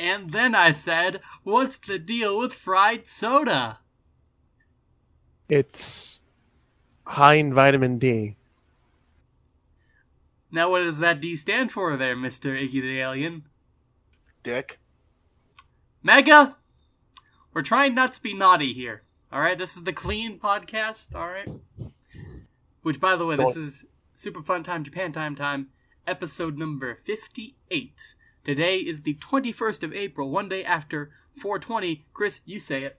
And then I said, What's the deal with fried soda? It's high in vitamin D. Now, what does that D stand for there, Mr. Iggy the Alien? Dick. Mega! We're trying not to be naughty here. Alright, this is the clean podcast, alright? Which, by the way, this is Super Fun Time Japan Time Time, episode number 58. Today is the 21st of April, one day after 420. Chris, you say it.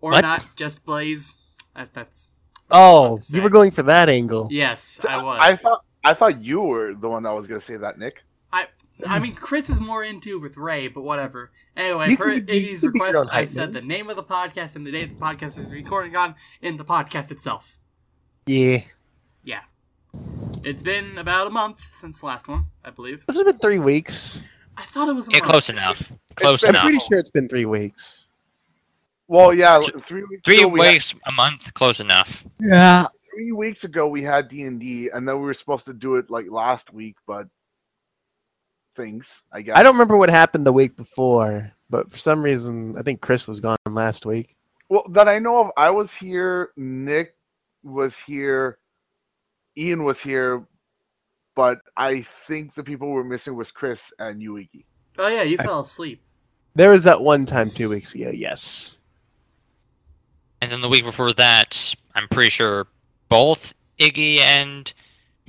Or What? not, just Blaze. That, that's. Oh, you were going for that angle. Yes, I was. I thought I thought you were the one that was gonna say that, Nick. I I mean, Chris is more into with Ray, but whatever. Anyway, You per can be- you Iggy's can be your request, I hype said man. the name of the podcast and the date the podcast is recording on in the podcast itself. Yeah. Yeah. It's been about a month since the last one, I believe. Has it been three weeks? I thought it was a Yeah, month. close enough. Close enough. I'm pretty sure it's been three weeks. Well, yeah, three weeks. Three ago we had- weeks, a month, close enough. Yeah. three weeks ago we had D and D, and then we were supposed to do it like last week, but things. I guess I don't remember what happened the week before, but for some reason, I think Chris was gone last week. Well, that I know of, I was here. Nick was here. Ian was here, but I think the people we're missing was Chris and Iggy. Oh yeah, you fell asleep. There was that one time two weeks ago, yes. And then the week before that, I'm pretty sure both Iggy and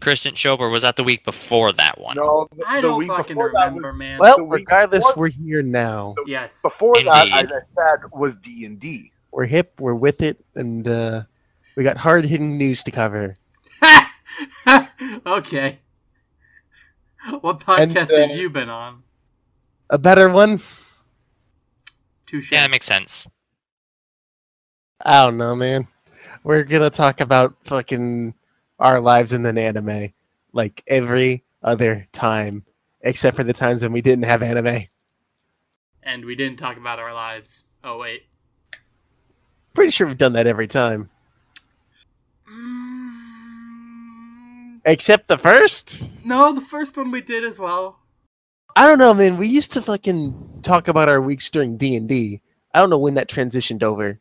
Chris didn't show or was that the week before that one? No, the, I the don't week fucking before that remember, was- man. Well, regardless, before- we're here now. yes. Before that, Indeed. as I said, was D and D. We're hip, we're with it, and uh, we got hard-hitting news to cover. okay. What podcast And, uh, have you been on? A better one? Touche. Yeah, that makes sense. I don't know, man. We're gonna talk about fucking our lives in an anime, like every other time, except for the times when we didn't have anime. and we didn't talk about our lives. Oh wait. Pretty sure we've done that every time, except the first. No, the first one we did as well. I don't know, man. We used to fucking talk about our weeks during D and D. I don't know when that transitioned over.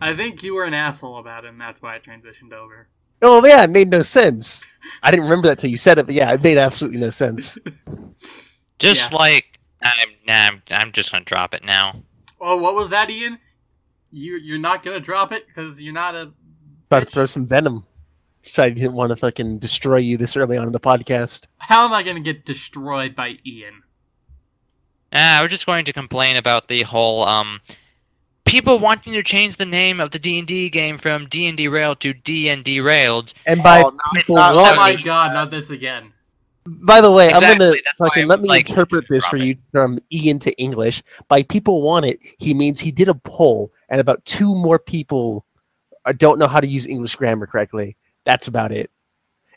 I think you were an asshole about it, and that's why it transitioned over. Oh yeah, it made no sense. I didn't remember that till you said it, but yeah, it made absolutely no sense. Just Yeah. like I'm, nah, I'm, I'm just gonna drop it now. Oh, what was that, Ian? You you're not gonna drop it because you're not a. About to throw some venom. So I didn't want to fucking destroy you this early on in the podcast. How am I gonna get destroyed by Ian? Ah, we're just going to complain about the whole um people wanting to change the name of the D and D game from D and D Rail to D and D Railed. And by Oh, no, people, not- Oh my god, not this again. by the way, I'm gonna fucking let me like, interpret this for drop you from Ian to English. By people want it, he means he did a poll, and about two more people uh, don't know how to use English grammar correctly. That's about it.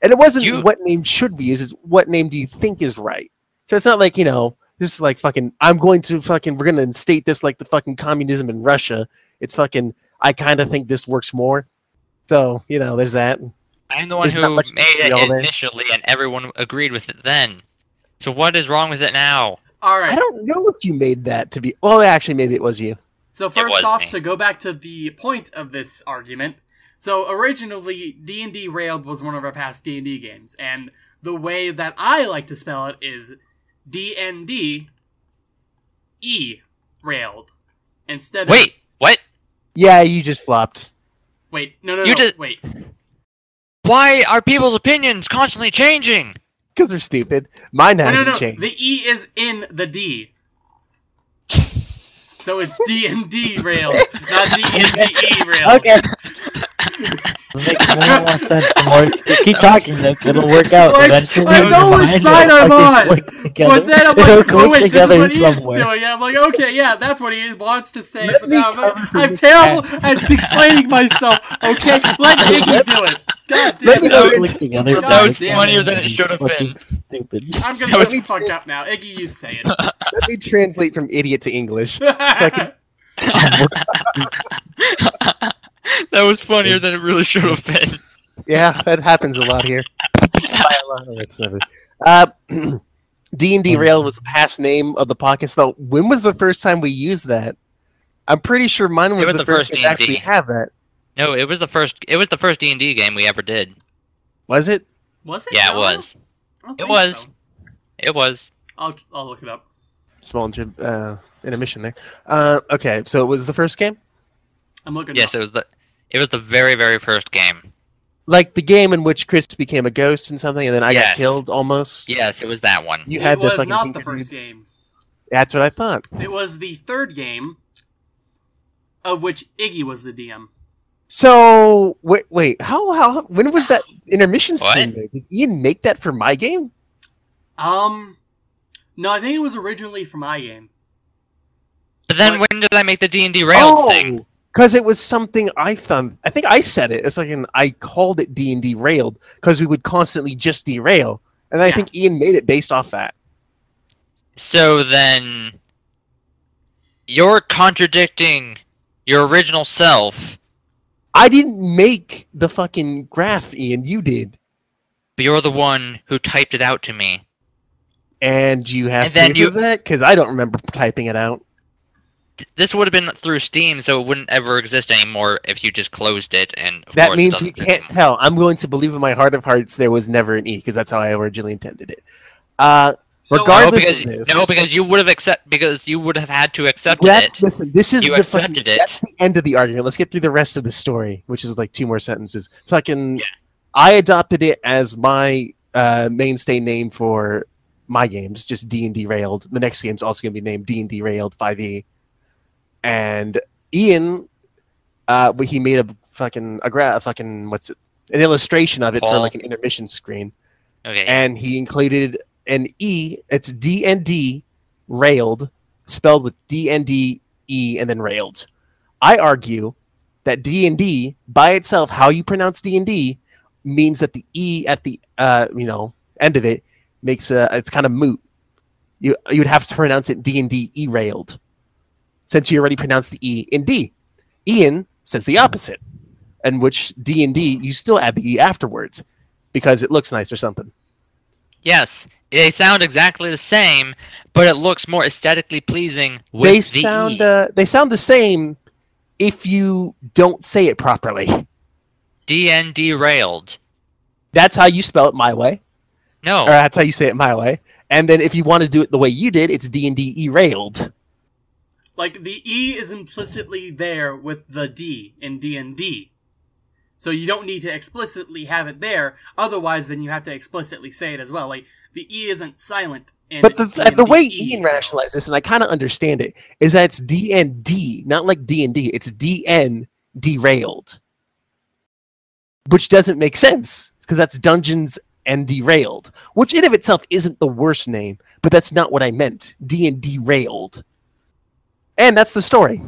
And it wasn't You- what name should we use; it's what name do you think is right. So it's not like you know, just like fucking. I'm going to fucking. We're gonna instate this like the fucking communism in Russia. It's fucking. I kind of think this works more. So you know, there's that. I'm the one There's who made it material there. initially, and everyone agreed with it then. So what is wrong with it now? All right. I don't know if you made that to be. Well, actually, maybe it was you. So first off, me. to go back to the point of this argument, so originally D and D Railed was one of our past D and D games, and the way that I like to spell it is D N D E Railed instead of Wait, what? Yeah, you just flopped. wait no no You no just- wait Why are people's opinions constantly changing? Because they're stupid. Mine no, no hasn't no changed. the E is in the D. So it's D and D railed, not D and D E railed. Okay. Makes more and more sense the more keep talking, Nick. It'll work out Like, eventually. I know mind which side I'm on, click together. But then I'm like, oh wait, this is what Ian's somewhere. doing. I'm like, okay, yeah, that's what he wants to say. Let But now I'm, I'm terrible at explaining myself. Okay, let Iggy do it. God Let damn it. know- It'll together. That was funnier than it should have been. Stupid. I'm gonna That shut was- up now. Iggy, you say it. Let me translate from idiot to English. that was funnier than it really should have been. Yeah, that happens a lot here. By a lot of us, never. Uh, D&D Hmm. Rail was a past name of the podcast, though. When was the first time we used that? I'm pretty sure mine was, was the, the first, first to actually have that. No, it was the first. It was the first D and D game we ever did. Was it? Was it? Yeah, it was. It was. so. It was. I'll I'll look it up. Small inter uh, intermission there. Uh, okay, so it was the first game? I'm looking. Yes, it it was the. It was the very very first game. Like the game in which Chris became a ghost and something, and then I Yes. got killed almost? Yes, it was that one. You it had the was fucking not the first Dudes. game. That's what I thought. It was the third game, of which Iggy was the DM. So wait, wait, how how when was that intermission What? screen made? Did Ian make that for my game? Um, no, I think it was originally for my game. But then What? when did I make the D and D rail oh, thing? Because it was something I thought. I think I said it. It's like an I called it D and D railed because we would constantly just derail, and I think Ian made it based off that. So then, you're contradicting your original self, I didn't make the fucking graph, Ian. You did, but you're the one who typed it out to me. and you have And then you- that because I don't remember typing it out. Th- This would have been through Steam, so it wouldn't ever exist anymore if you just closed it. And of That means doesn't we exist can't anymore. tell. I'm going to believe in my heart of hearts there was never an E because that's how I originally intended it. Uh, So, No, Regardless because, of this- no, because you would have accept because you would have had to accept that's it. listen. This is You the fucking, it. that's the end of the argument. Let's get through the rest of the story, which is like two more sentences. Fucking, I adopted it as my uh, mainstay name for my games, just D and D Railed. The next game's also going to be named D and D Railed Five E. And Ian, uh, he made a fucking a, gra- a fucking what's it? An illustration of it for like an intermission screen. Okay. and he included an E. It's D and D railed, spelled with D and D E and then railed. I argue that D and D by itself, how you pronounce D and D, means that the E at the uh, you know end of it makes a it's kind of moot. You you would have to pronounce it D and D E railed, since you already pronounced the E in D. Ian says the opposite, in which D and D you still add the E afterwards because it looks nice or something. yes, they sound exactly the same, but it looks more aesthetically pleasing with they the sound E. uh, they sound the same if you don't say it properly. DN derailed. That's how you spell it my way, No, or that's how you say it my way. And then if you want to do it the way you did, it's D and D railed. Like the E is implicitly there with the D in D and D. So you don't need to explicitly have it there. Otherwise, then you have to explicitly say it as well. Like the E isn't silent. In But the the way E. Ian rationalized this, and I kind of understand it, is that it's D and D, not like D and D. It's D N derailed, which doesn't make sense because that's Dungeons and Derailed, which in of itself isn't the worst name, but that's not what I meant. D and derailed, and that's the story.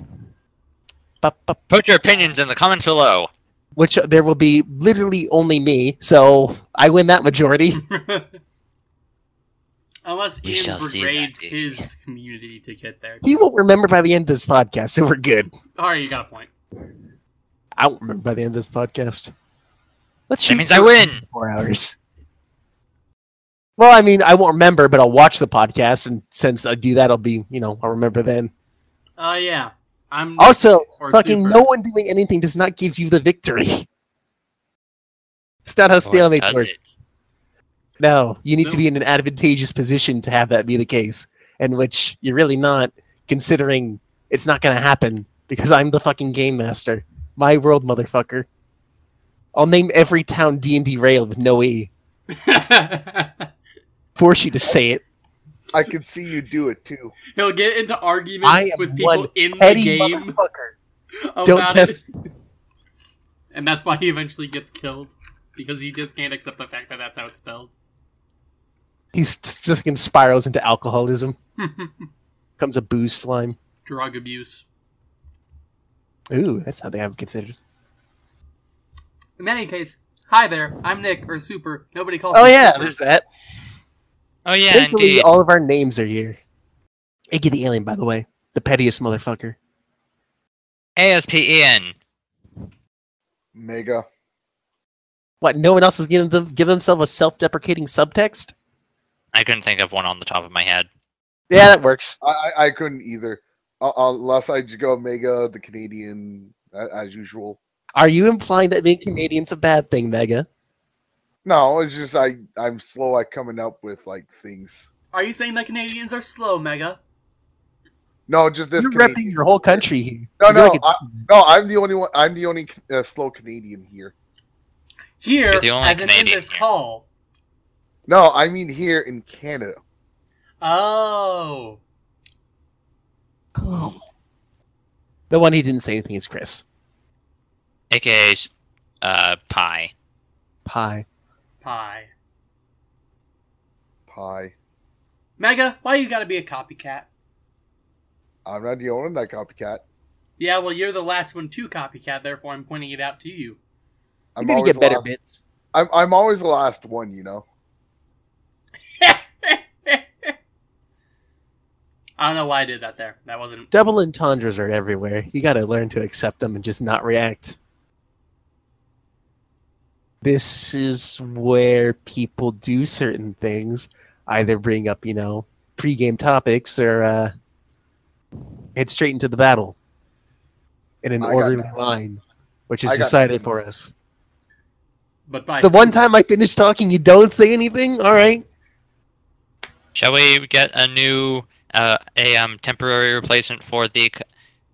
Ba- ba- put your opinions in the comments below. Which uh, there will be literally only me, so I win that majority. Unless We Ian shall see that his community to get there. He won't remember by the end of this podcast, so we're good. Alright, you got a point. I won't remember by the end of this podcast. Let's That shoot means I win. Four hours. Well, I mean, I won't remember, but I'll watch the podcast, and since I do that, I'll be, you know, I'll remember then. Uh, yeah. I'm Also, fucking super. no one doing anything does not give you the victory. It's not how Or stalemates does work. it? No, you need to be in an advantageous position to have that be the case, in which you're really not, considering it's not going to happen because I'm the fucking game master. My world, motherfucker. I'll name every town D&D rail with no E. Force you to say it. I can see you do it too. He'll get into arguments with people in the game motherfucker. Don't test it. And that's why he eventually gets killed. Because he just can't accept the fact that that's how it's spelled. He's just fucking spirals into alcoholism. Comes a booze slime. Drug abuse. Ooh, that's how they have it considered. In any case, hi there. I'm Nick, or Super. Nobody calls Oh me yeah, Super. there's that. Oh yeah, Thankfully, indeed. all of our names are here. Iggy the Alien, by the way. The pettiest motherfucker. ASPN. Mega. What, no one else is giving them give themselves a self-deprecating subtext? I couldn't think of one on the top of my head. Yeah, that works. I, I, I couldn't either. Uh, unless I just go Mega, the Canadian, a- as usual. Are you implying that being Canadian's a bad thing, Mega? No, it's just I I'm slow at coming up with like things. Are you saying that Canadians are slow, Mega? No, just this. You're Canadian. repping your whole country here. No, You're no, like a- I, no. I'm the only one. I'm the only uh, slow Canadian here. Here, the only as in, in Canadian this call. No, I mean here in Canada. Oh. The one he didn't say anything is Chris. AKA uh, Pi. Pie. Pie. Pie. Mega, why you gotta be a copycat? I'm not the only that copycat. Yeah, well, you're the last one to copycat, therefore I'm pointing it out to you. I'm You're gonna get better last- bits. I'm I'm always the last one, you know. I don't know why I did that there. That wasn't. Double entendres are everywhere. You gotta learn to accept them and just not react. This is where people do certain things. Either bring up, you know, pre-game topics or uh, head straight into the battle in an I orderly line, which is decided for us. But by The one time I finish talking, you don't say anything? All right. Shall we get a new uh, a um temporary replacement for the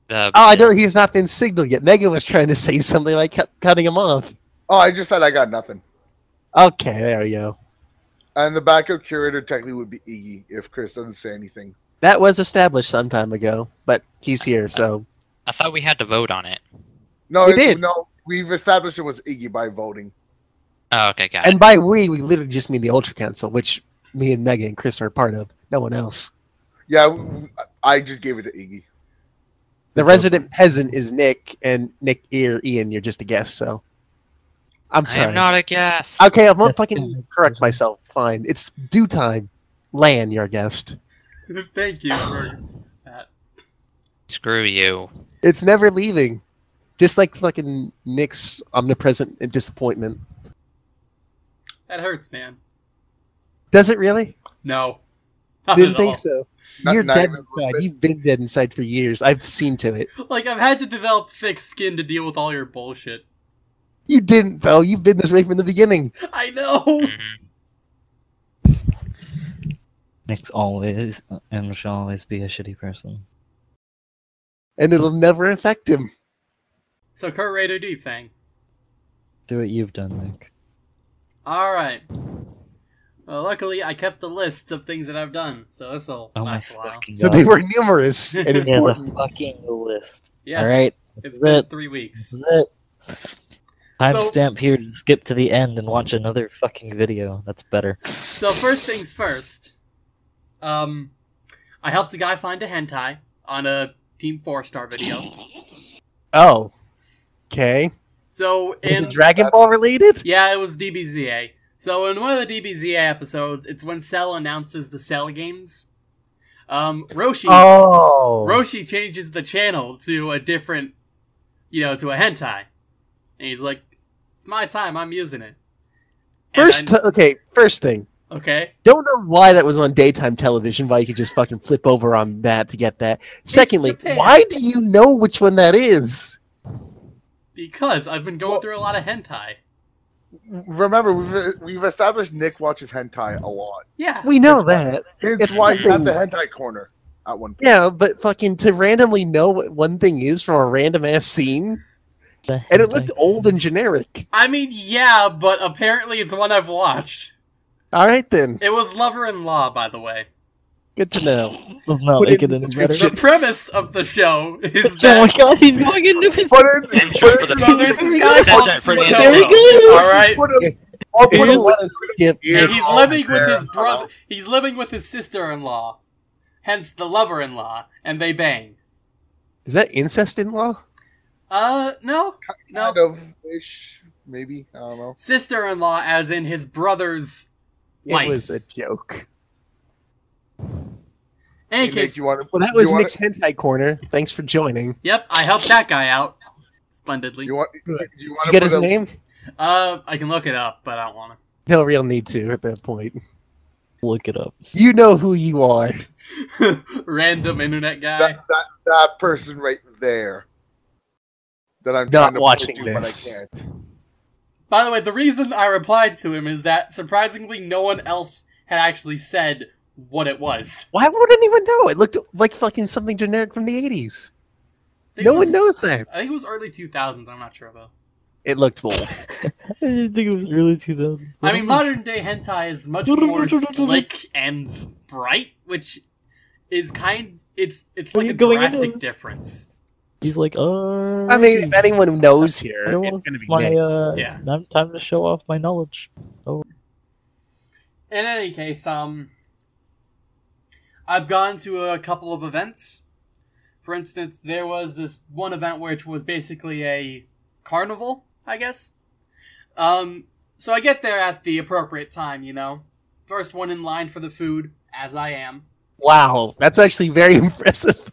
the? Oh, I know he's not been signaled yet. Mega was trying to say something. I kept cutting him off. Oh, I just said I got nothing. Okay, there we go. And the backup curator technically would be Iggy if Chris doesn't say anything. That was established some time ago, but he's here, so I thought we had to vote on it. No, we did. No, we've established it was Iggy by voting. Oh, okay, got it. and by we we literally just mean the Ultra Council, which me and Mega and Chris are part of. No one else. Yeah, I just gave it to Iggy. The resident peasant is Nick, and Nick or Ian, you're just a guest, so I'm sorry. I'm not a guest. Okay, I'm not That's fucking correct myself. Fine, it's due time. Ian, you're guest. Thank you for that. Screw you. It's never leaving. Just like fucking Nick's omnipresent disappointment. That hurts, man. Does it really? No. Not Didn't at think all. so. Not- You're not dead even a little inside. You've been dead inside for years. I've seen to it. Like, I've had to develop thick skin to deal with all your bullshit. You didn't though. You've been this way from the beginning. I know! Mhm. Nick's always and shall always be a shitty person. And it'll never affect him. So, Kurt Raider, do you think? Do what you've done, Nick. Alright. Well, luckily, I kept the list of things that I've done, so this'll Oh last a while. fucking So they were numerous and yeah, the important. fucking list. Yes. All right. It's been it. three This weeks. is it. Timestamp here to skip to the end and watch another fucking video. That's better. So, first things first. Um, I helped a guy find a hentai on a Team 4 star video. Oh. Okay. So, Is in it Dragon Ball related? Yeah, it was DBZA. So in one of the DBZA episodes, it's when Cell announces the Cell games. Um, Roshi Oh. Roshi changes the channel to a different, you know, to a hentai, and he's like, "It's my time. I'm using it." First, okay. First thing. okay. Don't know why that was on daytime television. Why you could just fucking flip over on that to get that. Secondly, Japan. why do you know which one that is? Because I've been going Well- through a lot of hentai. Remember, we've we've established Nick watches hentai a lot. Yeah. We know that. It's, It's why he had the hentai corner at one point. Yeah, but fucking to randomly know what one thing is from a random ass scene, The and it looked old and generic. I mean, yeah, but apparently it's one I've watched. All right then, It was Lover in Law, by the way. good to know. Does not Put make it it any the better. The premise of the show is Oh my that god, he's going into it. Put it, Intro put for the so there's this guy called That's it for the Sutomo. Very good. All right. put it, I'll put If a you link. skip, Yeah, And Nick's- he's living with his brother. He's living with his sister-in-law, hence the lover-in-law, and they bang. is that incest in law? Uh, no, no, Kind of ish, maybe. I don't know. sister-in-law, as in his brother's It wife. was a joke. Any Hey, case, Nick, you want to? Well, that you was wanna- hentai corner. Thanks for joining. yep, I helped that guy out splendidly. You want? Do you Did you to get his a, name? Uh, I can look it up, but I don't want to. No real need to at that point. Look it up. You know who you are. Random internet guy. That, that that person right there. That I'm Not to watching point this. By the way, the reason I replied to him is that surprisingly no one else had actually said what it was. Why would anyone know? It looked like fucking something generic from the 80s. No it one knows that. I think it was early 2000s. I'm not sure though. It looked old. I didn't think it was early 2000s. I mean, modern day hentai is much more slick and bright, which is kind. It's it's like a going drastic into difference. He's like, uh. I mean, if anyone knows here, I don't it's going to be my, Nick. uh, Yeah. time to show off my knowledge. Oh. In any case, um, I've gone to a couple of events. For instance, there was this one event which was basically a carnival, I guess. Um, so I get there at the appropriate time, you know. First one in line for the food, as I am. Wow, that's actually very impressive.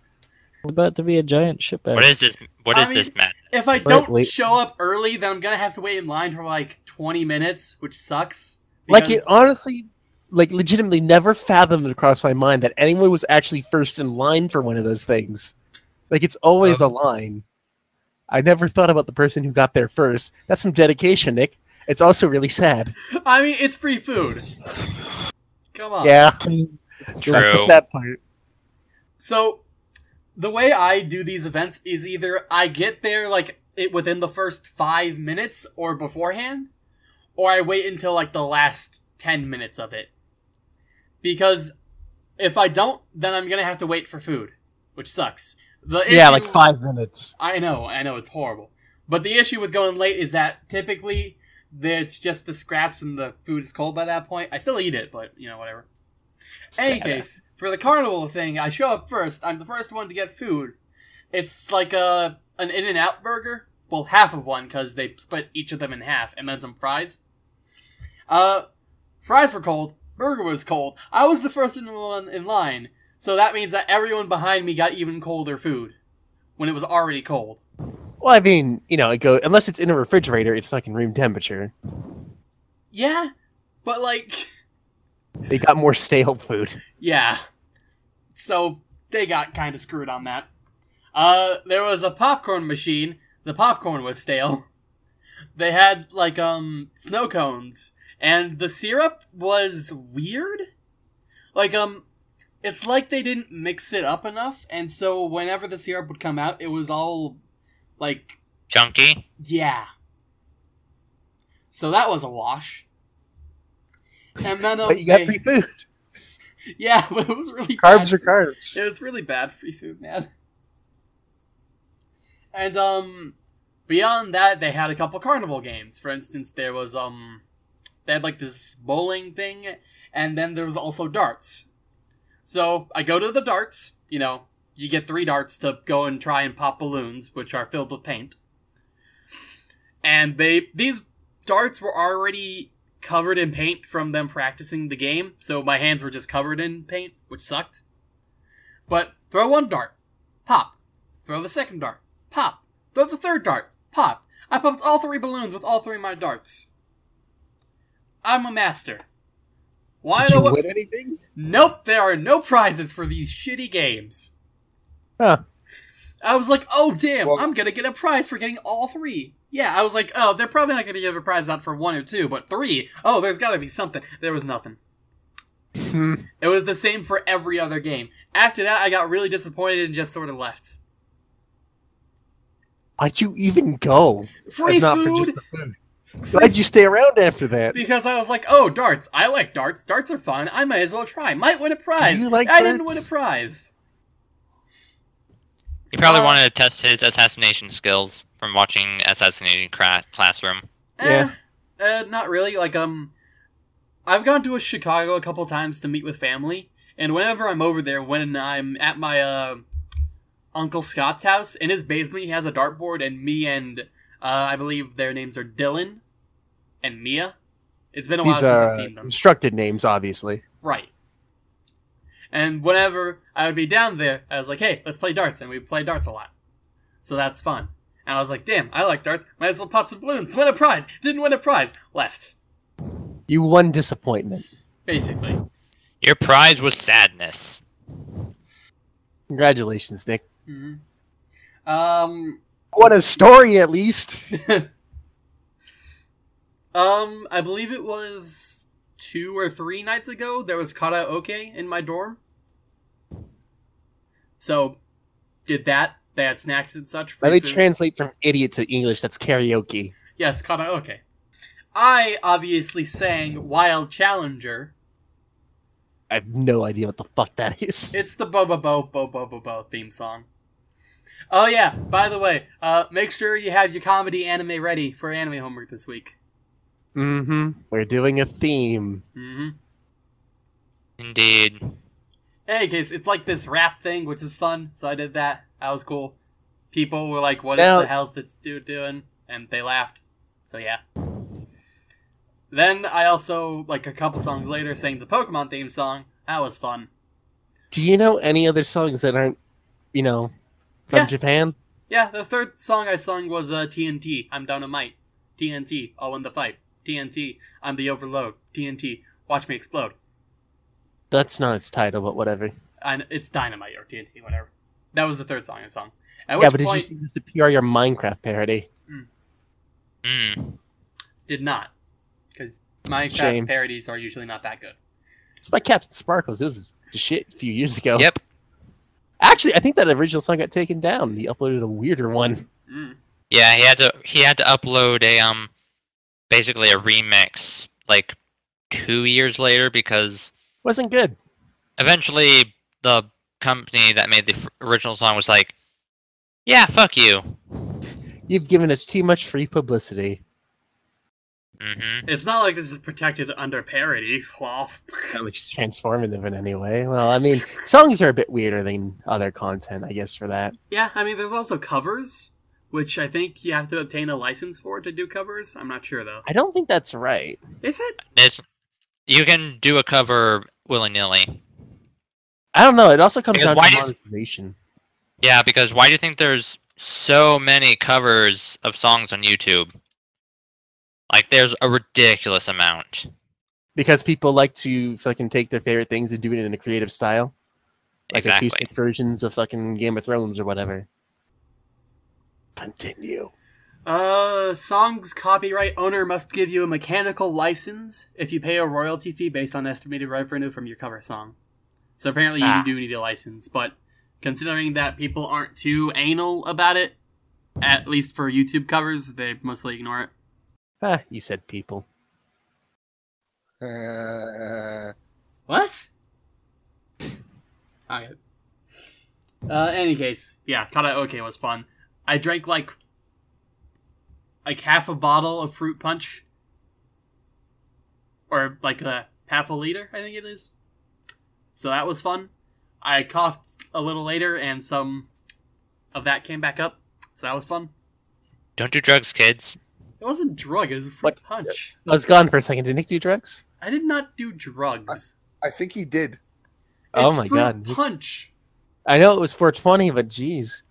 We're about to be a giant ship. What is this? What I is this, mean- Matt? If I don't wait. show up early, then I'm gonna have to wait in line for like 20 minutes, which sucks. Like, it honestly, like, legitimately never fathomed across my mind that anyone was actually first in line for one of those things. Like, it's always a line. I never thought about the person who got there first. That's some dedication, Nick. It's also really sad. I mean, it's free food. Come on. Yeah, True. that's the sad part. So, the way I do these events is either I get there like it within the first five minutes or beforehand, or I wait until like the last ten minutes of it. Because if I don't, then I'm gonna have to wait for food, which sucks. The Yeah, like five minutes. I know, I know, it's horrible. But the issue with going late is that typically it's just the scraps and the food is cold by that point. I still eat it, but you know, whatever. Any case, for the carnival thing, I show up first. I'm the first one to get food. It's like a an In and Out burger. Well, half of one because they split each of them in half, and then some fries. Uh, fries were cold. Burger was cold. I was the first one in line, so that means that everyone behind me got even colder food when it was already cold. Well, I mean, you know, it go unless it's in a refrigerator, it's fucking room temperature. Yeah, but like, They got more stale food. yeah. So they got kind of screwed on that. Uh, there was a popcorn machine. The popcorn was stale. They had like um snow cones, and the syrup was weird. Like um, it's like they didn't mix it up enough, and so whenever the syrup would come out, it was all like Chunky. Yeah. So that was a wash. And then um, But you got they- free food. yeah, but it was really Carbs are carbs. It was really bad free food, man. And um, beyond that, they had a couple carnival games. For instance, there was um, they had like this bowling thing, and then there was also darts. So I go to the darts. You know, you get three darts to go and try and pop balloons, which are filled with paint. And they these darts were already covered in paint from them practicing the game, so my hands were just covered in paint, which sucked. But throw one dart, pop. Throw the second dart, pop. Throw the third dart, pop. I popped all three balloons with all three of my darts. I'm a master. Why Did you do win anything? Nope, there are no prizes for these shitty games. Huh. I was like, oh damn, Well- I'm gonna get a prize for getting all three. Yeah, I was like, oh, they're probably not gonna give a prize out for one or two, but three. Oh, there's gotta be something. There was nothing. Hmm. It was the same for every other game. After that, I got really disappointed and just sort of left. Why'd you even go? Free If not for food just the food. Why'd you stay around after that? because I was like, oh, darts. I like darts. Darts are fun. I might as well try. Might win a prize. Do you like I didn't win a prize. He probably Uh, wanted to test his assassination skills from watching Assassination Cra- Classroom. Eh, uh, not really. Like, um, I've gone to a Chicago a couple times to meet with family, and whenever I'm over there, when I'm at my uh Uncle Scott's house in his basement, he has a dartboard, and me and uh, I believe their names are Dylan and Mia. It's been a while These since are I've seen them. instructed names, obviously. Right. And whenever I would be down there, I was like, hey, let's play darts. And we play darts a lot. So that's fun. And I was like, damn, I like darts. Might as well pop some balloons. Win a prize. Didn't win a prize. Left. You won disappointment. Basically. Your prize was sadness. Congratulations, Nick. Mhm. Um, What a story, at least. um, I believe it was two or three nights ago. There was karaoke in my dorm. So, did that. They had snacks and such. Let me food. translate from idiot to English. That's karaoke. Yes, karaoke. I obviously sang Wild Challenger. I have no idea what the fuck that is. It's the Bo Bo Bo Bo Bo Bo Bo theme song. Oh yeah, by the way, uh, make sure you have your comedy anime ready for anime homework this week. Mm-hmm. We're doing a theme. hmm Indeed. In any case, it's like this rap thing, which is fun, so I did that. That was cool. People were like, what Now- the hell's this dude doing? And they laughed. So yeah. Then I also, like a couple songs later, sang the Pokemon theme song. That was fun. Do you know any other songs that aren't, you know, from Yeah. Japan? Yeah, the third song I sung was uh, TNT. I'm down a Dynamite. TNT. I'll win the fight. TNT. I'm the Overload. TNT. Watch me explode. That's not its title, but whatever. And it's Dynamite or TNT, whatever. That was the third song I sung. At yeah, which but point, did you see this to PR your Minecraft parody? Mm. did not. Because Minecraft Shame. parodies are usually not that good. It's by Captain Sparklez. It was the shit a few years ago. Yep. Actually, I think that original song got taken down. He uploaded a weirder one. Mm. Yeah, he had to he had to upload a um basically a remix like two years later because Wasn't good. eventually the company that made the original song was like, "Yeah, fuck you." You've given us too much free publicity. hmm It's not like this is protected under parody. Well, It's it's transformative in any way. Well, I mean, songs are a bit weirder than other content, I guess, for that. yeah, I mean, there's also covers, which I think you have to obtain a license for to do covers. I'm not sure, though. I don't think that's right. Is it? It's you can do a cover willy nilly. I don't know. It also comes Because down to did- monetization. Yeah, because why do you think there's so many covers of songs on YouTube? Like, there's a ridiculous amount. Because people like to fucking take their favorite things and do it in a creative style. Like exactly. acoustic versions of fucking Game of Thrones or whatever. Continue. Uh, song's copyright owner must give you a mechanical license if you pay a royalty fee based on estimated revenue from your cover song. So apparently you Ah. do need a license, but considering that people aren't too anal about it, at least for YouTube covers, they mostly ignore it. Ah, you said people. Uh, What? Okay. Uh, any case, yeah, karaoke was fun. I drank like like half a bottle of fruit punch, or like a half a liter, I think it is. So that was fun. I coughed a little later, and some of that came back up. So that was fun. Don't do drugs, kids. It wasn't drug; it was a fruit What? punch. I was gone for a second. Did Nick do drugs? I did not do drugs. I think he did. Oh my fruit God. Punch. I know it was 420, but geez.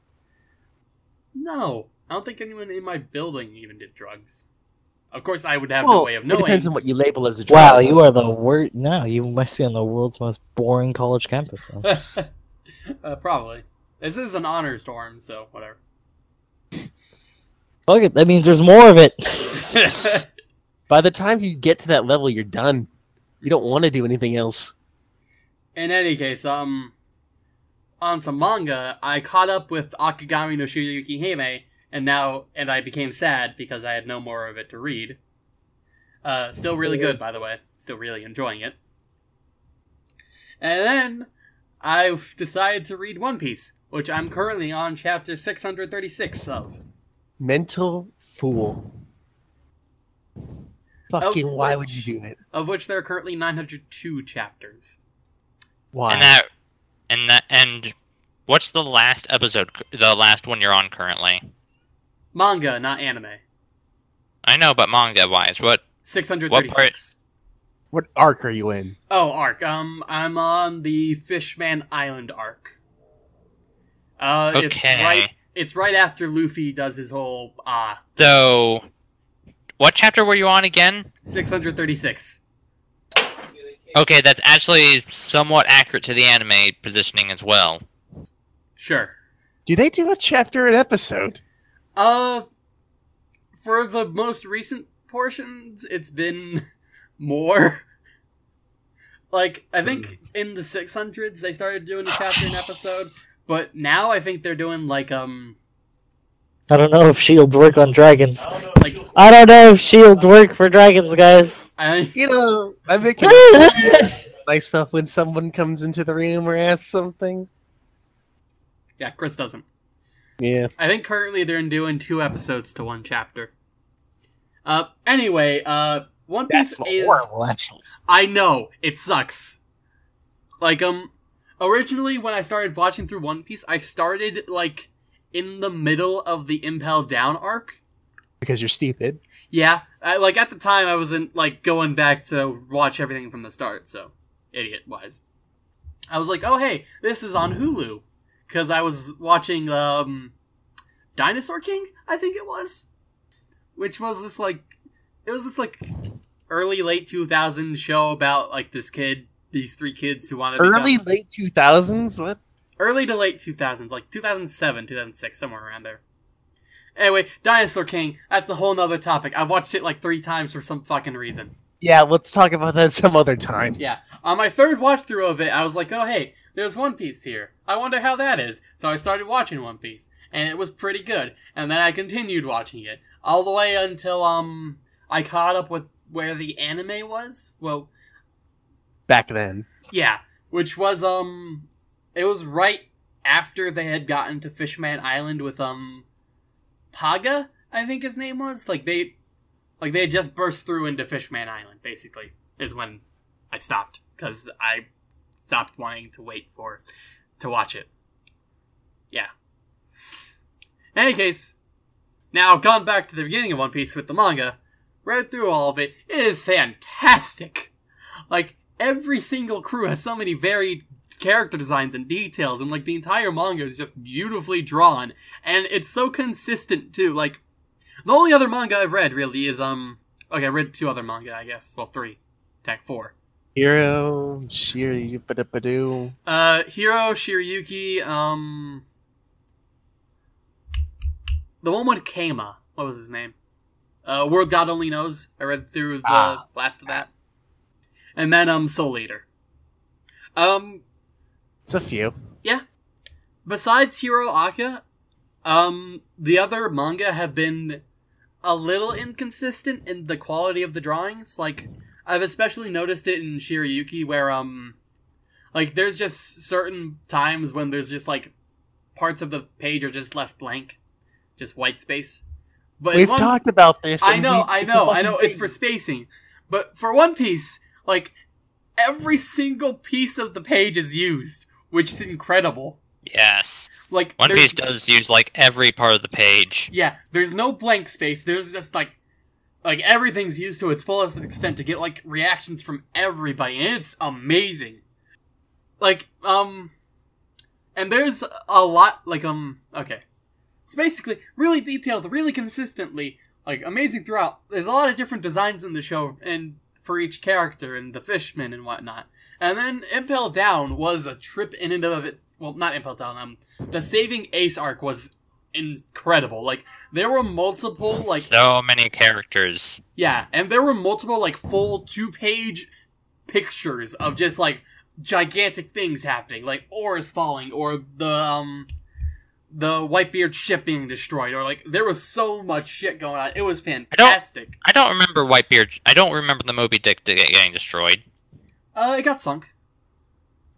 No, I don't think anyone in my building even did drugs. Of course, I would have no way of knowing. it knowing. depends on what you label as a drug. Wow, you are the worst. No, you must be on the world's most boring college campus. Uh, probably. This is an honors dorm, so whatever. Fuck it, that means there's more of it. By the time you get to that level, you're done. You don't want to do anything else. in any case, um, on to manga. I caught up with Akagami no Shirayuki Hime, and now, and I became sad because I had no more of it to read. Uh, still really good, by the way. Still really enjoying it. And then I decided to read One Piece, which I'm currently on chapter 636 of. Mental fool. Fucking why would you do it? of which there are currently 902 chapters. Why? And that, and that, and what's the last episode? The last one you're on currently? Manga, not anime. I know, but manga wise, what? 636. what arc are you in? Oh, arc. Um, I'm on the Fishman Island arc. Uh, it's Okay. right. It's right after Luffy does his whole ah. So, what chapter were you on again? 636. Okay, that's actually somewhat accurate to the anime positioning as well. Sure. Do they do a chapter an episode? Uh, for the most recent portions, it's been more. Like, I think in the 600s they started doing a chapter an episode, but now I think they're doing like, um, I don't know if shields work on dragons. like, I don't know if shields work for dragons, guys. I, You know, I make it nice stuff when someone comes into the room or asks something. yeah, Chris doesn't. Yeah. I think currently they're doing two episodes to one chapter. Uh, anyway, uh, One Piece That's is. horrible, actually. I know it sucks. Like um, originally when I started watching through One Piece, I started like in the middle of the Impel Down arc. Because you're stupid. Yeah, I, like at the time I wasn't like going back to watch everything from the start, so idiot wise. I was like, oh hey, this is on Hulu because I was watching um, Dinosaur King, I think it was, which was this like, it was this like early late 2000s show about like this kid, these three kids who wanted to become- Early, late 2000s? What? Early to late 2000s, like 2007, 2006, somewhere around there. Anyway, Dinosaur King, that's a whole nother topic. I've watched it like three times for some fucking reason. Yeah, let's talk about that some other time. Yeah. On my third watch through of it, I was like, oh hey, there's One Piece here. I wonder how that is. So I started watching One Piece, and it was pretty good. And then I continued watching it all the way until um I caught up with where the anime was. Well, Back then. yeah, which was um it was right after they had gotten to Fishman Island with um Paga, I think his name was. Like they like they had just burst through into Fishman Island basically is when I stopped cuz I stopped wanting to wait for to watch it. Yeah. In any case, now gone back to the beginning of One Piece with the manga, read through all of it. It is fantastic. Like every single crew has so many varied character designs and details and like the entire manga is just beautifully drawn and it's so consistent too. Like the only other manga i've read really is um okay i read two other manga i guess. Well three. Tech four. Hero, Badoo. uh hiro Shirayuki um the one with kama. What was his name? Uh world god only knows. I read through the Ah. last of that. And then um soul eater. Um It's a few. Yeah. Besides Hiro Aka, um, the other manga have been a little inconsistent in the quality of the drawings. Like, I've especially noticed it in Shirayuki, where um, like there's just certain times when there's just like parts of the page are just left blank, just white space. But We've One- talked about this. I know, I know, I know. It's for spacing, but for One Piece, like every single piece of the page is used, which is incredible. Yes. Like One Piece does use like every part of the page. Yeah, there's no blank space. There's just like like everything's used to its fullest extent to get like reactions from everybody, and it's amazing. Like, um and there's a lot like um okay. It's basically really detailed, really consistently, like amazing throughout. There's a lot of different designs in the show and for each character and the fishmen and whatnot. And then Impel Down was a trip in and of it. Well, not Impel Down. Um, the Saving Ace arc was incredible. Like there were multiple like so many characters. yeah, and there were multiple like full two page pictures of just like gigantic things happening, like ores falling or the um the Whitebeard ship being destroyed, or like there was so much shit going on. It was fantastic. I don't remember Whitebeard. I don't remember the Moby Dick getting destroyed. Uh, it got sunk.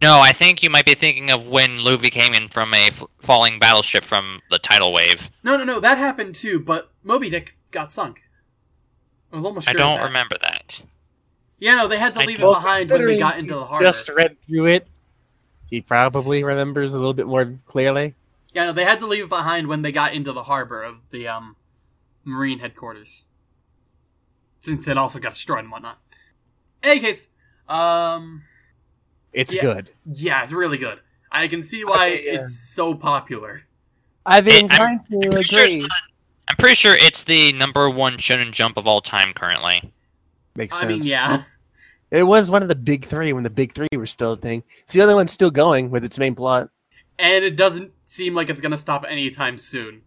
No, I think you might be thinking of when Luffy came in from a f- falling battleship from the tidal wave. No, no, no, that happened too. But Moby Dick got sunk. I was almost sure. I don't that. remember that. Yeah, no, they had to I leave it behind when they got into the harbor. Just read through it. He probably remembers a little bit more clearly. Yeah, no, they had to leave it behind when they got into the harbor of the um marine headquarters. Since it also got destroyed and whatnot. In any case, um It's Yeah. good. yeah, it's really good. I can see why Okay, yeah. it's so popular. I've been Hey, I'm- trying to I'm pretty sure agree. not- I'm pretty sure it's the number one shonen jump of all time currently. Makes I sense. mean, yeah. It was one of the big three when the big three were still a thing. It's the other one still going with its main plot. And it doesn't seem like it's gonna stop anytime soon.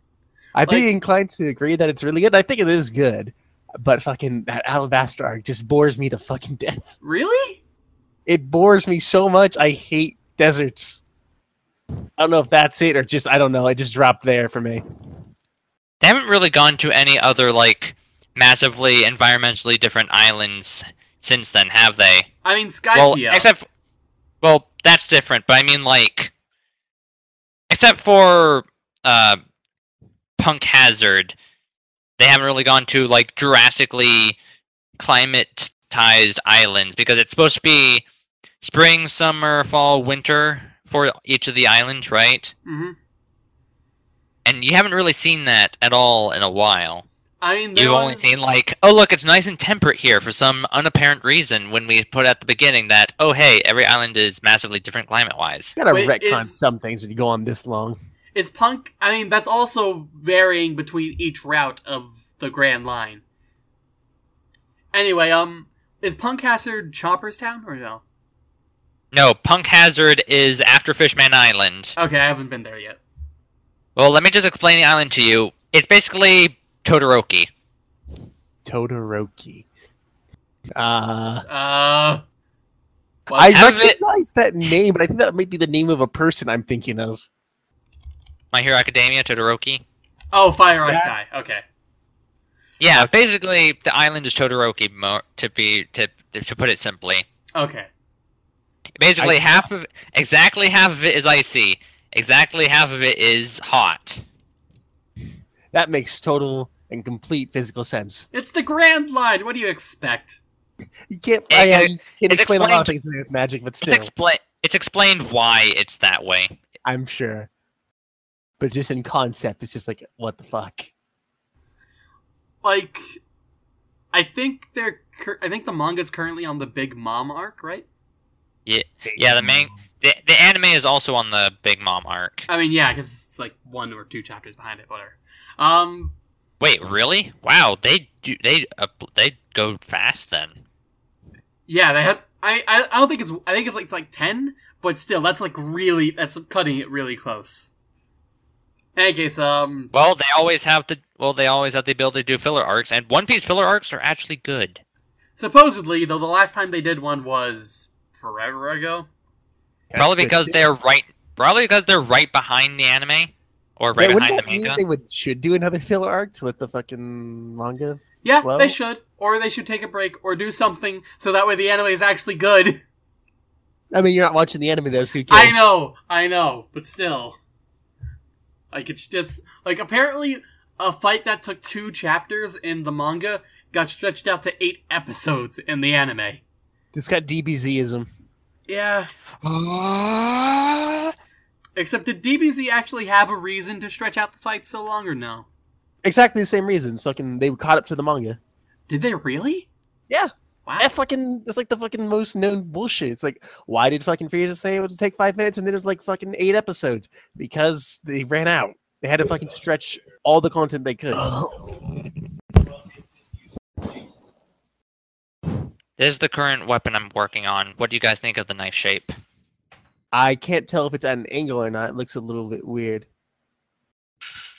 I'd be inclined to agree that it's really good. I think it is good. But fucking that Alabasta arc just bores me to fucking death. Really? It bores me so much. I hate deserts. I don't know if that's it or just, I don't know. It just dropped there for me. They haven't really gone to any other like massively environmentally different islands since then, have they? I mean, Skypiea. Well, except well, that's different. But I mean, like, except for uh, Punk Hazard, they haven't really gone to like drastically climatized islands because it's supposed to be spring, summer, fall, winter for each of the islands, right? hmm And you haven't really seen that at all in a while. I mean, You've only was- seen like, oh look, it's nice and temperate here for some unapparent reason. When we put at the beginning that, oh hey, every island is massively different climate-wise. You gotta Wait, retcon is- some things when you go on this long. Is Punk? I mean, that's also varying between each route of the Grand Line. Anyway, um, is Punk Hazard Chopper's Town or no? No, Punk Hazard is after Fishman Island. Okay, I haven't been there yet. Well, let me just explain the island to you. It's basically Todoroki. Todoroki. Uh, Uh, what? I Have it- recognize that name, but I think that might be the name of a person I'm thinking of. My Hero Academia, Todoroki. oh, Fire Ice Yeah. Guy. Okay. Yeah, basically the island is Todoroki. Mo- to be to to put it simply, Okay. basically Icy. half of exactly half of it is icy. Exactly half of it is hot. That makes total and complete physical sense. It's the Grand Line. What do you expect? You can't, It- I, uh, I, it- you can't explain a lot of things with magic, but It's still. It's explained why it's that way. I'm sure. But just in concept, it's just like, what the fuck? Like, I think they're. Cur- I think the manga's currently on the Big Mom arc, right? Yeah, yeah. The main the, the anime is also on the Big Mom arc. I mean, yeah, because it's like one or two chapters behind it. Whatever. Um, Wait, really? Wow, they do they uh, they go fast then. Yeah, they have. I, I I don't think it's. I think it's like, it's like ten, but still, that's like really. That's cutting it really close. In any case, um, Well, they always have the well, they always have the ability to do filler arcs, and One Piece filler arcs are actually good. supposedly though, the last time they did one was forever ago. That's probably because shit. they're right. Probably because they're right behind the anime, or right wouldn't behind the that mean manga. they would should do another filler arc to let the fucking manga? Yeah, Well- they should, or they should take a break, or do something so that way the anime is actually good. I mean, you're not watching the anime, though, so who cares? I know, I know, but still, like it's just like apparently a fight that took two chapters in the manga got stretched out to eight episodes in the anime. It's got DBZism. Yeah. Ah! Except did DBZ actually have a reason to stretch out the fight so long or no? Exactly the same reason. Fucking, they caught up to the manga. Did they really? Yeah. Wow. That fucking, it's like the fucking most known bullshit. It's like, why did fucking Frieza say it would take five minutes and then it was like fucking eight episodes? Because they ran out. They had to fucking stretch all the content they could. This is the current weapon I'm working on. What do you guys think of the knife shape? I can't tell if it's at an angle or not. It looks a little bit weird.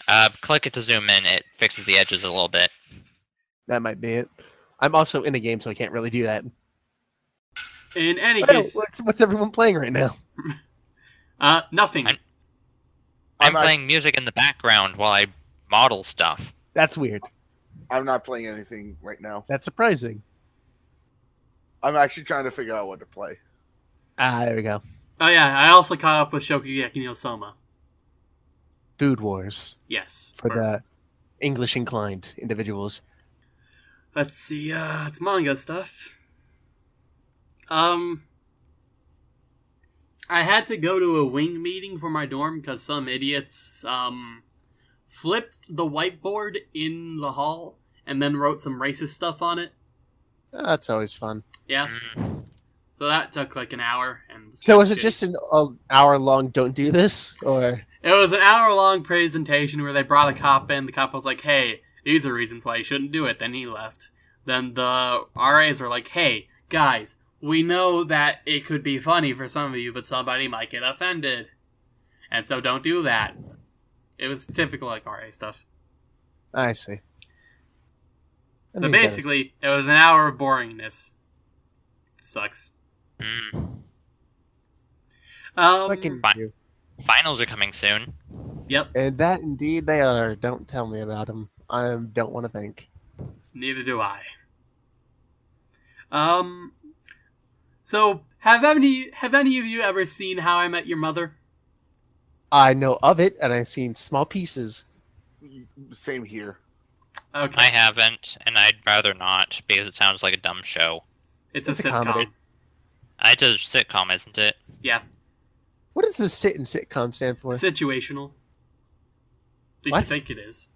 Uh, click it to zoom in. It fixes the edges a little bit. That might be it. I'm also in a game, so I can't really do that. In any What- case, what's, what's everyone playing right now? uh, nothing. I'm- I'm I'm not- playing music in the background while I model stuff. That's weird. I'm not playing anything right now. That's surprising. I'm actually trying to figure out what to play. Ah, there we go. Oh yeah, I also caught up with Shokugeki no Soma. Food Wars Yes. for the English inclined individuals. Let's see, uh, it's manga stuff. Um, I had to go to a wing meeting for my dorm because some idiots, um, flipped the whiteboard in the hall and then wrote some racist stuff on it. That's always fun. Yeah, Mm. so that took like an hour. And So was it shitty. just an uh, hour long "Don't do this" or It was an hour long presentation where they brought a cop in. The cop was like, hey, these are reasons why you shouldn't do it. Then he left. Then the RAs were like, hey, guys, we know that it could be funny for some of you, but somebody might get offended. And so don't do that. It was typical like RA stuff. I see. I So basically, it was an hour of boringness. Sucks. Mm. Um, fucking Fine. you. Finals are coming soon. Yep, And that indeed they are. Don't tell me about them. I don't want to think. neither do I. Um, so have any have any of you ever seen How I Met Your Mother? I know of it, and I've seen small pieces. Same here. Okay, I haven't, and I'd rather not because it sounds like a dumb show. it's, it's a a sitcom. comedy. It's a sitcom, isn't it? Yeah, What does the sit and sitcom stand for? situational. At least What? you think it is.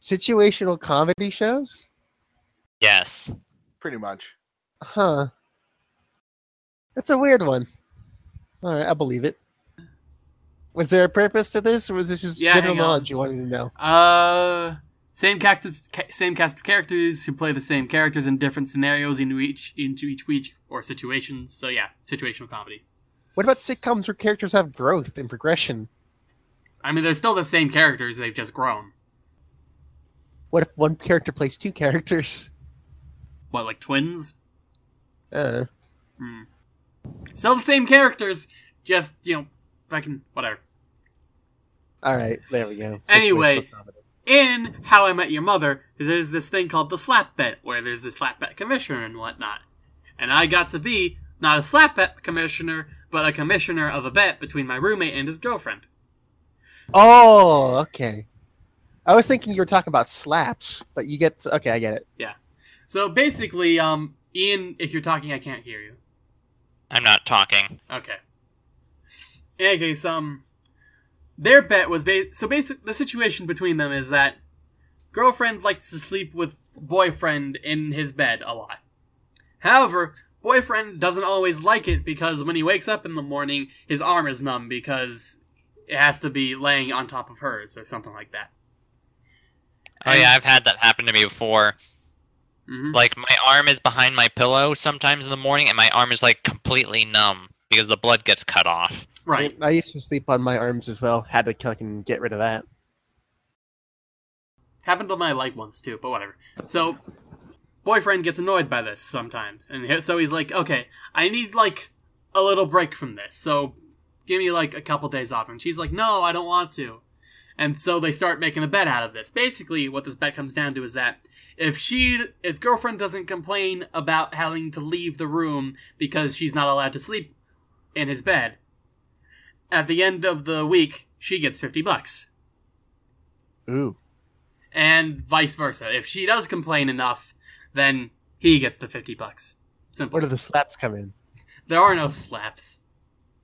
Situational comedy shows? Yes. Pretty much. Huh. That's a weird one. All right, I believe it. Was there a purpose to this, or was this just Yeah, general knowledge you wanted to know? Uh, same cast of, ca- same cast of characters who play the same characters in different scenarios into each into each week or situations. So yeah, situational comedy. What about sitcoms where characters have growth and progression? I mean, they're still the same characters; they've just grown. What if one character plays two characters? What, like twins? Uh, Hmm. Still the same characters, just you know, fucking whatever. all right, there we go. Anyway. In How I Met Your Mother, there's this thing called the slap bet, where there's a slap bet commissioner and whatnot. And I got to be not a slap bet commissioner, but a commissioner of a bet between my roommate and his girlfriend. Oh, okay. I was thinking you were talking about slaps, but you get okay. I get it. Yeah. So basically, um, Ian, if you're talking, I can't hear you. I'm not talking. Okay. In any case, um, their bet was ba- so basic. The situation between them is that girlfriend likes to sleep with boyfriend in his bed a lot. However, boyfriend doesn't always like it because when he wakes up in the morning, his arm is numb because it has to be laying on top of hers or something like that. Oh yeah, I've had that happen to me before. hmm Like my arm is behind my pillow sometimes in the morning, and my arm is like completely numb because the blood gets cut off. Right. I used to sleep on my arms as well. Had to fucking get rid of that. Happened to my leg once too, but whatever. So, boyfriend gets annoyed by this sometimes, and so he's like, "Okay, I need like a little break from this. So, give me like a couple days off." And she's like, "No, I don't want to." And so they start making a bet out of this. Basically, what this bet comes down to is that if she, if girlfriend doesn't complain about having to leave the room because she's not allowed to sleep in his bed, at the end of the week, she gets fifty bucks Ooh. and vice versa. If she does complain enough, then he gets the 50 bucks. Simple. Where do the slaps come in? There are no slaps.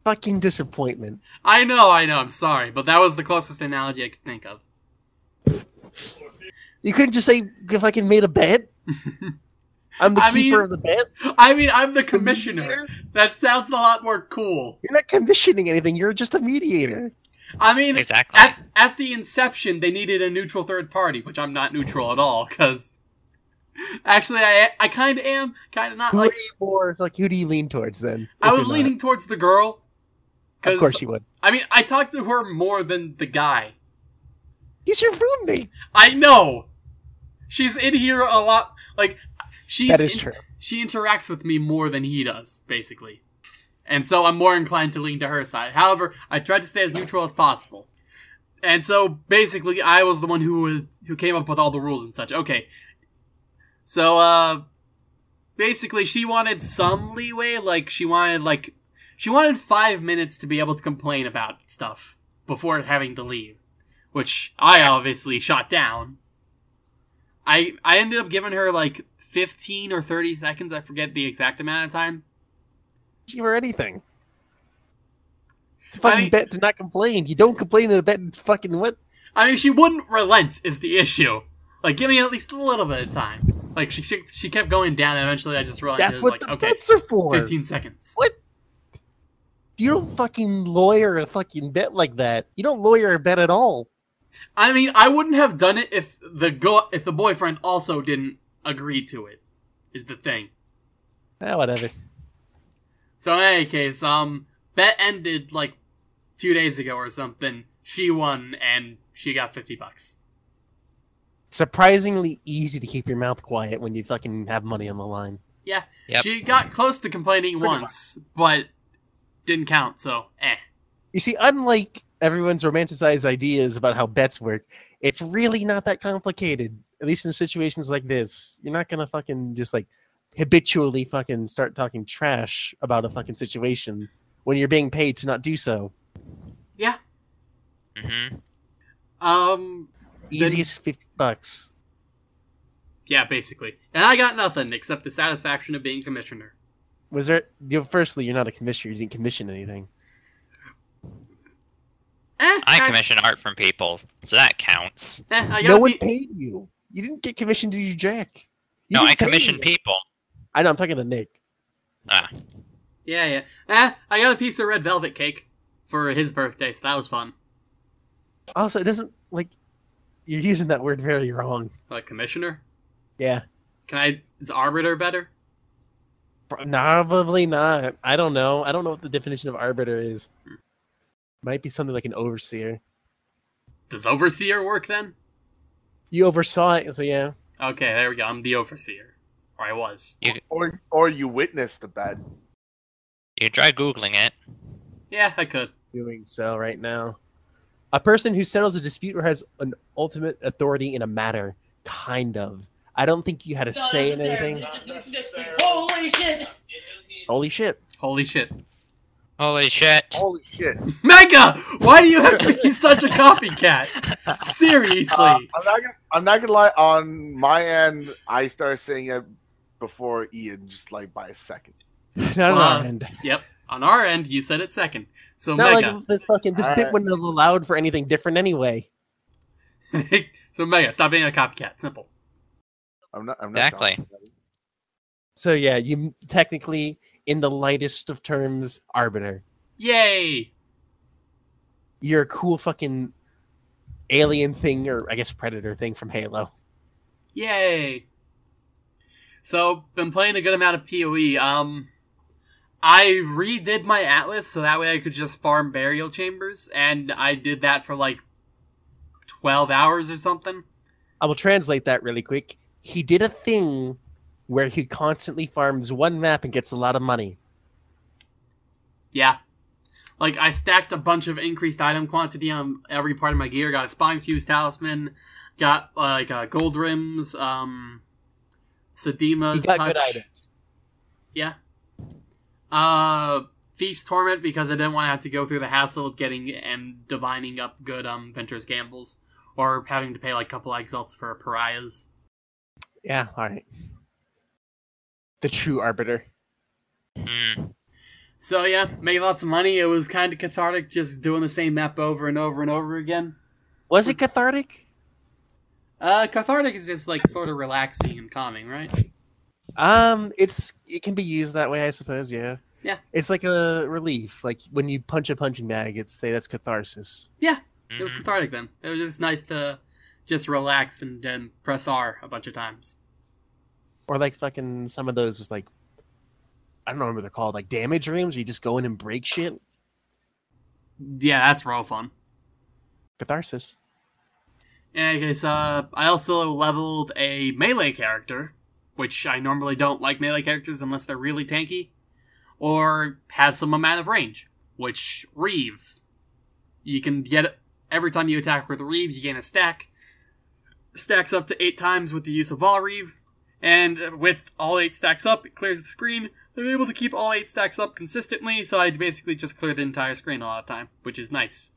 Fucking disappointment. I know, I know, I'm sorry, but that was the closest analogy I could think of. You couldn't just say if I can made a bed. I'm the I keeper mean- of the bed. I mean, I'm the commissioner. That sounds a lot more cool. You're not commissioning anything. You're just a mediator. I mean, Exactly. at, at the inception, they needed a neutral third party, which I'm not neutral at all, because. Actually, I I kind of am, kind of not. Who Like, are you more like? Who do you lean towards then? I was you're not? leaning towards the girl. Of course you would. I mean, I talked to her more than the guy. He's your roommate. I know. She's in here a lot. Like she's That is in- true. She interacts with me more than he does, basically, and so I'm more inclined to lean to her side. However, I tried to stay as neutral as possible, and so basically, I was the one who was who came up with all the rules and such. Okay, so uh, basically, she wanted some leeway. Like she wanted like she wanted five minutes to be able to complain about stuff before having to leave which I obviously shot down. I I ended up giving her like 15 or 30 seconds, I forget the exact amount of time. Give her anything. It's a fucking mean- bet to not complain. You don't complain in a bet. Fucking what? I mean, she wouldn't relent is the issue. Like give me at least a little bit of time. Like she she, she kept going down and eventually I just realized That's it was what like the okay, bets are for. 15 seconds. What? You don't fucking lawyer a fucking bet like that. You don't lawyer a bet at all. I mean, I wouldn't have done it if the go if the boyfriend also didn't agree to it. Is the thing. Eh, whatever. So in any case, um, bet ended like two days ago or something. She won, and she got fifty bucks. Surprisingly easy to keep your mouth quiet when you fucking have money on the line. Yeah, Yep. she got close to complaining Pretty once, but didn't count. So, eh. You see, unlike everyone's romanticized ideas about how bets work, it's really not that complicated. At least in situations like this, you're not gonna fucking just like habitually fucking start talking trash about a fucking situation when you're being paid to not do so. Yeah. Mm hmm Um. Then- Easiest fifty bucks. Yeah, basically. And I got nothing except the satisfaction of being commissioner. Was there? You know, firstly, you're not a commissioner. You didn't commission anything. Eh, I commission art from people, so that counts. I got No one pe- paid you. You didn't get commissioned to do jack. You No, I pay commission people. I know. I'm talking to Nick. Ah, Yeah, yeah. Eh, I got a piece of red velvet cake for his birthday, so that was fun. Also, it doesn't like you're using that word very wrong. Like commissioner? Yeah, Can I? Is arbiter better? Probably not. I don't know. I don't know what the definition of arbiter is. Might be something like an overseer. Does overseer work then? You oversaw it, so yeah. Okay, there we go. I'm the overseer, or I was. Or or you witnessed the bet. you try googling it. Yeah, I could. Doing so right now. A person who settles a dispute or has an ultimate authority in a matter. Kind of. I don't think you had a Not say in anything. it just needs to say, Holy shit! Holy shit. Holy shit. Holy shit. Holy shit! Mega! Why do you have to be such a copycat? Seriously. Uh, I'm not gonna. I'm not gonna lie. On my end, I started saying it before Ian, just like by a second. Not on our end. Yep. On our end, you said it second. So Not Mega. like this fucking this bit Alright. wouldn't have allowed for anything different anyway. so Mega, stop being a copycat. Simple. I'm not. I'm not Exactly. So yeah, you technically, in the lightest of terms, arbiter. Yay! You're a cool fucking alien thing, or I guess predator thing from Halo. Yay! So, been playing a good amount of PoE. Um, I redid my atlas so that way I could just farm burial chambers, and I did that for like twelve hours or something. I will translate that really quick. He did a thing where he constantly farms one map and gets a lot of money. Yeah. Like, I stacked a bunch of increased item quantity on every part of my gear. Got a Spine Fuse Talisman, got, like, uh, Gold Rims, um, He Sadima's got Touch. good items. Yeah. Uh, Thief's Torment, because I didn't want to have to go through the hassle of getting and divining up good, um, Ventor's Gambles. Or having to pay, like, a couple exalts for pariahs. Yeah, all right. The true arbiter. Hmm. So, yeah, made lots of money. It was kind of cathartic just doing the same map over and over and over again. Was it cathartic? Uh, cathartic is just like sort of relaxing and calming, right? Um, it's it can be used that way, I suppose. Yeah. Yeah. It's like a relief, like when you punch a punching bag. It's say that's catharsis. Yeah. It was Mhm. cathartic then. It was just nice to just relax and then press R a bunch of times. Or like fucking some of those is like I don't know what they're called, like damage rooms where you just go in and break shit. Yeah, that's real fun. Catharsis. In any case, uh, I also leveled a melee character, which I normally don't like melee characters unless they're really tanky, or have some amount of range, which Reave. You can get every time you attack with Reave, you gain a stack. Stacks up to eight times with the use of Vaal Reave, and with all eight stacks up, it clears the screen. I'm able to keep all eight stacks up consistently, so I basically just clear the entire screen a lot of time, which is nice.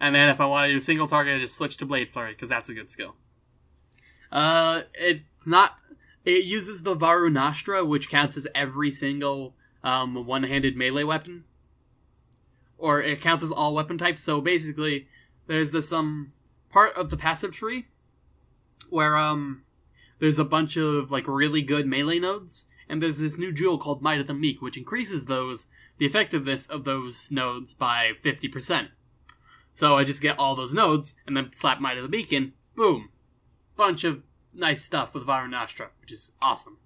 And then if I want to do single target, I just switch to Blade Flurry because that's a good skill. Uh, it's not. It uses the Varu Varunastra, which counts as every single um, one-handed melee weapon, or it counts as all weapon types. So basically, there's this um part of the passive tree where um there's a bunch of like really good melee nodes, and there's this new jewel called Might of the Meek, which increases those the effectiveness of those nodes by fifty percent. So I just get all those nodes and then slap Might of the Beacon. Boom. Bunch of nice stuff with Varunastra, which is awesome.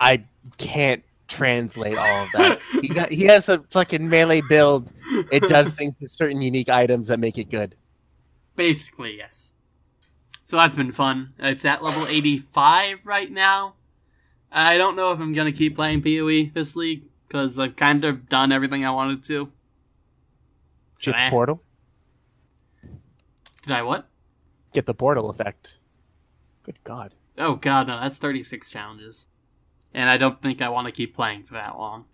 I can't translate all of that. he got he has a fucking melee build. It does things with certain unique items that make it good. Basically, yes. So that's been fun. It's at level 85 right now. I don't know if I'm going to keep playing PoE this league because I've kind of done everything I wanted to. So, Get the eh. portal. Did I what? Get the portal effect. Good God. Oh god, no, that's 36 challenges. And I don't think I want to keep playing for that long.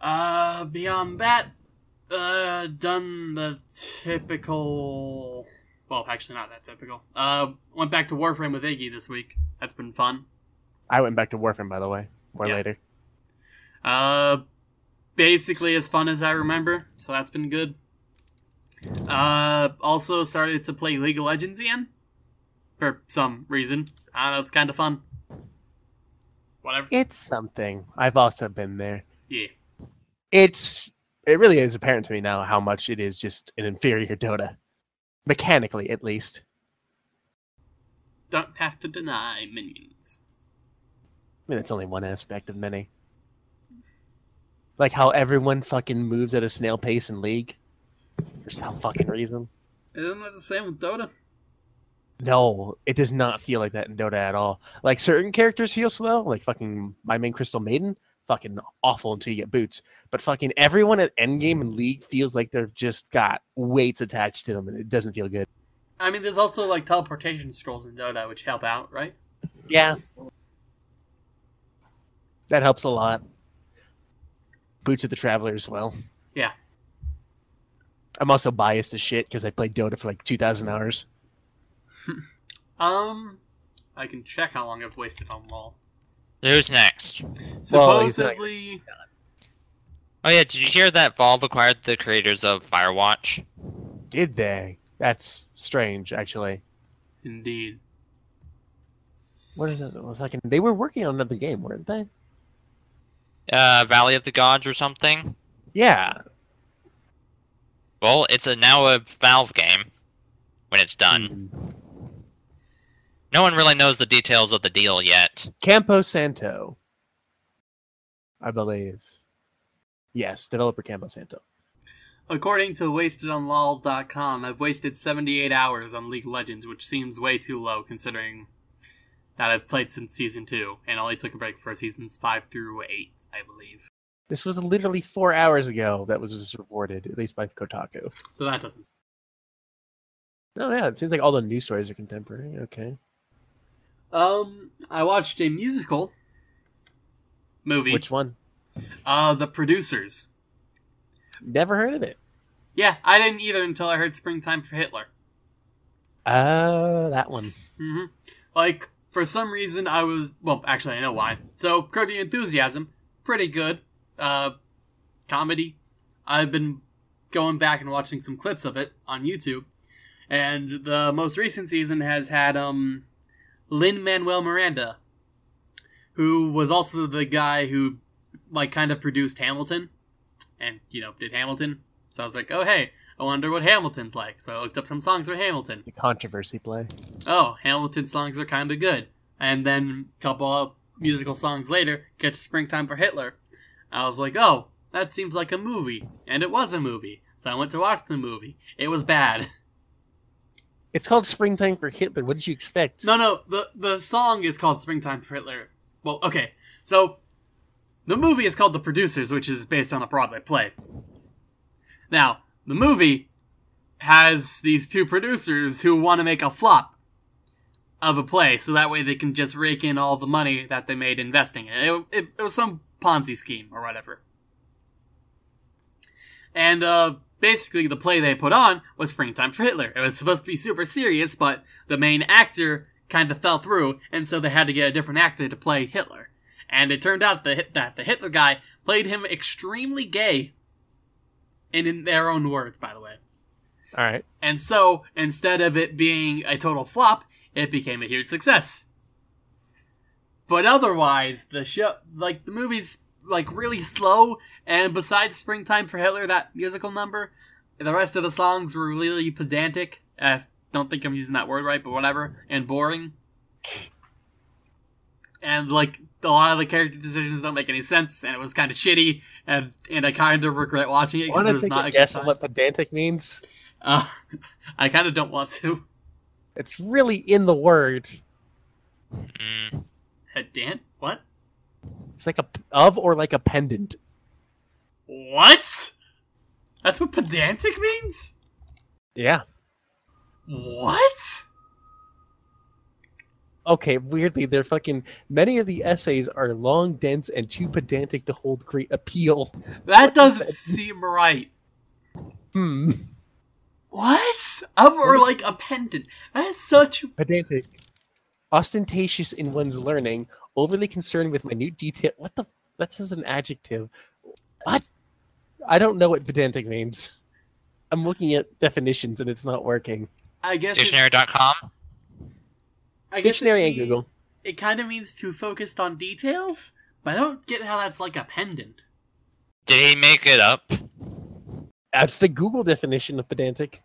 Uh, beyond that, uh, done the typical. Well, actually, not that typical. Uh, went back to Warframe with Iggy this week. That's been fun. I went back to Warframe, by the way. More Yeah. later. Uh, basically as fun as I remember, so that's been good. Uh, also started to play League of Legends again. For some reason. I don't know, it's kind of fun. Whatever. It's something. I've also been there. Yeah. It's it really is apparent to me now how much it is just an inferior Dota. Mechanically, at least. Don't have to deny minions. I mean, it's only one aspect of many. Like how everyone fucking moves at a snail pace in League. For some fucking reason. Isn't that the same with Dota? No, it does not feel like that in Dota at all. Like certain characters feel slow, like fucking my main Crystal Maiden, fucking awful until you get boots. But fucking everyone at endgame and League feels like they've just got weights attached to them, and it doesn't feel good. I mean, there's also like teleportation scrolls in Dota, which help out, right? Yeah, that helps a lot. Boots of the Traveler as well. Yeah. I'm also biased as shit because I played Dota for like 2,000 hours. Um, I can check how long I've wasted on LoL. Who's next? Well, Supposedly, Oh yeah, did you hear that Valve acquired the creators of Firewatch? Did they? That's strange, actually. indeed. What is it? Fucking, they were working on another game, weren't they? Uh, Valley of the Gods or something? Yeah. Well, it's a now a Valve game when it's done. Mm. No one really knows the details of the deal yet. Campo Santo, I believe. Yes, developer Campo Santo. According to wastedonlol.com, I've wasted 78 hours on League of Legends, which seems way too low considering that I've played since season 2 and only took a break for seasons 5 through 8, I believe. This was literally four hours ago that was just reported, at least by Kotaku. So that doesn't. Oh yeah, it seems like all the news stories are contemporary. Okay. Um, I watched a musical movie. Which one? Uh, The Producers. Never heard of it. Yeah, I didn't either until I heard Springtime for Hitler. Uh, that one. hmm Like, for some reason, I was. Well, actually, I know why. So, Curb Your Enthusiasm, pretty good. Uh, comedy. I've been going back and watching some clips of it on YouTube. And the most recent season has had, um, Lin Manuel Miranda, who was also the guy who, like, kind of produced Hamilton. And, you know, did Hamilton. So I was like, oh, hey, I wonder what Hamilton's like. So I looked up some songs for Hamilton The controversy play. oh, Hamilton songs are kind of good. And then a couple of musical songs later, get to Springtime for Hitler. I was like, oh, that seems like a movie. And it was a movie. So I went to watch the movie. It was bad. It's called Springtime for Hitler. What did you expect? no, no, the, the song is called Springtime for Hitler. Well, okay. So the movie is called The Producers, which is based on a Broadway play. Now, the movie has these two producers who want to make a flop of a play, so that way they can just rake in all the money that they made investing in it. It, it, it was some Ponzi scheme or whatever. And uh, basically, the play they put on was Springtime for Hitler. It was supposed to be super serious, but the main actor kind of fell through, and so they had to get a different actor to play Hitler. And it turned out that that the Hitler guy played him extremely gay. And in their own words, by the way. All right. And so, instead of it being a total flop, it became a huge success. But otherwise, the show, like, the movie's, like, really slow, and besides Springtime for Hitler, that musical number, the rest of the songs were really pedantic. I don't think I'm using that word right, but whatever. And boring. And, like, a lot of the character decisions don't make any sense, and it was kind of shitty, and and I kind of regret watching it because it was not a a good guess on what pedantic means? Uh, I kind of don't want to. It's really in the word. Mm. Pedant? What? It's like a of or like a pendant. What? That's what pedantic means? Yeah. What? Okay, weirdly, they're fucking. Many of the essays are long, dense, and too pedantic to hold great appeal. That does doesn't that seem right. Hmm. What? Of or like a pendant? That is such. Pedantic. Ostentatious in one's learning, overly concerned with minute detail. What the? That's just an adjective. What? I don't know what pedantic means. I'm looking at definitions and it's not working. I guess it's- Dictionary.com. I guess Dictionary it and Google. It kind of means too focused on details, but I don't get how that's like a pendant. Did he make it up? That's the Google definition of pedantic.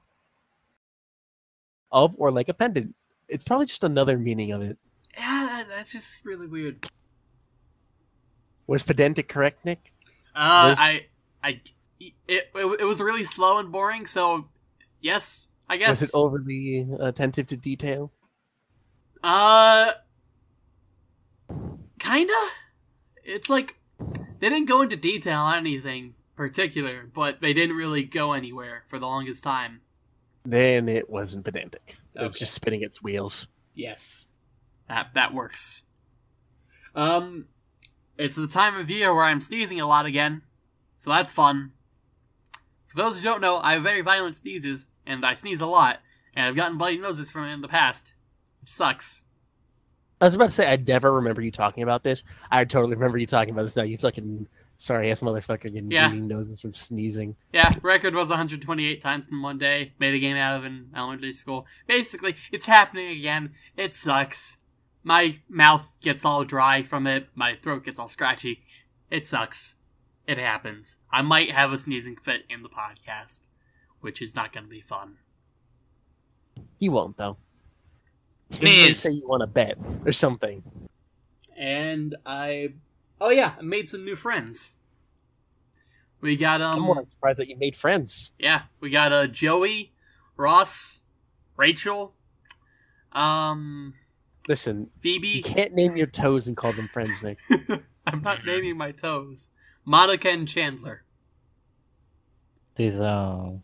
Of or like a pendant. It's probably just another meaning of it. Yeah, that, that's just really weird. Was pedantic correct, Nick? Uh, This- I, I, it, it, it was really slow and boring. So, yes, I guess. Was it overly attentive to detail? Uh, kinda. It's like they didn't go into detail on anything particular, but they didn't really go anywhere for the longest time. Then it wasn't pedantic. It was just spinning its wheels. Yes, that that works. Um, it's the time of year where I'm sneezing a lot again, so that's fun. For those who don't know, I have very violent sneezes, and I sneeze a lot, and I've gotten bloody noses from it in the past, which sucks. I was about to say I never remember you talking about this. I totally remember you talking about this now. You fucking sorry ass motherfucker getting Yeah. noses from sneezing. Yeah, record was 128 times in one day. Made a game out of in elementary school. Basically, it's happening again. It sucks. My mouth gets all dry from it. My throat gets all scratchy. It sucks. It happens. I might have a sneezing fit in the podcast, which is not going to be fun. You won't though. Just maybe Sneeze. say you want to bet or something. And I, oh yeah, I made some new friends. We got um... I'm more surprised that you made friends. yeah, we got uh Joey, Ross, Rachel, um, Listen, Phoebe. you can't name your toes and call them friends, Nick. I'm not naming my toes. Monica and Chandler. These um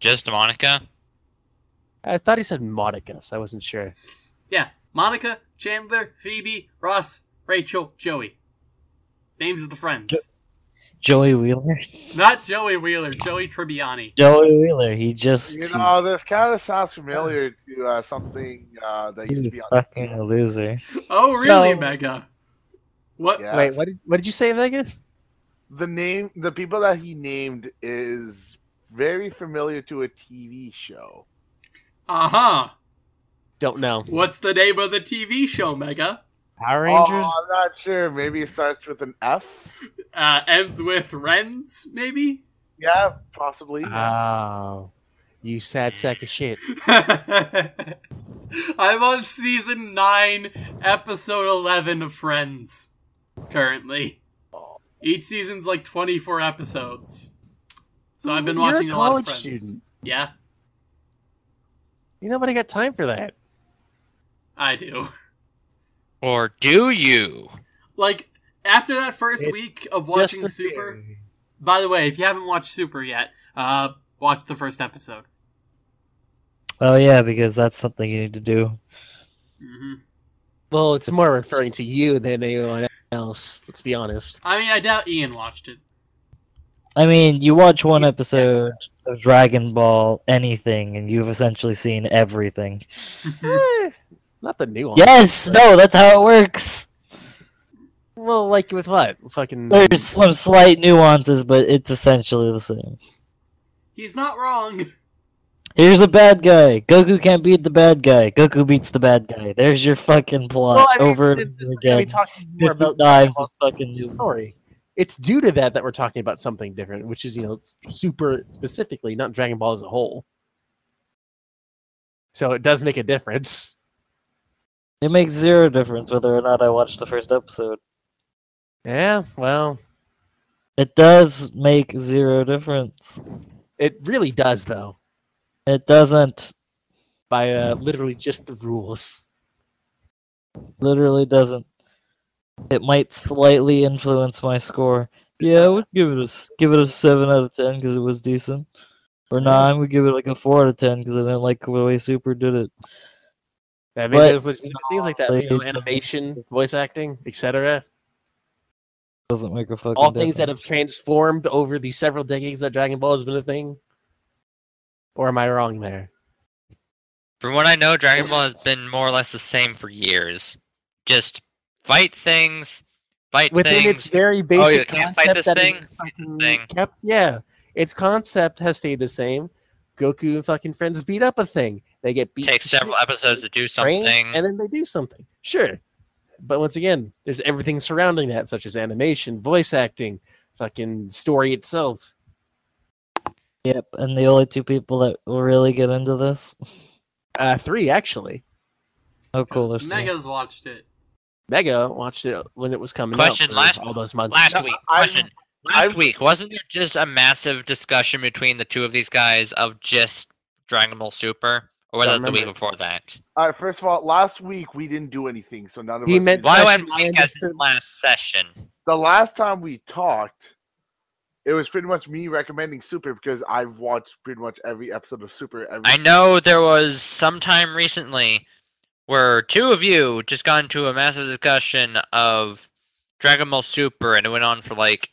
Just Monica? I thought he said Monica, so I wasn't sure. Yeah, Monica, Chandler, Phoebe, Ross, Rachel, Joey. Names of the friends. Jo- Joey Wheeler. not Joey Wheeler, Joey Tribbiani. Joey Wheeler. He just You know, this kind of sounds familiar to uh, something uh, that used to he's be on. fucking a loser. Oh, really, So- Mega? What? Yeah. Wait, what did what did you say, Megan? The name, the people that he named is very familiar to a TV show. Uh huh. Don't know. What's the name of the TV show, Mega? Power Rangers? Oh, I'm not sure. Maybe it starts with an F. Uh, ends with Renz, maybe? Yeah, possibly. Oh, you sad sack of shit. I'm on season 9, episode 11 of Friends, currently. Each season's like 24 episodes. So I've been You're watching a a, lot of college Friends. student. Yeah, You nobody got time for that. I do. Or do you? Like, after that first It's week of watching Super. theory. By the way, if you haven't watched Super yet, uh, watch the first episode. Oh yeah, because that's something you need to do. hmm Well, it's more referring to you than anyone else. Let's be honest. I mean, I doubt Ian watched it. I mean, you watch one Yes. episode of Dragon Ball anything, and you've essentially seen everything. Eh, not the new one. Yes, no, that's how it works. Well, like with what? Fucking. There's some slight nuances, but it's essentially the same. He's not wrong. Here's a bad guy. Goku can't beat the bad guy. Goku beats the bad guy. There's your fucking plot Well, I mean, over and over we again. talking more about fucking story? It's due to that that we're talking about something different, which is you know super specifically, not Dragon Ball as a whole. So it does make a difference. It makes zero difference whether or not I watch the first episode. Yeah, well, It does make zero difference. it really does though. It doesn't. By uh, literally just the rules. Literally doesn't. It might slightly influence my score. Yeah, I would give it a give it a seven out of ten because it was decent. Or nine, would give it like a four out of ten because I didn't like the way Super did it. I mean, But- there's legitimate things like that, you know, animation, voice acting, etc. Doesn't make a fucking All things that have transformed over the several decades that Dragon Ball has been a thing. Or am I wrong there? From what I know, Dragon Ball has been more or less the same for years. Just fight things, fight Within things. its very oh, you basic can't fight concept this that thing? Fight thing. kept, yeah, its concept has stayed the same. Goku and fucking friends beat up a thing. They get beat. takes several shit, episodes to do train, something. and then they do something. Sure, but once again, there's everything surrounding that, such as animation, voice acting, fucking story itself. Yep, and the only two people that will really get into this. Uh, three actually. Oh, cool. Because There's three. Mega's watched it. Mega watched it when it was coming Question, out. for last- all those months. Last No, week, I'm- question. Last I'm- week, wasn't there just a massive discussion between the two of these guys of just Dragon Ball Super? Or was Don't it the week before that? All right, first of all, last week we didn't do anything, so none of He us. meant- Why Session, went I week as understood. last session? the last time we talked, it was pretty much me recommending Super because I've watched pretty much every episode of Super. Every I know there was some time recently where two of you just got into a massive discussion of Dragon Ball Super, and it went on for like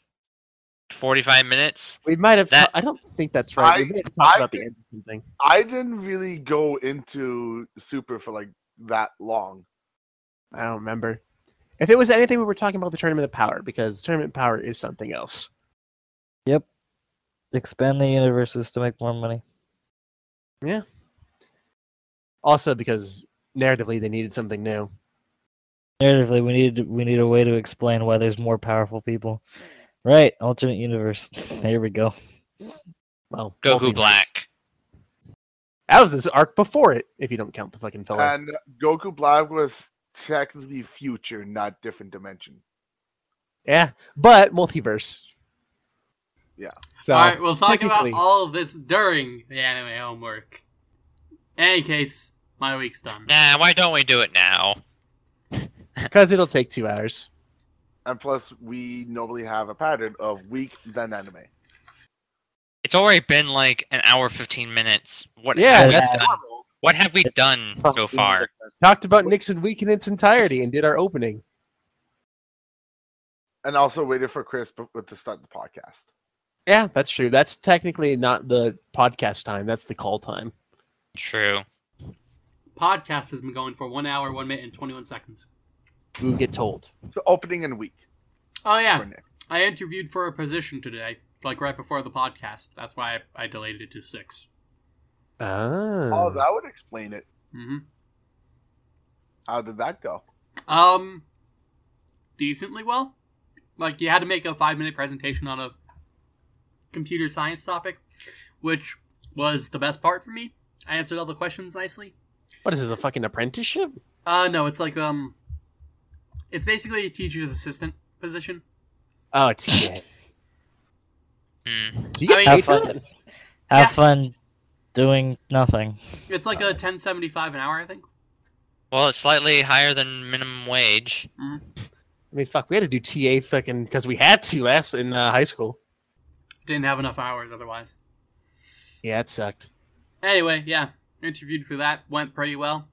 forty-five minutes. We might have. That- I don't think that's right. I- we may have talked I about the think- Anderson thing. I didn't really go into Super for like that long. I don't remember. If it was anything, we were talking about the Tournament of Power because Tournament of Power is something else. Expand the universes to make more money. Yeah. Also, because narratively they needed something new. Narratively, we need we need a way to explain why there's more powerful people. Right, alternate universe. Here we go. Well, Goku multiverse. Black. That was this arc before it, if you don't count the fucking filler. And Goku Black was technically future, not different dimension. yeah, but multiverse. Yeah. So all right, we'll talk about all of this during the anime homework. In any case, my week's done. Nah, why don't we do it now? because it'll take two hours. And plus, we normally have a pattern of week then anime. It's already been like an hour, fifteen minutes. What Yeah, have we that's done? What have we done so far? Talked about Nixon Week in its entirety and did our opening. And also waited for Chris b- to start the podcast. Yeah, that's true. That's technically not the podcast time. That's the call time. True. Podcast has been going for one hour, one minute, and twenty-one seconds. We will get told. So opening and week Oh yeah. I interviewed for a position today, like right before the podcast. That's why I, I delayed it to six. Ah. Oh, that would explain it. hmm How did that go? Um, decently well. Like you had to make a five-minute presentation on a computer science topic, which was the best part for me. I answered all the questions nicely. what is this, a fucking apprenticeship? Uh, no, it's like um, it's basically a teacher's assistant position. Oh, it's yeah. Hmm. Do you I get mean- Have fun. Have Yeah. fun doing nothing. It's like a ten seventy-five an hour, I think. Well, it's slightly higher than minimum wage. I mean, fuck, we had to do TA fucking because we had to last in uh, high school. Didn't have enough hours otherwise. Yeah, it sucked. Anyway, yeah, interviewed for that went pretty well.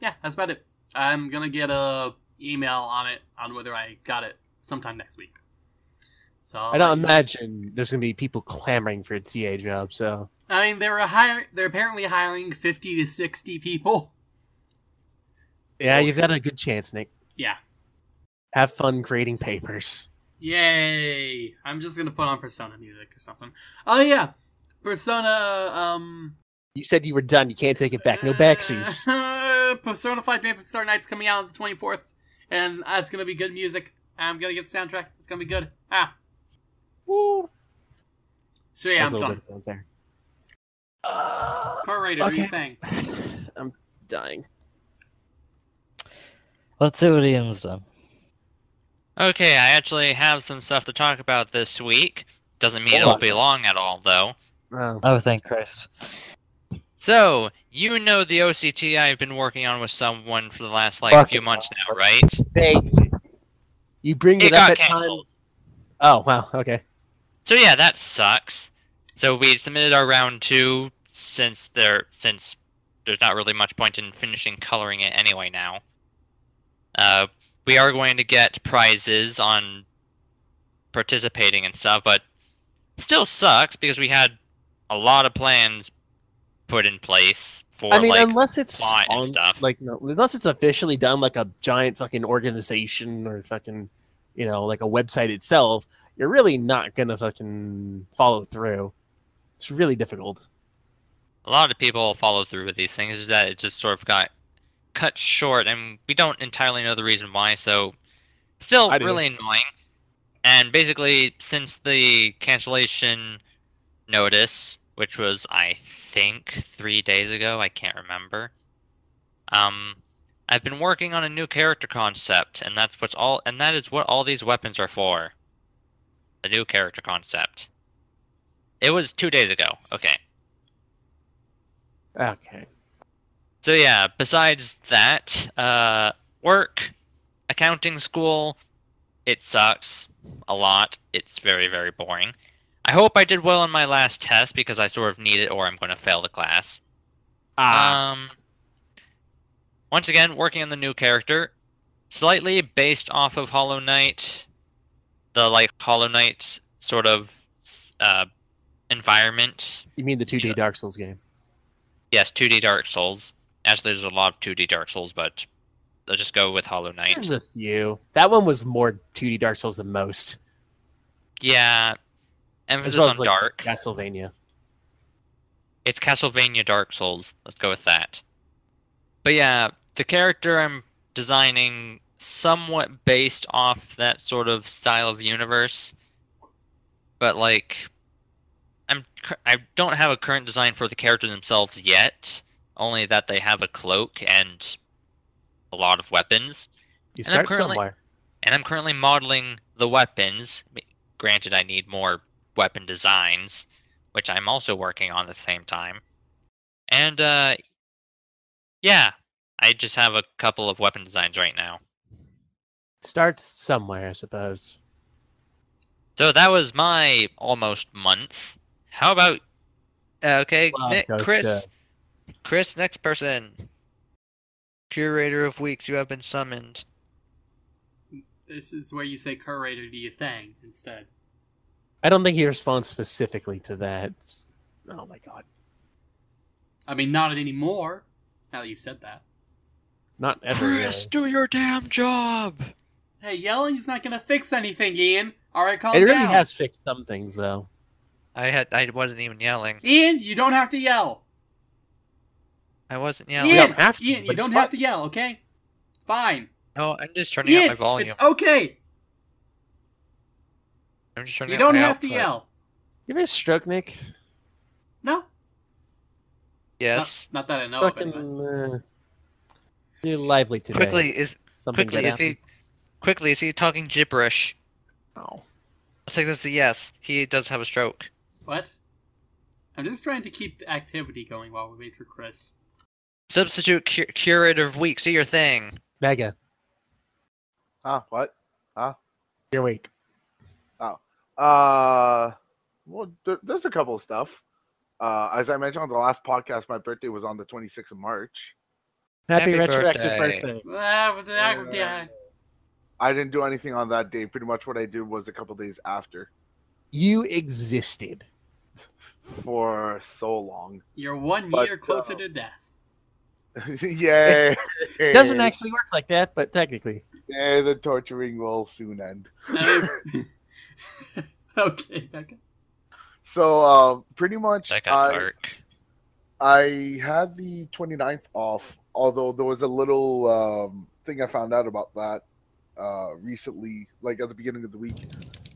Yeah, that's about it. I'm gonna get a email on it on whether I got it sometime next week. So I don't imagine there's gonna be people clamoring for a TA job. So I mean, they're hire. They're apparently hiring fifty to sixty people. yeah, you've got a good chance, Nick. Yeah. Have fun creating papers. Yay! I'm just gonna put on Persona music or something. Oh yeah, Persona. Um, You said you were done. You can't take it back. No backsies. Uh, Persona 5 Dancing Star Night's coming out on the 24th, and uh, it's gonna be good music. I'm gonna get the soundtrack. It's gonna be good. Ah, Woo. so yeah, That's I'm done. bit of there. Car Raider, what do you okay. think? I'm dying. Let's see what Ian's done. Okay, I actually have some stuff to talk about this week. Doesn't mean Hold it'll on. be long at all, though. Oh. Oh, thank Christ. So, you know the OCT I've been working on with someone for the last like Fuck few it. months now, right? They, you bring It it, up at canceled. times. Oh wow. Okay. So yeah, that sucks. So we submitted our round two since there since there's not really much point in finishing coloring it anyway now. Uh, we are going to get prizes on participating and stuff, but still sucks because we had a lot of plans put in place for I mean, like unless it's on, stuff. like no, unless it's officially done like a giant fucking organization or fucking, you know, like a website itself, you're really not gonna fucking follow through. It's really difficult. a lot of people follow through with these things is that it just sort of got cut short and we don't entirely know the reason why so still really annoying. And basically since the cancellation notice which was i think three days ago i can't remember um i've been working on a new character concept and that's what's all and that is what all these weapons are for. The new character concept. It was two days ago. Okay. Okay. So yeah, besides that, uh, work, accounting school, it sucks a lot. It's very, very boring. I hope I did well on my last test because I sort of need it or I'm going to fail the class. Ah. Um, once again, working on the new character, slightly based off of Hollow Knight, the like Hollow Knight sort of uh, environment. you mean the 2D yeah. Dark Souls game? Yes, 2D Dark Souls. Actually, there's a lot of 2D Dark Souls, but I'll just go with Hollow Knight. There's a few. That one was more 2D Dark Souls than most. Yeah, emphasis well on like, dark. Castlevania. It's Castlevania Dark Souls. Let's go with that. But yeah, the character I'm designing somewhat based off that sort of style of universe. But like I'm I don't have a current design for the characters themselves yet, only that they have a cloak and a lot of weapons. You And I'm start currently- somewhere. And I'm currently modeling the weapons. Granted, I need more weapon designs, which I'm also working on at the same time. And, uh, yeah, I just have a couple of weapon designs right now. Start somewhere, I suppose. So that was my almost month. How about, uh, okay, Wow, Nick, Chris, good. Chris, next person. Curator of Weeks, you have been summoned. This is where you say curator to your thing instead. I don't think he responds specifically to that. Oh my god. I mean, not anymore. Now that you said that. Not ever. really. do your damn job! Hey, yelling is not gonna fix anything, Ian. All right, calm It really down. has fixed some things, though. I had, I wasn't even yelling. Ian, you don't have to yell. I wasn't Ian, You don't have to, Ian, you don't fine. have to yell. Okay, it's fine. No, I'm just turning Ian, up my volume. it's okay. I'm just turning You up don't my have to yell. You ever a stroke, Nick? No, Yes. not, not that I know Fucking. of. Anyway. Uh, you're lively today. Quickly, is Something quickly good is he? Quickly, is he talking gibberish? happened? Oh. I'll take this as a yes. He does have a stroke. What? I'm just trying to keep the activity going while we wait for Chris. Substitute cu- curator of weeks. Do your thing. Mega, Huh? What? Huh? Your week. Oh. Uh, well, there, there's a couple of stuff. Uh, as I mentioned on the last podcast, my birthday was on the 26th of March. Happy, Happy retroactive birthday. birthday. Ah, but the- yeah. I didn't do anything on that day. Pretty much what I did was a couple days after You existed. for so long. You're one But, year closer uh, to death. Yay! It doesn't actually work like that, but technically. Yeah, the torturing will soon end. I mean- okay, So, uh, pretty much, I, dark. I had the 29th off, although there was a little um, thing I found out about that uh, recently, like at the beginning of the week.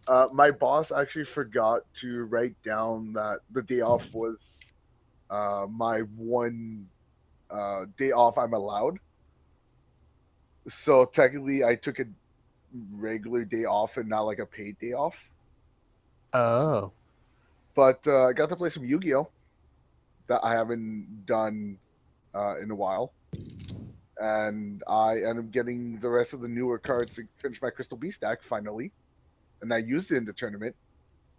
Uh, my boss actually forgot to write down that the day off was uh, my one uh, day off I'm allowed. so technically, I took a regular day off and not like a paid day off. Oh. But uh, I got to play some Yu-Gi-Oh that I haven't done uh, in a while, and I ended up getting the rest of the newer cards to finish my Crystal Beast deck finally, and I used it in the tournament.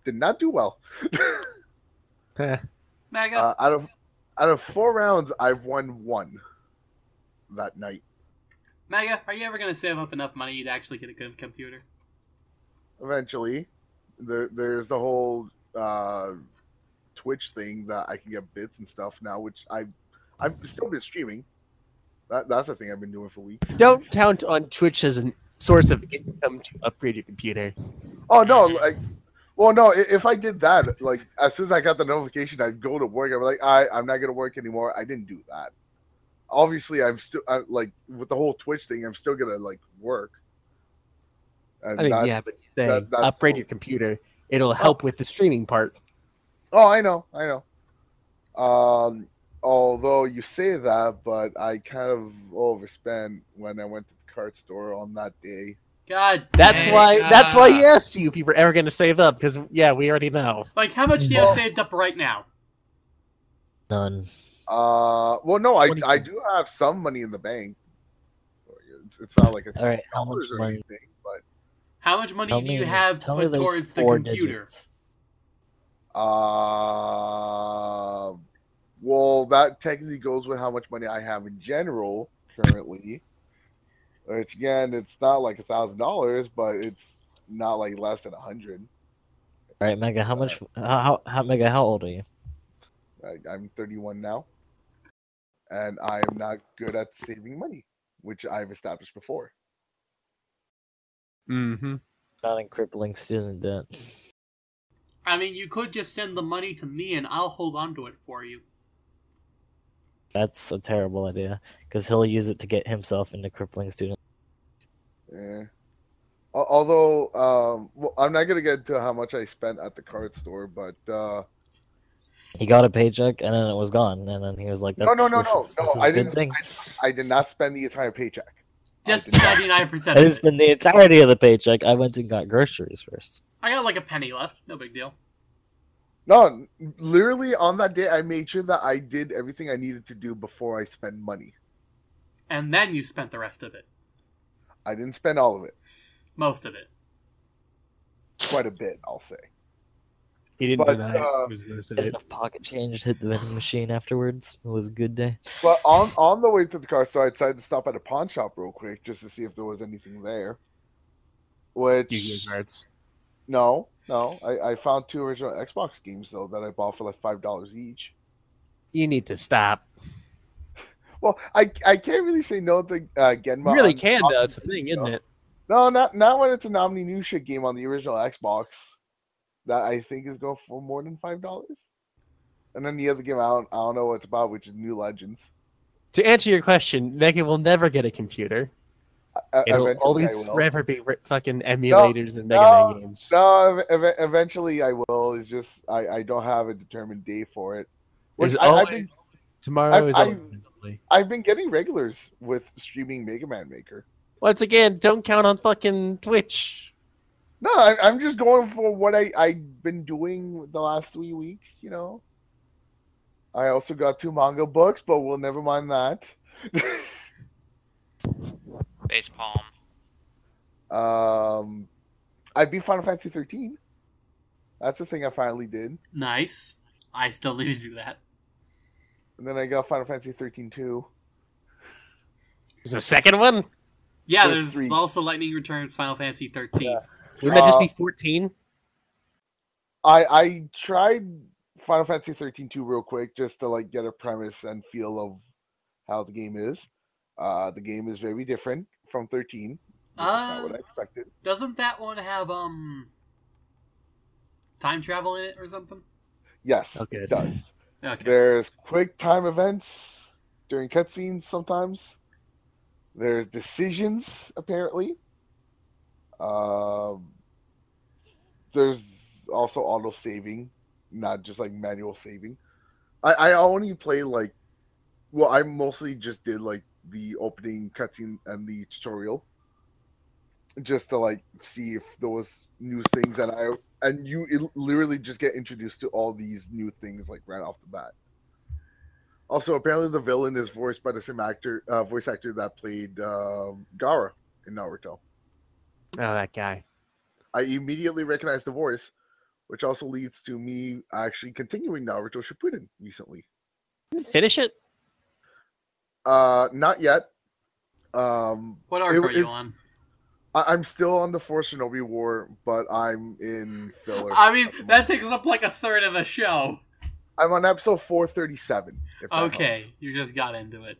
Did not do well. Mega. uh, out of out of four rounds, I've won one that night. Mega, are you ever gonna save up enough money to actually get a good computer? Eventually, there there's the whole uh, Twitch thing that I can get bits and stuff now, which I I've still been streaming. That that's the thing I've been doing for weeks. Don't count on Twitch as a source of income to upgrade your computer. Oh no, like, well, no. If I did that, like, as soon as I got the notification, I'd go to work. I'm like, I, I'm not gonna work anymore. I didn't do that. Obviously, I'm still I, like with the whole Twitch thing. I'm still gonna like work. And I mean, that- yeah, but saying that- upgrade your computer. It'll help with the streaming part. Oh, I know, I know. Um, although you say that, but I kind of overspent when I went to the card store on that day. God, That's dang. why. That's why he Ah. asked you if you were ever going to save up. Because yeah, we already know. Like, how much do you have saved up right now? None. Uh, well, no, I I do have some money in the bank. It's, it's not like it's All right, how much money? anything, but How much money Tell do you me- have to tell me put towards the four computer? digits. uh, well, that technically goes with how much money I have in general currently. Which again, it's not like a thousand dollars, but it's not like less than a hundred. All right, Mega. How much? How, how, how Mega? How old are you? I, I'm 31 now, and I am not good at saving money, which I've established before. Mm-hmm. Not in crippling student debt. I mean, you could just send the money to me and I'll hold on to it for you. That's a terrible idea because he'll use it to get himself into crippling student. Yeah. Although, um, well, I'm not gonna get into how much I spent at the card store, but uh, He got a paycheck and then it was gone, and then he was like, No, That's, no, no, this no, is- no, this is I a didn't- Thing. I did not spend the entire paycheck. Just 99% I of didn't it. spend the entirety of the paycheck. I went and got groceries first. I got like a penny left. No big deal. No, literally on that day, I made sure that I did everything I needed to do before I spend money. And then you spent the rest of it. I didn't spend all of it, Most of it. quite a bit, I'll say. He didn't But, deny uh, it was most of it. enough pocket change hit the vending machine afterwards. It was a good day. But on on the way to the car store, I decided to stop at a pawn shop real quick just to see if there was anything there. Which Yu-Gi-Oh cards. no, no, I, I found two original Xbox games though that I bought for like five dollars each. You need to stop. Well, I I can't really say no to uh, Genma. You really can though. It's a thing, isn't it? No, not not when it's an Onimusha game on the original Xbox that I think is going for more than five dollars. And then the other game I don't, I don't know what it's about, which is New Legends. To answer your question, Megan will never get a computer. Uh, It'll always forever be fucking emulators and Mega no, Man games. No, ev- ev- eventually I will. It's just I, I don't have a determined day for it. Which There's I, always, been tomorrow I- is I-. I've been getting regulars with streaming Mega Man Maker. Once again, don't count on fucking Twitch. No, I, I'm just going for what I I've been doing the last three weeks. You know. I also got two manga books, but we'll never mind that. Base palm. um, I beat Final Fantasy 13. That's the thing I finally did, Nice. I still need to do that. and then I got Final Fantasy 13 too. There's a second one. Yeah, There's there's three. also Lightning Returns Final Fantasy 13. Yeah. Wouldn't that just Uh, be 14? I I tried Final Fantasy 13 2 real quick just to like get a premise and feel of how the game is. Uh, the game is very different from 13. Which is not what I Uh, expected. Doesn't that one have um time travel in it or something? Yes, Okay. it does. Okay. There's quick time events during cutscenes sometimes. There's decisions apparently. Um, there's also auto saving, not just like manual saving. I, I only play like, well, I mostly just did like the opening cutscene and the tutorial, just to like see if there was new things, and I and you it literally just get introduced to all these new things like right off the bat. Also, apparently the villain is voiced by the same actor, uh, voice actor that played um Gaara in Naruto. Oh, that guy. I immediately recognized the voice, which also leads to me actually continuing Naruto Shippuden recently. Finish it. Uh, not yet. Um, What arc It- are you it- on? I- I'm still on the Four Shinobi War, but I'm in filler. I mean, that takes up like a third of the show. I'm on episode 437. if that helps. Okay, you just got into it.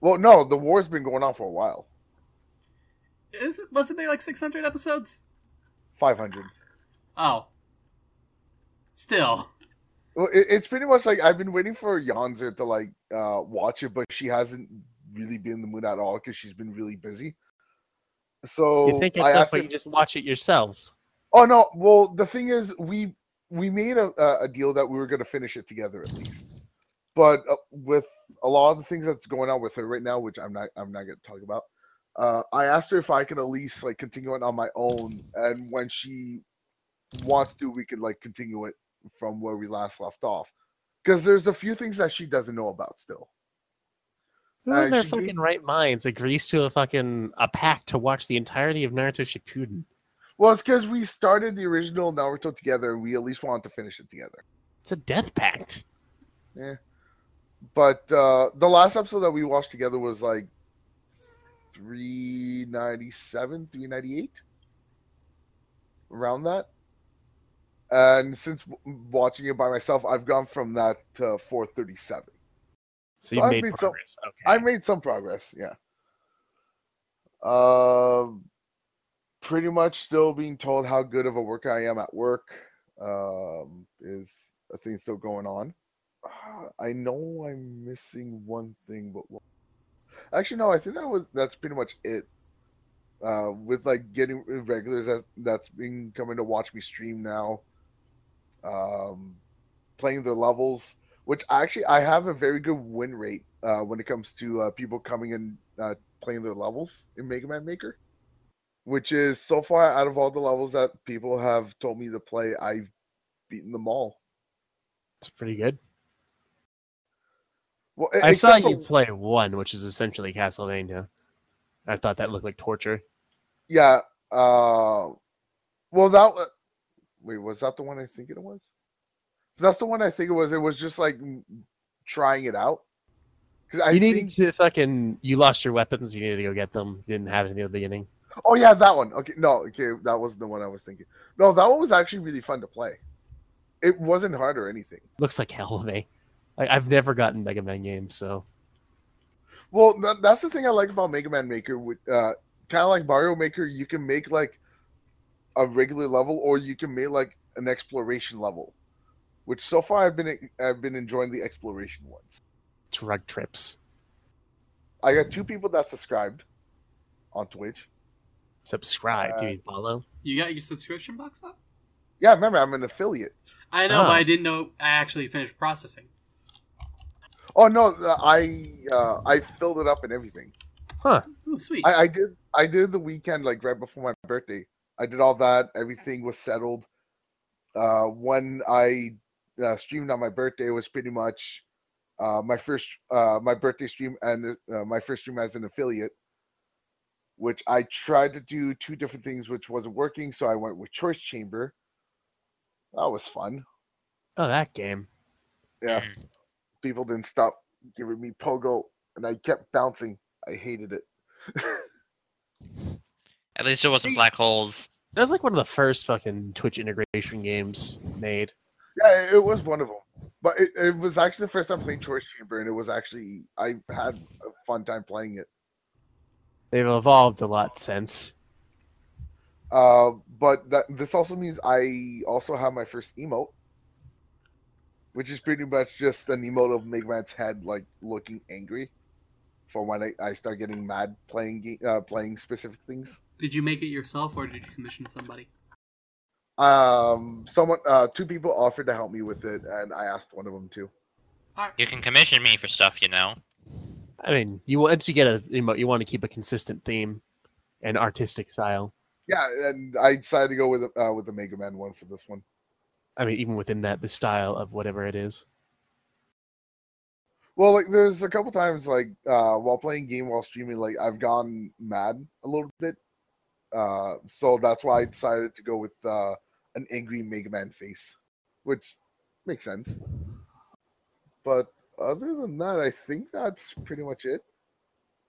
Well, no, the war's been going on for a while. Is it, wasn't there like 600 episodes? 500. Oh. Still. Well, it, it's pretty much like I've been waiting for Yanzer to like uh watch it, but she hasn't really been in the mood at all because she's been really busy. So You think it's I you just watch it yourself? Oh no! Well, the thing is, we we made a a deal that we were going to finish it together at least. But uh, with a lot of the things that's going on with her right now, which I'm not I'm not going to talk about, uh, I asked her if I can at least like continue it on my own, and when she wants to, we could like continue it from where we last left off. Because there's a few things that she doesn't know about still. Who Uh, in their she gave- fucking right minds agrees to a fucking a pact to watch the entirety of Naruto Shippuden? Well, it's because we started the original Naruto together. and We at least wanted to finish it together. It's a death pact. Yeah. But uh the last episode that we watched together was like 397 398 around that and since watching it by myself i've gone from that to 437 So So you I've made made some- progress. Okay. i made some progress yeah um pretty much still being told how good of a worker i am at work um is a thing still going on Uh, I know I'm missing one thing, but what- actually, no. I think that was that's pretty much it. Uh, with like getting regulars that that's been coming to watch me stream now. Um, playing their levels, which actually I have a very good win rate uh, when it comes to uh, people coming and uh, playing their levels in Mega Man Maker, which is so far out of all the levels that people have told me to play, I've beaten them all. It's pretty good. Well, I saw you for- play one, which is essentially Castlevania. I thought that looked like torture. Yeah. Uh, well, that wait was that the one I think it was? That's the one I think it was. It was just like trying it out. I you needed to fucking. You lost your weapons. You needed to go get them. You didn't have it in the beginning. Oh yeah, that one. Okay, no, okay, that wasn't the one I was thinking. No, that one was actually really fun to play. It wasn't hard or anything. Looks like hell to me. Like I've never gotten Mega Man games, so Well, that, that's the thing I like about Mega Man Maker. With uh, kind of like Mario Maker, you can make like a regular level, or you can make like an exploration level. Which so far I've been I've been enjoying the exploration ones. drug trips. I got two people that subscribed on Twitch. Subscribe. Do Uh, you mean follow? You got your subscription box up? Yeah, remember I'm an affiliate. I know, Oh. but I didn't know I actually finished processing. Oh no, uh, I uh, I filled it up and everything. Ooh, sweet. I, I did I did the weekend like right before my birthday. I did all that. Everything was settled. Uh, when I uh, streamed on my birthday, it was pretty much uh, my first uh, my birthday stream and uh, my first stream as an affiliate. Which I tried to do two different things, which wasn't working. So I went with Choice Chamber. That was fun. Oh, that game. Yeah, people didn't stop giving me pogo, and I kept bouncing. I hated it. At least it wasn't See- black holes. That was like one of the first fucking Twitch integration games made. Yeah, it- was one of them. But it, it was actually the first time playing Choice Chamber, and it was actually I had a fun time playing it. They've evolved a lot since. Uh, but that this also means I also have my first emote, which is pretty much just an emote of Mega Man's head like looking angry, for when I, I start getting mad playing ga- uh, playing specific things. Did you make it yourself or did you commission somebody? Um, someone, uh, two people offered to help me with it, and I asked one of them to. You can commission me for stuff, you know. I mean, you once you get a emo- you want to keep a consistent theme and artistic style. Yeah, and I decided to go with uh, with the Mega Man one for this one. I mean, even within that, the style of whatever it is. Well, like there's a couple times like uh while playing game while streaming, like I've gone mad a little bit. Uh so that's why I decided to go with uh an angry Mega Man face, which makes sense. But other than that, I think that's pretty much it.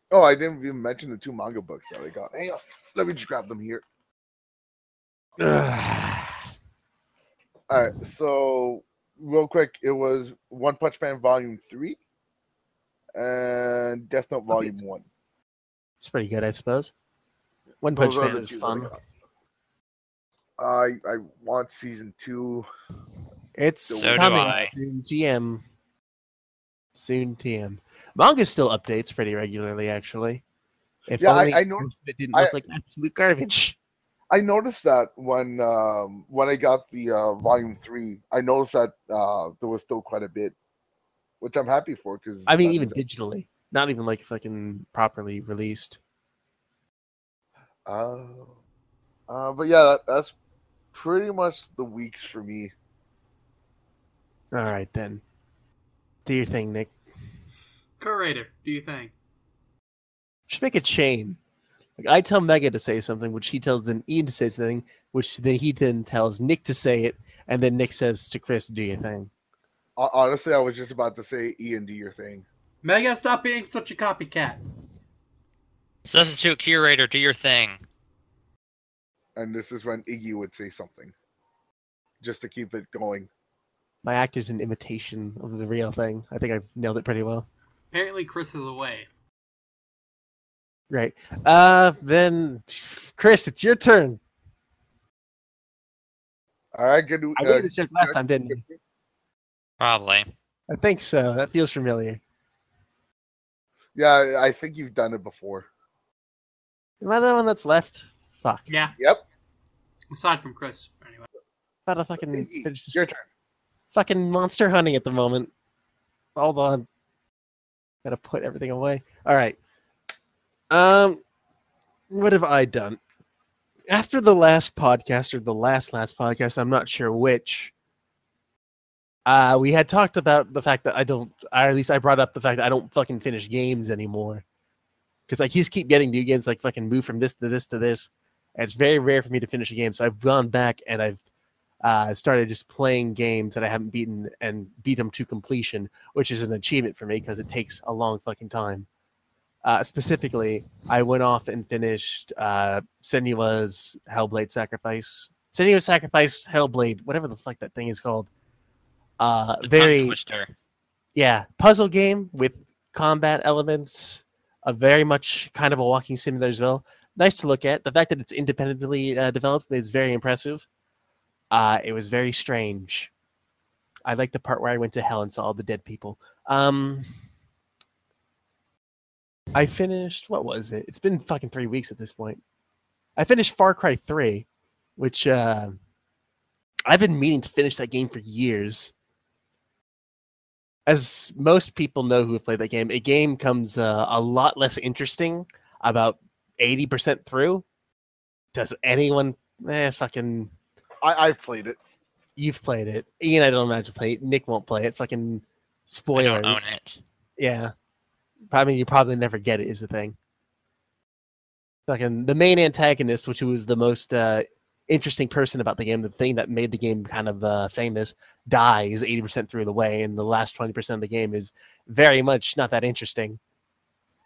Oh, I didn't even mention the two manga books that I got. Hang on, let me just grab them here. All right, so real quick, it was One Punch Man Volume Three and Death Note Volume One. it's pretty good, I suppose. One Punch Man is two that I fun. I I want season two. It's So do coming I. soon. GM. Soon TM. Manga still updates pretty regularly, actually. If Yeah, I- only I know- most of it didn't I- look like absolute garbage. I noticed that when um, when I got the uh, volume three, I noticed that uh, there was still quite a bit, which I'm happy for because I mean, even digitally, not even like fucking properly released. Uh, uh, but yeah, that, that's pretty much the weeks for me. All right, then. Do your thing, Nick. Curator, do you think? Just make a chain. Like I tell Mega to say something, which he tells then Ian to say something, which then he then tells Nick to say it, and then Nick says to Chris, "Do your thing." Hon- Honestly, I was just about to say Ian, do your thing. Mega, stop being such a copycat. Substitute curator, do your thing. And this is when Iggy would say something, just to keep it going. My act is an imitation of the real thing. I think I've nailed it pretty well. Apparently, Chris is away. Right. Uh, then Chris, it's your turn. All right, good. I uh, made this joke last time, didn't I? Probably. I think so. That feels familiar. Yeah, I think you've done it before. Am I the one that's left? Fuck. Yeah, Yep. aside from Chris, anyway. About to fucking Iggy, finish this Your turn. fucking monster hunting at the moment. Hold on. Gotta put everything away. All right. Um, what have I done? After the last podcast or the last last podcast, I'm not sure which. Uh, we had talked about the fact that I don't, or at least I brought up the fact that I don't fucking finish games anymore. Because I just keep getting new games, like fucking move from this to this to this. And it's very rare for me to finish a game. So I've gone back and I've uh, started just playing games that I haven't beaten and beat them to completion, which is an achievement for me because it takes a long fucking time. Uh, specifically, I went off and finished uh, Senua's Hellblade Sacrifice. Senua's Sacrifice Hellblade, whatever the fuck that thing is called. Uh, very yeah, puzzle game with combat elements, a very much kind of a walking simulator as well. Nice to look at. The fact that it's independently uh, developed is very impressive. Uh, it was very strange. I like the part where I went to hell and saw all the dead people. Um, I finished. What was it? It's been fucking three weeks at this point. I finished Far Cry Three, which uh, I've been meaning to finish that game for years as most people know who have played that game, a game comes uh, a lot less interesting about 80% through. Does anyone, eh, fucking, I I've played it. you've played it. Ian, I don't imagine playing it. Nick won't play it. Fucking I spoilers. don't own it. Yeah. I mean, you probably never get it, is the thing. Fucking the main antagonist, which was the most uh, interesting person about the game, the thing that made the game kind of uh, famous, dies 80% through the way, and the last 20% of the game is very much not that interesting.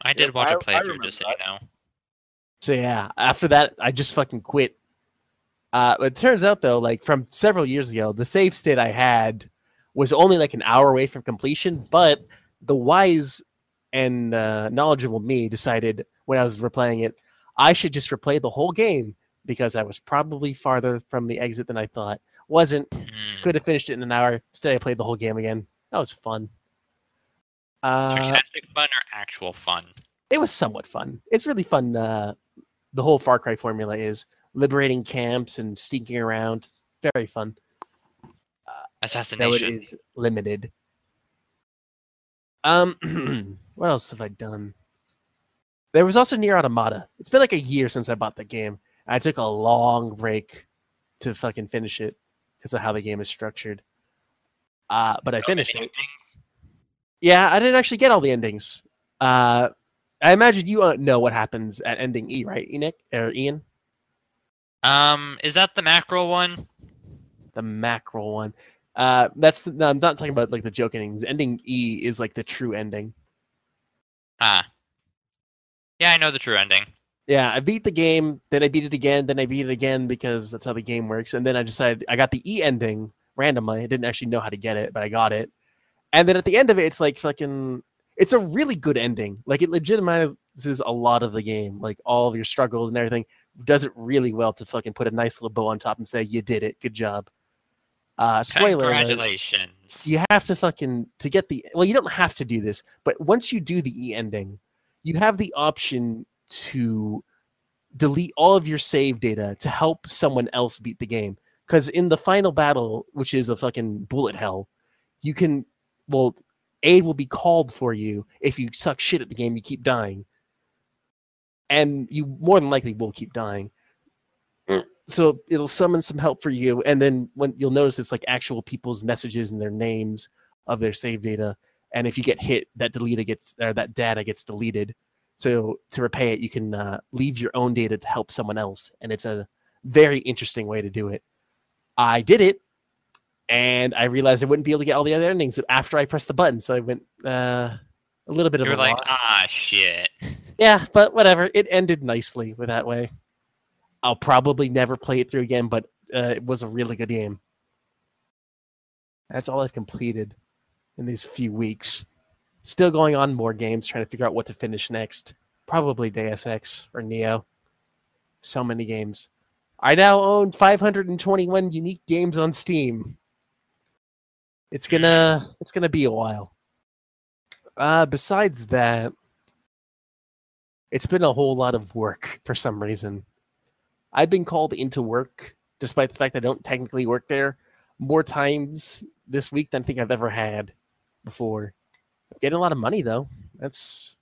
I did Yep, watch I- a I playthrough, just so you know. So yeah, after that, I just fucking quit. Uh, but it turns out though, like from several years ago, the save state I had was only like an hour away from completion. But the wise and uh, knowledgeable me decided when I was replaying it, I should just replay the whole game because I was probably farther from the exit than I thought. Wasn't. Hmm. Could have finished it in an hour. Instead, I played the whole game again. That was fun. Uh, fun or actual fun? it was somewhat fun. It's really fun. Uh, the whole Far Cry formula is liberating camps and sneaking around. Very fun. Though it Assassination. is limited. Um, what else have I done? There was also Nier Automata. It's been like a year since I bought the game. I took a long break to fucking finish it because of how the game is structured. Uh, but I finished it. Yeah, I didn't actually get all the endings. Uh, I imagine you uh, know what happens at ending E, right, Enoch or Ian? Um, is that the macro one? The macro one. Uh, that's the, no, I'm not talking about like the joke endings. Ending E is like the true ending. Ah. Yeah, I know the true ending. Yeah, I beat the game, then I beat it again, then I beat it again because that's how the game works. And then I decided I got the E ending randomly. I didn't actually know how to get it, but I got it. And then at the end of it, it's like fucking. It's a really good ending. Like it legitimizes a lot of the game, like all of your struggles and everything. Does it really well to fucking put a nice little bow on top and say you did it, good job. Uh, spoiler alert Congratulations. you have to fucking to get the well you don't have to do this but once you do the e ending you have the option to delete all of your save data to help someone else beat the game. Because in the final battle which is a fucking bullet hell you can well aid will be called for you if you suck shit at the game you keep dying. And you more than likely will keep dying. So it'll summon some help for you and then when you'll notice it's like actual people's messages and their names of their save data. And if you get hit that deleted gets or that data gets deleted so to repay it you can uh, leave your own data to help someone else and it's a very interesting way to do it i did it and i realized i wouldn't be able to get all the other endings after i pressed the button so i went uh, a little bit of You're a like, loss. ah, shit. Yeah, but whatever. It ended nicely with that way. I'll probably never play it through again, but uh, it was a really good game. That's all I've completed in these few weeks. Still going on more games, trying to figure out what to finish next. Probably Deus Ex or Nioh. So many games. I now own 521 unique games on Steam. It's gonna it's gonna be a while. Uh, besides that, it's been a whole lot of work for some reason. I've been called into work, despite the fact I don't technically work there, more times this week than I think I've ever had before. Getting a lot of money though. That's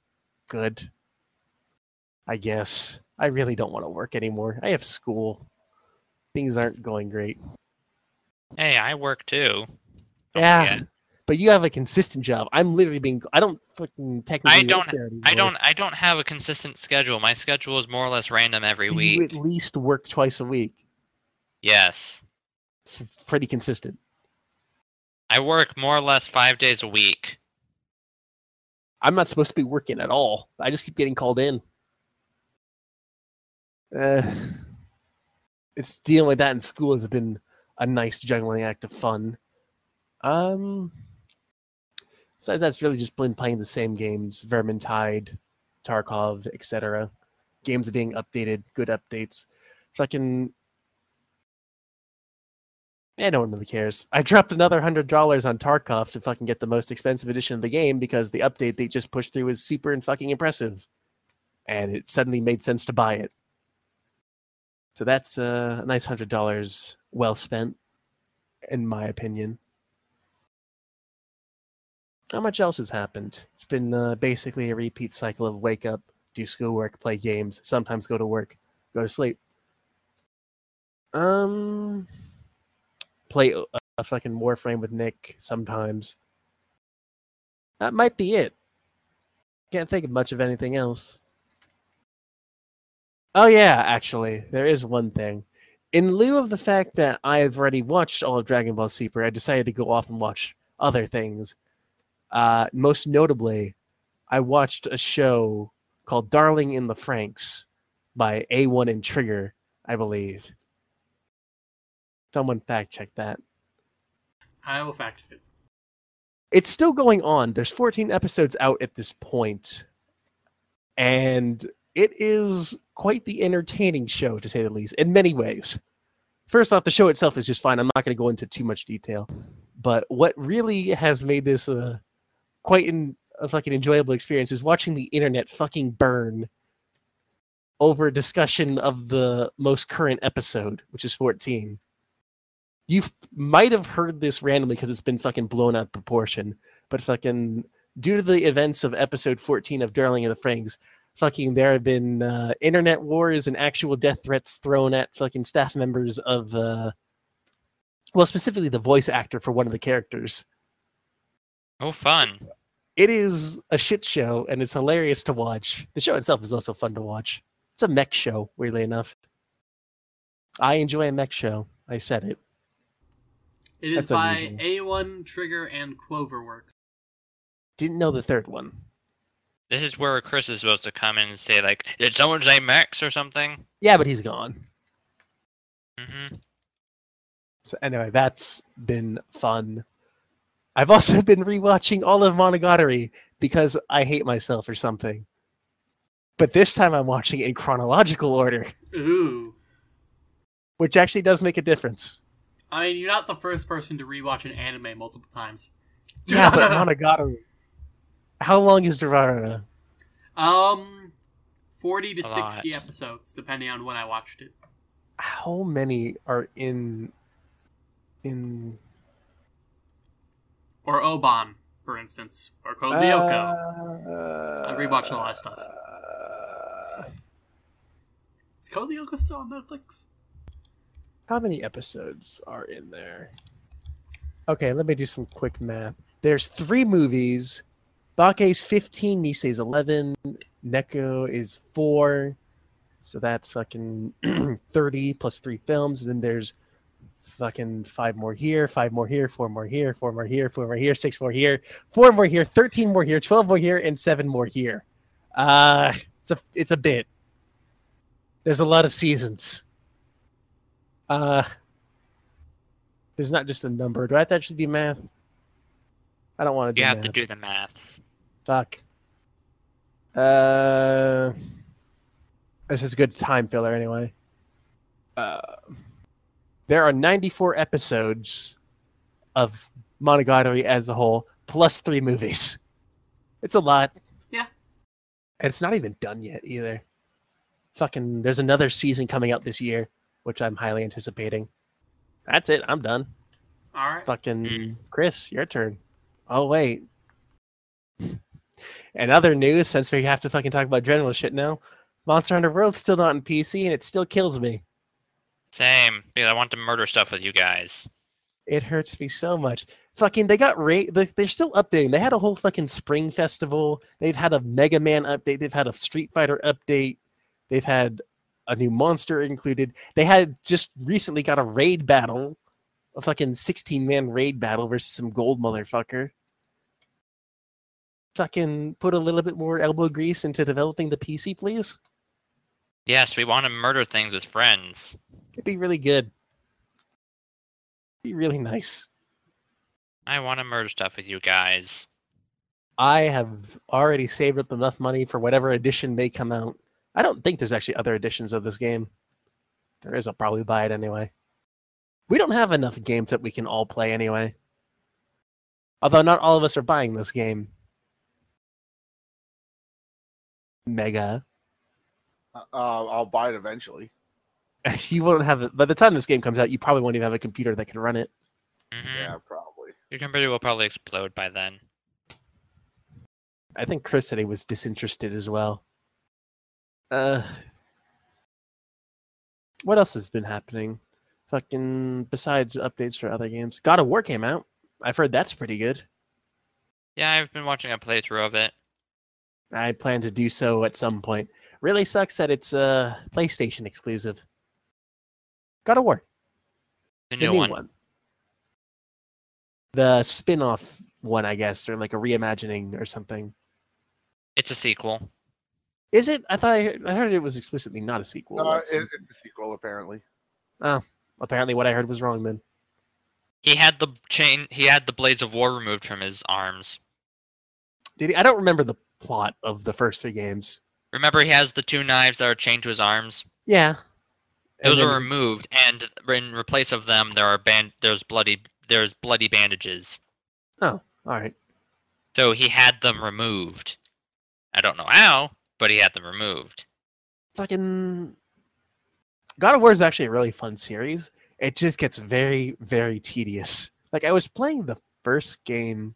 good. I guess. I really don't want to work anymore. I have school. Things aren't going great. Hey, I work too. Don't yeah. forget. But you have a consistent job. I'm literally being I don't fucking technically work don't- I don't. I don't have a consistent schedule. My schedule is more or less random every Do week. you at least work twice a week? Yes, It's pretty consistent. I work more or less five days a week. I'm not supposed to be working at all. I just keep getting called in. Uh, it's dealing with that in school has been a nice juggling act of fun. Um, besides that's really just been playing the same games: Vermintide, Tarkov, etc. Games are being updated, good updates. Fucking, yeah, no one really cares. I dropped another hundred dollars on Tarkov to fucking get the most expensive edition of the game because the update they just pushed through was super and fucking impressive, and it suddenly made sense to buy it. So that's uh, a nice hundred dollars well spent, in my opinion. Not much else has happened. It's been uh, basically a repeat cycle of wake up, do schoolwork, play games, sometimes go to work, go to sleep. Um, play a, fucking Warframe with Nick sometimes. That might be it. Can't think of much of anything else. Oh yeah, actually, there is one thing. In lieu of the fact that I've already watched all of Dragon Ball Super, I decided to go off and watch other things. Uh, most notably, I watched a show called Darling in the Franxx by A1 and Trigger, I believe. Someone fact check that. I will fact check it. It's still going on. There's 14 episodes out at this point. and it is quite the entertaining show, to say the least, in many ways. First off, the show itself is just fine. I'm not going to go into too much detail, but what really has made this a quite an, a fucking enjoyable experience is watching the internet fucking burn over discussion of the most current episode, which is 14 you might have heard this randomly because it's been fucking blown out of proportion, but fucking due to the events of episode 14 of Darling in the Franxx, fucking there have been uh, internet wars and actual death threats thrown at fucking staff members of, uh, well, specifically the voice actor for one of the characters. Oh, fun. It is a shit show and it's hilarious to watch. The show itself is also fun to watch. It's a mech show, weirdly enough. I enjoy a mech show. I said it. It is That's by unusual. A1, Trigger, and Cloverworks. Didn't know the third one. This is where Chris is supposed to come in and say, like, did someone say Max or something? Yeah, but he's gone. hmm So anyway, that's been fun. I've also been rewatching all of Monogatari because I hate myself or something. But this time I'm watching in chronological order, Ooh. which actually does make a difference. I mean, you're not the first person to rewatch an anime multiple times. Yeah, but Monogatari. How long is Durarara? Um, 40 to A 60 lot. episodes, depending on when I watched it. How many are in in Or Oban, for instance. Or Code Lyoko. Uh, I've rewatched a lot of stuff. uh, Is Code Lyoko still on Netflix? How many episodes are in there? Okay, let me do some quick math. There's three movies. Bake's 15, Nisei's 11, Neko is 4. So that's fucking 30 plus 3 films. And then there's fucking 5 more here, 5 more here, 4 more here, 4 more here, 4 more here, 6 more here, 4 more here, 13 more here, 12 more here, and 7 more here. Uh, it's a, it's a bit. There's a lot of seasons. Uh, there's not just a number. Do I have to actually do math? I don't want to do You have math. to do the math. Fuck. Uh, this is a good time filler anyway. Uh, there are 94 episodes of Monogatari as a whole, plus three movies. It's a lot. Yeah. And it's not even done yet either. Fucking, there's another season coming out this year, which I'm highly anticipating. That's it. I'm done. Alright. Fucking Mm. Chris, your turn. Oh wait. And other news, since we have to fucking talk about general shit now, Monster Hunter World's still not in PC, and it still kills me. Same, because I want to murder stuff with you guys. It hurts me so much. Fucking, they got ra- they- They're still updating. They had a whole fucking spring festival. They've had a Mega Man update. They've had a Street Fighter update. They've had a new monster included. They had just recently got a raid battle, a fucking 16 man raid battle versus some gold motherfucker. Fucking put a little bit more elbow grease into developing the PC, please. Yes, we want to murder things with friends. It'd be really good. Be really nice. I want to murder stuff with you guys. I have already saved up enough money for whatever edition may come out. I don't think there's actually other editions of this game. If there is, I'll probably buy it anyway. We don't have enough games that we can all play anyway. Although not all of us are buying this game. Mega. Uh, I'll buy it eventually. You won't have it. By the time this game comes out, you probably won't even have a computer that can run it. hmm Yeah, probably. Your computer will probably explode by then. I think Chris said he was disinterested as well. Uh, what else has been happening? Fucking besides updates for other games, God of War came out. I've heard that's pretty good. Yeah, I've been watching a playthrough of it. I plan to do so at some point. Really sucks that it's a PlayStation exclusive. God of War, The the new, new one. the spin-off one, I guess, or like a reimagining or something. It's a sequel. Is it? I thought I heard, I heard it was explicitly not a sequel. Uh, it, it's a sequel, apparently. apparently, what I heard was wrong then. He had the chain. He had the blades of war removed from his arms. Did he? I don't remember the plot of the first three games. Remember, he has the two knives that are chained to his arms. Yeah. And Those are removed, and in replace of them, there are band. There's bloody. There's bloody bandages. Oh, all right. So he had them removed. I don't know how, but he had them removed. Fucking God of War is actually a really fun series. It just gets very, very tedious. Like I was playing the first game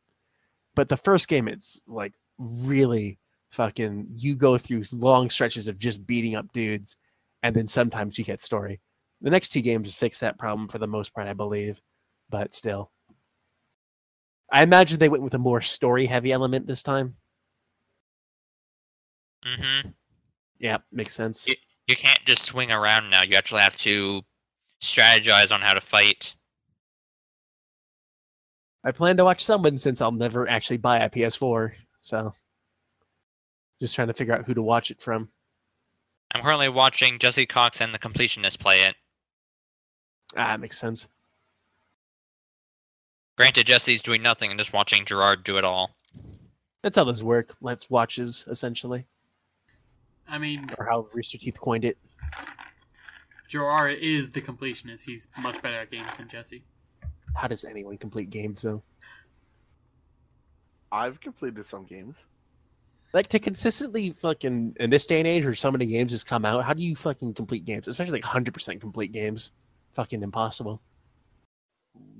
but the first game it's like really fucking you go through long stretches of just beating up dudes and then sometimes you get story the next two games fix that problem for the most part i believe but still i imagine they went with a more story heavy element this time hmm yeah makes sense Yeah. You can't just swing around now. You actually have to strategize on how to fight. i plan to watch someone since i'll never actually buy a ps4 so just trying to figure out who to watch it from I'm currently watching Jesse Cox and the Completionist play it. ah that makes sense Granted, Jesse's doing nothing and just watching Jirard do it all. that's how those work let's watches essentially I mean, or how rooster teeth coined it Jirard is the completionist. He's much better at games than Jesse. how does anyone complete games though I've completed some games. like to consistently fucking in this day and age where so many games just come out how do you fucking complete games especially like 100% complete games fucking impossible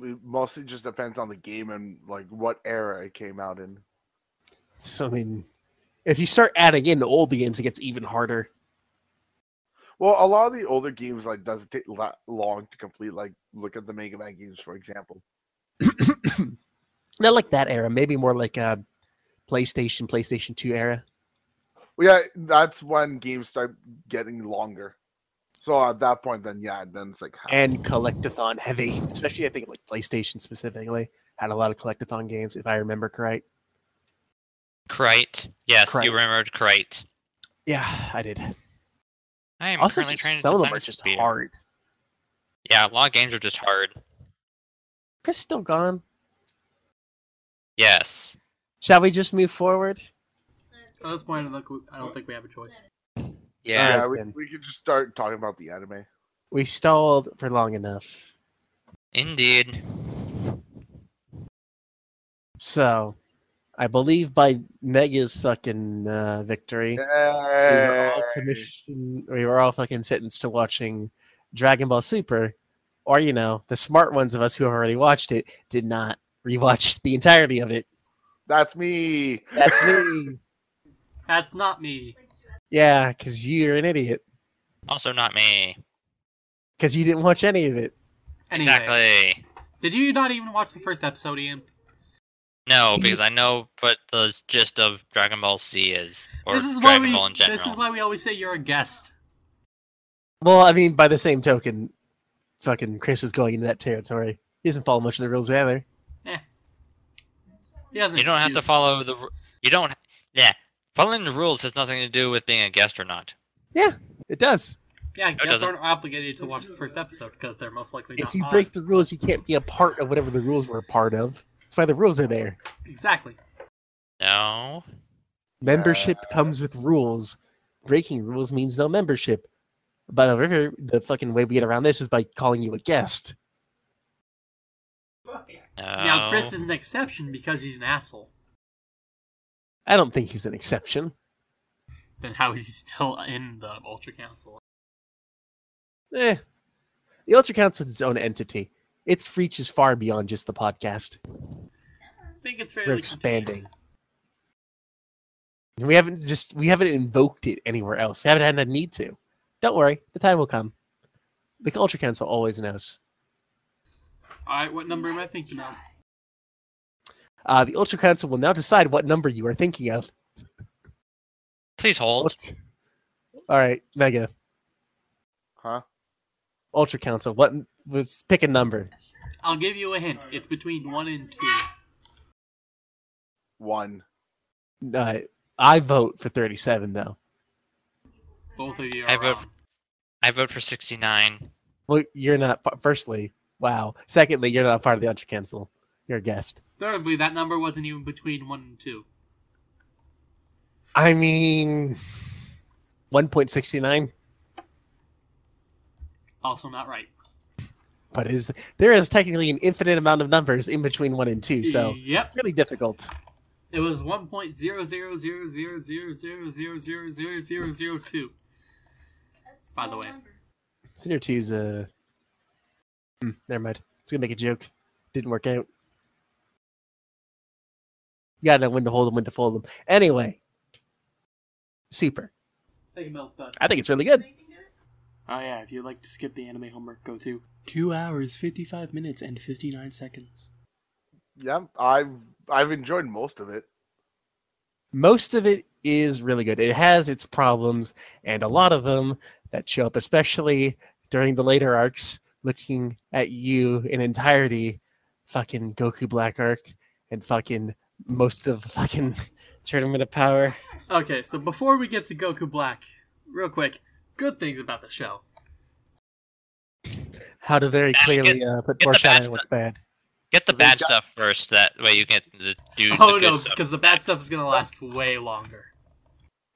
It mostly just depends on the game and like what era it came out in. so i mean if you start adding in old games it gets even harder Well, a lot of the older games like doesn't take la- long to complete. Like look at the Mega Man games, for example. not like that era maybe more like a playstation playstation 2 era Well, yeah, that's when games start getting longer. So at that point, then yeah, then it's like how- and collectathon heavy especially i think like playstation specifically had a lot of collectathon games if i remember correct Krite. Yes, Krite. you remembered Krite. yeah i did I am also currently just, trying to some of them are just speed. hard Yeah, a lot of games are just hard. chris still gone Yes. shall we just move forward At this point, I don't think- I don't think we have a choice. Yeah. yeah, we, then. we could just start talking about the anime. we stalled for long enough Indeed. So, I believe by Mega's fucking uh, victory, we were all We were all fucking sentenced to watching Dragon Ball Super, or you know, the smart ones of us who have already watched it did not rewatch the entirety of it. That's me. That's me. That's not me. yeah, because you're an idiot. Also not me. Because you didn't watch any of it. Anyway, Exactly. did you not even watch the first episode, Ian? No, because I know what the gist of Dragon Ball Z is, or this is why we. Ball in general. This is why we always say you're a guest. Well, I mean, by the same token, fucking Chris is going into that territory. He doesn't follow much of the rules either. Yeah. He has an You don't have to follow the. You don't. Yeah, following the rules has nothing to do with being a guest or not. Yeah, it does. Yeah, guests aren't obligated to watch the first episode because they're most likely not If you on. break the rules, you can't be a part of whatever the rules were a part of. That's why the rules are there. Exactly. No. Membership comes with rules. Breaking rules means no membership. But however, the fucking way we get around this is by calling you a guest. No. Now, Chris is an exception because he's an asshole. I don't think he's an exception. Then how is he still in the Ultra Council? Eh. The Ultra Council is its own entity. Its reach is far beyond just the podcast. I think it's We're fairly expanding. We haven't just we haven't invoked it anywhere else. We haven't had a need to. Don't worry, the time will come. The Ultra Council always knows. All right, what number am I thinking of? Uh, the Ultra Council will now decide what number you are thinking of. Please hold. All right, Mega. Huh? Ultra Council. What? Let's pick a number. I'll give you a hint. It's between one and two. One. Uh, I vote for 37, though. Both of you I vote- wrong. I vote for 69. Well, you're not. Firstly, wow. Secondly, you're not part of the Ultra Council. You're a guest. Thirdly, that number wasn't even between one and two. I mean, 1.69. Also not right. But is there is technically an infinite amount of numbers in between one and two, so yep, it's really difficult. it was one point zero zero zero zero zero zero zero zero zero zero zero two. By the way, Senior two's uh, hmm, never mind. It's gonna make a joke. Didn't work out. You gotta know when to hold them, when to fold them. Anyway, super. Thank you, Mel. I think it's really good. Oh yeah, if you'd like to skip the anime homework, go to two hours, fifty-five minutes, and fifty-nine seconds. Yeah, I've I've enjoyed most of it. Most of it is really good. It has its problems, and a lot of them that show up, especially during the later arcs, looking at you in entirety, fucking Goku Black arc, and fucking most of the fucking Tournament of Power. Okay, so before we get to Goku Black, real quick, good things about the show. How to very Get- clearly uh, put get the foreshadow bad what's bad. Get the They bad got- stuff first. That way you get to do. Oh the good no, because the bad stuff is gonna last way longer.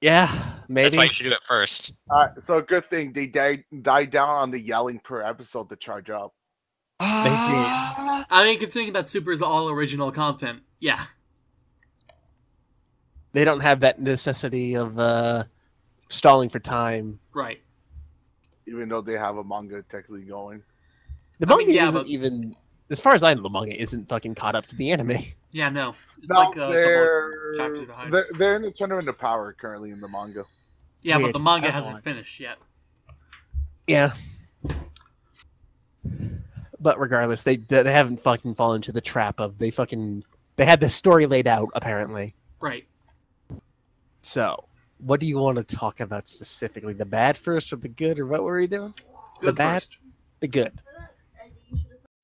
Yeah, maybe. That's maybe. why you should do it first. Uh, so good thing they died died down on the yelling per episode to charge up. I mean, considering that Super is all original content, yeah. They don't have that necessity of uh, stalling for time. Right. even though they have a manga technically going. The I mean, manga yeah, isn't but- even, as far as I know, the manga isn't fucking caught up to the anime. Yeah, no. It's No, like a they're, chapters behind. they're they're in the tournament of power currently in the manga. yeah, but the manga I hasn't like- finished yet. Yeah. But regardless, they they haven't fucking fallen into the trap of they fucking they had the story laid out apparently. Right. So, what do you want to talk about specifically? The bad first or the good or what were we doing? Good The bad? first. The good.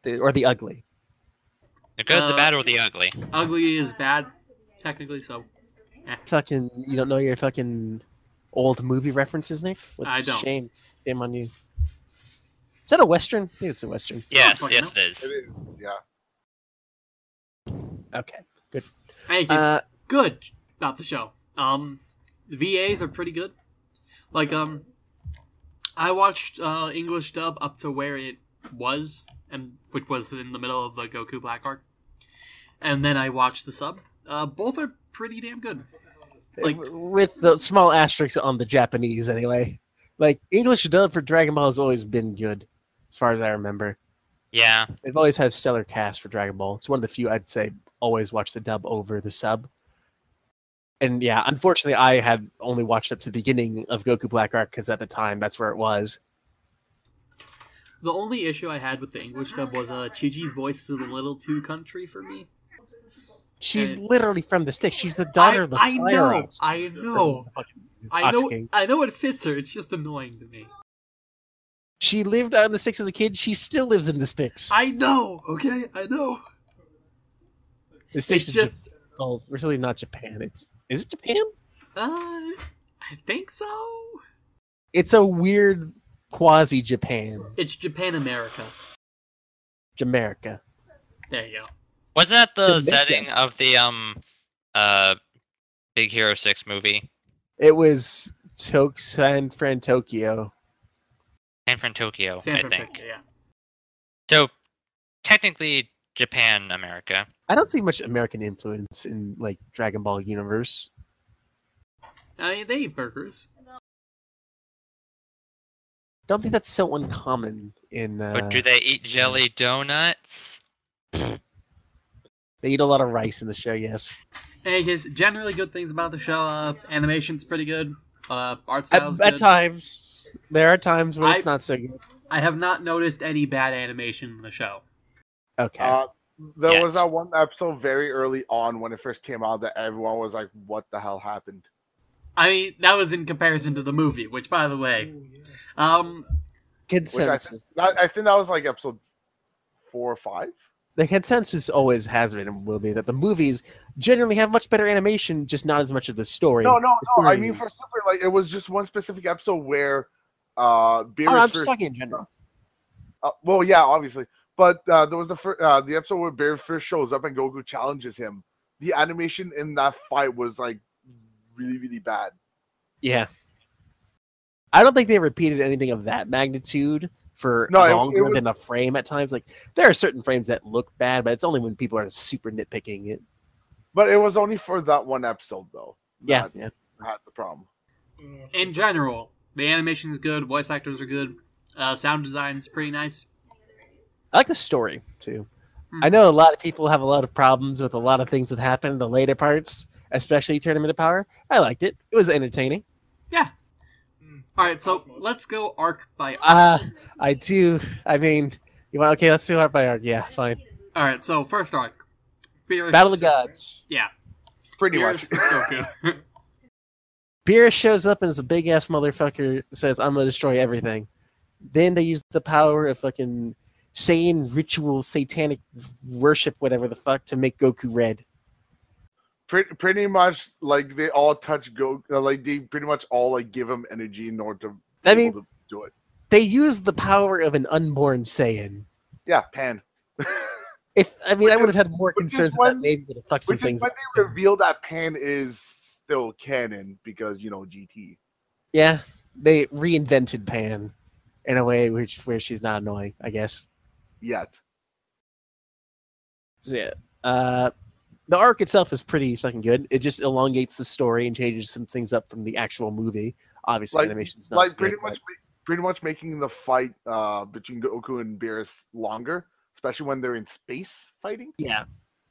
The, or the ugly. The good, the Uh, bad, or the ugly. Ugly is bad, technically. So Fucking you don't know your fucking old movie references, Nick? What's I don't. shame. Shame on you. Is that a western? I think it's a western. Yes, fucking yes, it is. It is, yeah. Okay. any case, Uh, good about the show. Um, VAs are pretty good. Like um, I watched uh English dub up to where it was, and which was in the middle of the Goku Black arc, and then I watched the sub. Uh, both are pretty damn good. Like- with the small asterisks on the Japanese anyway. Like English dub for Dragon Ball has always been good, as far as I remember. Yeah, They've always had stellar cast for Dragon Ball. It's one of the few I'd say always watch the dub over the sub. And yeah, unfortunately, I had only watched up to the beginning of Goku Black Arc because at the time that's where it was. The only issue I had with the English dub was uh Chi Chi's voice is a little too country for me. She's And- literally from the stick. She's the daughter I, of the I Fire know, Ox. I know, I know, King. I know it fits her. It's just annoying to me. She lived on the sticks as a kid. She still lives in the sticks. I know. Okay, I know. the sticks It's is just, Japan. Oh, it's really not Japan. It's is it Japan? uh, I think so. It's a weird quasi Japan, It's Japan America. Jamaica. There you go. wasn't that the Jamaica. setting of the um, uh, Big Hero Six movie? It was Tok San Fran Tokyo. San Fran Tokyo, San I Francisco. think. Yeah. So technically, Japan, America. I don't see much American influence in like Dragon Ball universe. I mean, they eat burgers. Don't think that's so uncommon in. Uh, But do they eat jelly donuts? they eat a lot of rice in the show. Yes, In any case, generally good things about the show. Uh, animation's pretty good. Uh, art at, style's at good. times there are times when I- it's not so good. I have not noticed any bad animation in the show. Okay, Uh, there was that one episode very early on when it first came out that everyone was like, "What the hell happened?" I mean, that was in comparison to the movie, which, by the way, um, Which I, consensus. that, I think that was like episode four or five. the consensus always has been and will be that the movies generally have much better animation, just not as much of the story. No, no, The no. I mean, for Super, like it was just one specific episode where uh, Oh, Beerus I'm just talking in general. Uh, well, yeah, obviously, but uh, there was the fir- uh, the episode where Bear first shows up and Goku challenges him. The animation in that fight was like really, really bad. Yeah. I don't think they repeated anything of that magnitude for No, it- it longer was- than a frame at times. Like there are certain frames that look bad, but it's only when people are super nitpicking it. But it was only for that one episode, though. Yeah, that yeah. had the problem. in general, the animation is good. Voice actors are good. Uh, sound is pretty nice. I like the story too. I know a lot of people have a lot of problems with a lot of things that happen in the later parts, especially Tournament of Power. I liked it. It was entertaining. Yeah. All right, so let's go arc by arc. Uh, I do. I mean, you want okay? Let's do arc by arc. Yeah, fine. All right, so first arc. Beerus, Battle of the Gods. Yeah. Pretty Beerus much. Goku. Beerus shows up and is a big ass motherfucker. Says, "I'm gonna destroy everything." Then they use the power of fucking Saiyan ritual, satanic worship, whatever the fuck, to make Goku red. pretty, pretty much like they all touch go uh, like they pretty much all like give him energy in order to be I able mean- to do it They use the power of an unborn Saiyan. yeah pan If I mean, Which I would have had more concerns when- about maybe would have fucked some things. when they reveal that pan is still canon because you know gt Yeah, they reinvented Pan in a way which where she's not annoying. I guess. Yet So, yeah. Uh, the arc itself is pretty fucking good. It just elongates the story and changes some things up from the actual movie. Obviously, Like- animation's not as like pretty good, much but- pretty much making the fight uh between goku and beerus longer especially when they're in space fighting Yeah.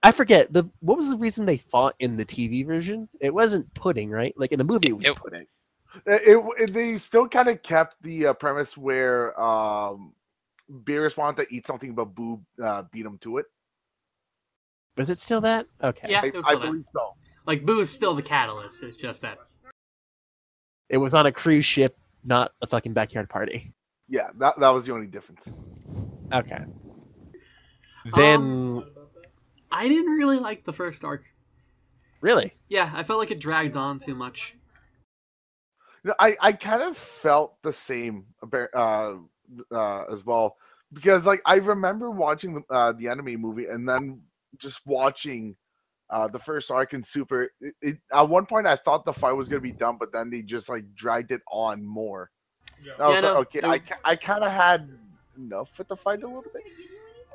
I forget the what was the reason they fought in the TV version? It wasn't pudding, right? Like in the movie, it was It- pudding. It, it- it- they still kind of kept the uh, premise where um beerus wanted to eat something but boo uh, beat him to it Was it still that? Okay. Yeah, i, it was I still that. believe so Like Boo is still the catalyst. It's just that. It was on a cruise ship, not a fucking backyard party. yeah that, that was the only difference Okay. Then Um, I didn't really like the first arc. really, Yeah, I felt like it dragged on too much. You know, I, I kind of felt the same about- uh, uh, as well because like I remember watching the, uh, the anime movie and then just watching uh, the first arc in Super. It, it, at one point, I thought the fight was gonna be done, but then they just like dragged it on more. And I Yeah, was no, like, okay, it I, was- I kind of had enough with the fight a little bit.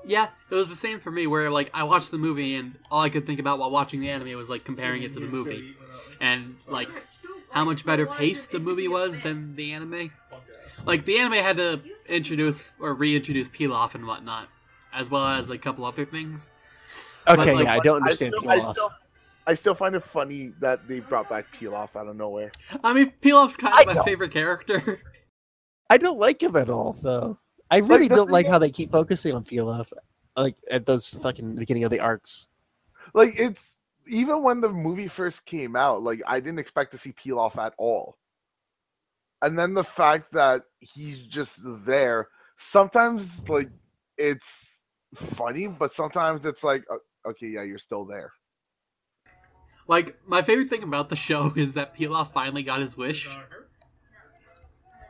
Yeah, it was the same for me. Where like I watched the movie and all I could think about while watching the anime was like comparing it to the movie, and like how much better paced the movie was than the anime. Like the anime had to introduce or reintroduce Pilaf and whatnot, as well as a couple other things. okay, like, yeah, I don't I understand still, I, Pilaf. still, I still find it funny that they brought back Pilaf out of nowhere. I mean, Pilaf's kind I of my don't. favorite character. I don't like him at all, though. I really the don't like how they keep focusing on Pilaf, like at those fucking beginning of the arcs. like it's even when the movie first came out like i didn't expect to see Pilaf at all and then the fact that he's just there sometimes like it's funny but sometimes it's like okay yeah you're still there Like my favorite thing about the show is that Pilaf finally got his wish.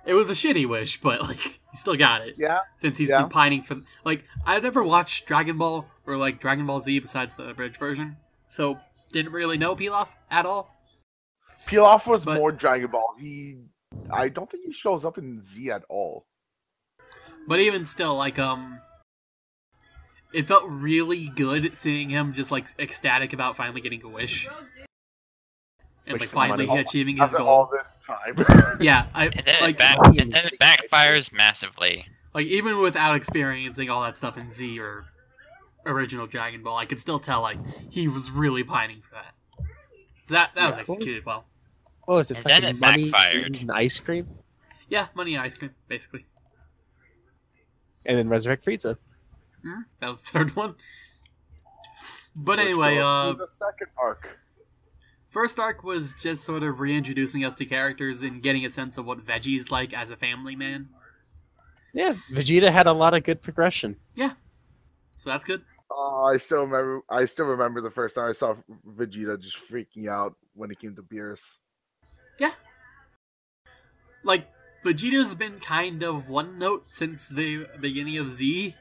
It was a shitty wish, but like he still got it. yeah Since he's Yeah. been pining for like I've never watched Dragon Ball or like Dragon Ball Z besides the abridged version, so didn't really know Pilaf at all. Pilaf was But- more dragon ball he i don't think he shows up in z at all But even still, like um, it felt really good seeing him just like ecstatic about finally getting a wish and Wish like finally money. achieving his after goal. all this time Yeah, I And then, like it back, Like- and then it backfires massively. like even without experiencing all that stuff in Z or original Dragon Ball, I could still tell like he was really pining for that. That that was Yeah. executed well. What was it? And then fucking it money backfired. and ice cream, Yeah, money and ice cream, basically. and then resurrect Frieza. Hmm, That was the third one. But Which anyway, goes uh, the second arc first arc was just sort of reintroducing us to characters and getting a sense of what Veggie's like as a family man. Yeah, Vegeta had a lot of good progression. Yeah, so that's good. Oh, I still remember. I still remember the first time I saw Vegeta just freaking out when it came to Beerus. Like Vegeta's been kind of one note since the beginning of Z.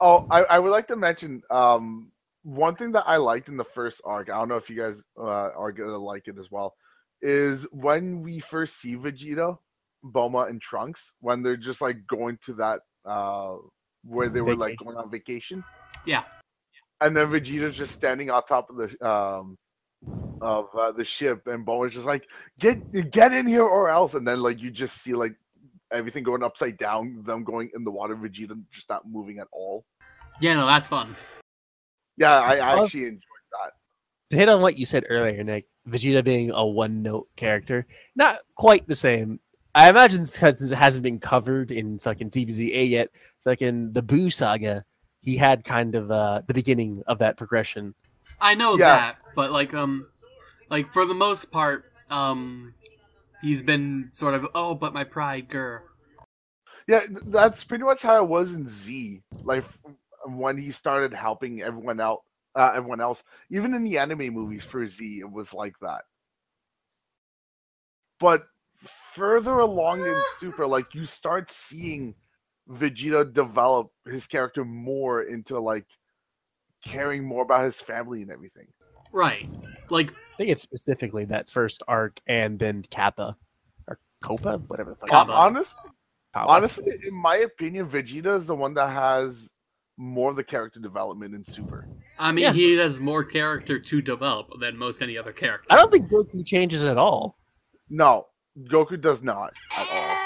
Oh, I, I would like to mention um one thing that I liked in the first arc. I don't know if you guys uh, are gonna like it as well. Is when we first see Vegeta, Bulma, and Trunks when they're just like going to that uh where they were like going on vacation. Yeah. And then Vegeta's just standing on top of the um of uh, the ship, and Bulma's just like, "Get get in here or else." And then like you just see like everything going upside down, them going in the water, Vegeta just not moving at all. Yeah, no, that's fun. Yeah, I, I actually enjoyed that. to hit on what you said earlier, Nick, Vegeta being a one-note character, not quite the same. I imagine because it hasn't been covered in fucking DBZA yet. Like in the Boo saga, he had kind of uh, the beginning of that progression. I know Yeah. that, but like um like for the most part, um he's been sort of oh but my pride girl. Yeah, that's pretty much how it was in Z. Like when he started helping everyone out, uh, everyone else. Even in the anime movies for Z, it was like that. But further along in Super, like you start seeing Vegeta develop his character more into like caring more about his family and everything. Right. Like I think it's specifically that first arc and then Kappa or Copa, whatever the fuck. Kappa. Hon- Honest, Kappa. honestly, in my opinion, Vegeta is the one that has more of the character development in Super. I mean Yeah. he has more character to develop than most any other character. I don't think Goku changes at all. No, Goku does not at all.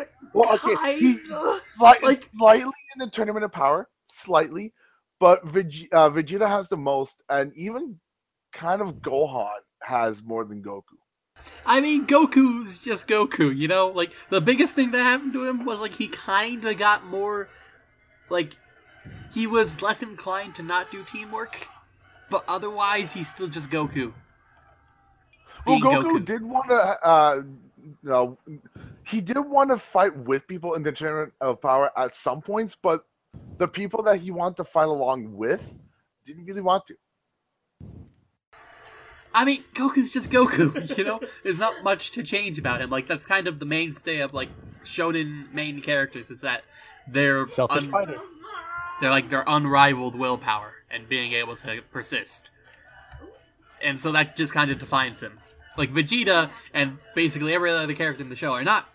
Uh, well, okay, he Kinda. slight, like- slightly in the Tournament of Power, slightly, but Veg- uh, Vegeta has the most, and even kind of Gohan has more than Goku. I mean, Goku's just Goku, you know? Like, the biggest thing that happened to him was, like, he kinda got more. Like, he was less inclined to not do teamwork, but otherwise, he's still just Goku. Well, Being Goku, did want to, uh, no, he did want to fight with people in the Tournament of Power at some points, but the people that he wanted to fight along with didn't really want to. I mean, Goku's just Goku, you know? There's not much to change about him. Like, that's kind of the mainstay of, like, shonen main characters, is that they're. Selfish un- fighter. They're like their unrivaled willpower and being able to persist. And so that just kind of defines him. Like Vegeta and basically every other character in the show are not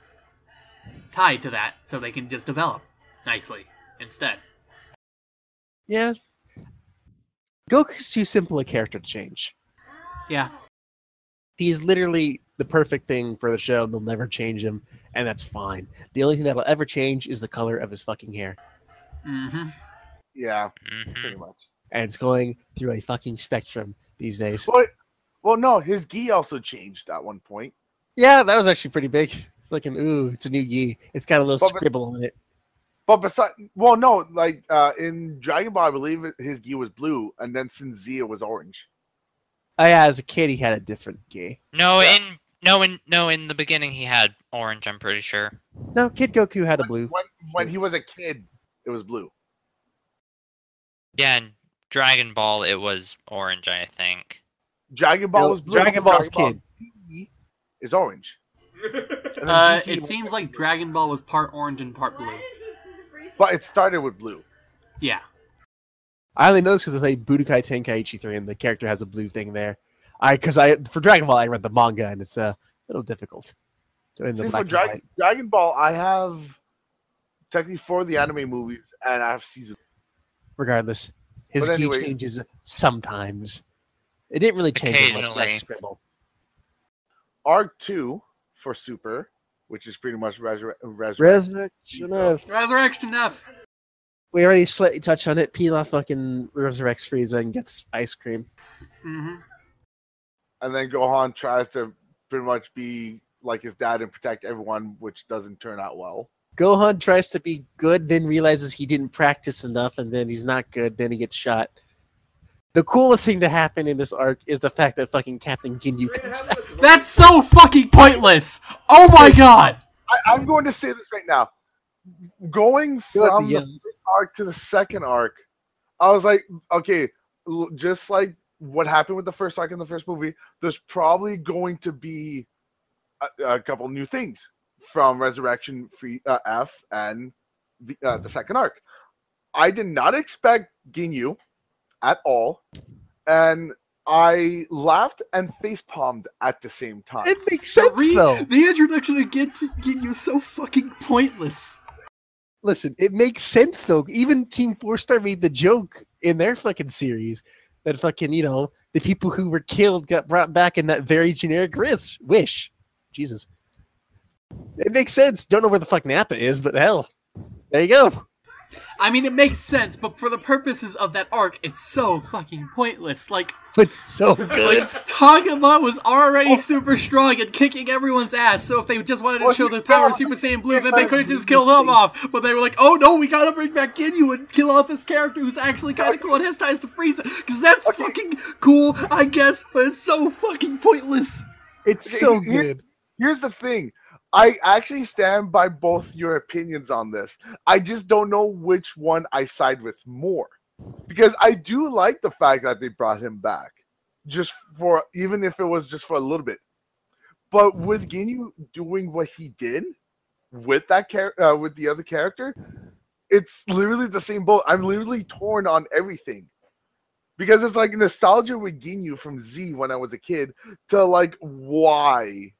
tied to that, so they can just develop nicely instead. Yeah. Goku's too simple a character to change. Yeah. He's literally the perfect thing for the show. They'll never change him, and that's fine. The only thing that'll ever change is the color of his fucking hair. Mm-hmm. Yeah, Mhm. pretty much. And it's going through a fucking spectrum these days. Well, well, no, his gi also changed at one point. Yeah, that was actually pretty big. Looking, ooh, it's a new gi. It's got a little But- but- scribble on it. But besides, well, no, like uh, in Dragon Ball, I believe his gi was blue, and then since Z it was orange. Oh yeah, as a kid he had a different gi. No, Yeah. in no, in no, in the beginning he had orange. I'm pretty sure. No, Kid Goku had a blue. When when he was a kid, it was blue. Yeah, in Dragon Ball it was orange. I think. Dragon Ball No, was blue. Dragon Ball's kid. G is orange. Uh, it seems like Dragon Ball was part orange and part blue. But it started with blue. Yeah. I only know this because they Budokai Tenkaichi 3 and the character has a blue thing there. I because I for Dragon Ball I read the manga and it's a little difficult. The See, for and Dragon, white. Dragon Ball, I have technically for the anime movies, and I have season. Regardless, his But key anyway- changes sometimes. It didn't really change much. Less scribble. Arc two for Super, which is pretty much Resur- Resurrect. Resurrection of Resurrection F. we already slightly touched on it. Pilaf fucking resurrects Frieza and gets ice cream. Mm-hmm. and then Gohan tries to pretty much be like his dad and protect everyone, which doesn't turn out well. Gohan tries to be good, then realizes he didn't practice enough, and then he's not good. Then he gets shot. The coolest thing to happen in this arc is the fact that fucking Captain Ginyu comes back. That's so fucking pointless! Oh my god! I, I'm going to say this right now. Going You'll have to from the yell. first arc to the second arc, I was like, okay, just like what happened with the first arc in the first movie, there's probably going to be a, a couple new things from Resurrection Free uh, F and the uh, the second arc. I did not expect Ginyu at all, and I laughed and face palmed at the same time. It makes The, sense re- though. the introduction to get to get you so fucking pointless. Listen, it makes sense though. Even Team Four Star made the joke in their fucking series that fucking you know the people who were killed got brought back in that very generic wish. Wish, Jesus, it makes sense. Don't know where the fuck Nappa is, but hell, there you go. I mean, it makes sense, but for the purposes of that arc, it's so fucking pointless. Like, It's so good. like Tagoma was already oh. super strong and kicking everyone's ass. So if they just wanted to Well, show he- the power of Super Saiyan Blue, then they could have just killed him off. But they were like, "Oh no, we gotta bring back Ginyu and kill off this character who's actually kind of cool and has ties to Frieza, because that's Okay. fucking cool, I guess. But it's so fucking pointless." It's so good. Here's the thing. I actually stand by both your opinions on this. I just don't know which one I side with more. Because I do like the fact that they brought him back. Just for even if it was just for a little bit. But with Ginyu doing what he did with that char- uh, with the other character, it's literally the same boat. I'm literally torn on everything. Because it's like nostalgia with Ginyu from Z when I was a kid to like why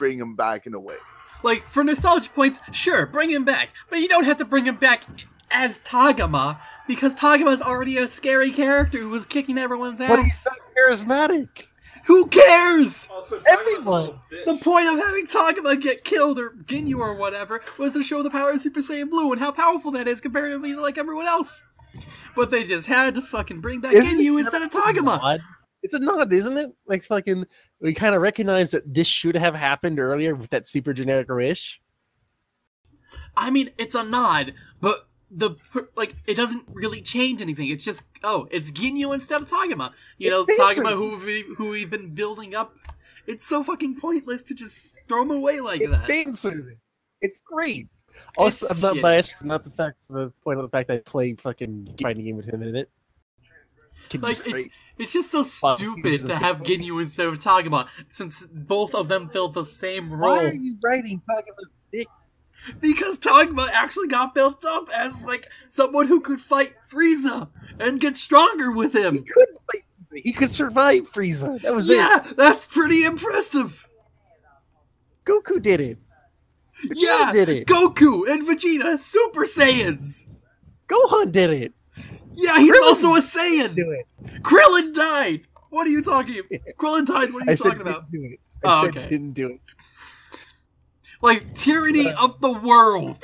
bring him back in a way. Like for nostalgia points, sure, bring him back, but you don't have to bring him back as Tagoma because Tagoma's already a scary character who was kicking everyone's ass. But he's ass. not charismatic. Who cares? Everyone. The point of having Tagoma get killed or Ginyu or whatever was to show the power of Super Saiyan Blue and how powerful that is comparatively to like everyone else. But they just had to fucking bring back Isn't Ginyu instead of kind a Tagoma. nod? It's a nod, isn't it? Like fucking, we kind of recognize that this should have happened earlier with that super generic wish. I mean, it's a nod, but the like it doesn't really change anything. It's just oh, it's Ginyu instead of Tagoma. You know, It's fancy. Tagoma who we who we've been building up. It's so fucking pointless to just throw him away like It's that. fan service. It's great. Also, It's I'm not shit. biased. Not the fact, the point of the fact that I played fucking fighting game with him in it. Kid Like it's it's just so Wow, stupid to have Ginyu instead of Tagoma, since both of them filled the same role. Why are you writing Paga's dick? Because Tagoma actually got built up as like someone who could fight Frieza and get stronger with him. He could fight He could survive Frieza. That was it. Yeah, that's pretty impressive. Goku did it. Vegeta Yeah, did it. Goku and Vegeta, Super Saiyans. Gohan did it. Yeah, he's Krillin also a Saiyan. Do it. Krillin died. What are you talking about? Krillin died. What are I you said talking about? didn't do it. I Oh, said okay. didn't do it. Like tyranny of the world.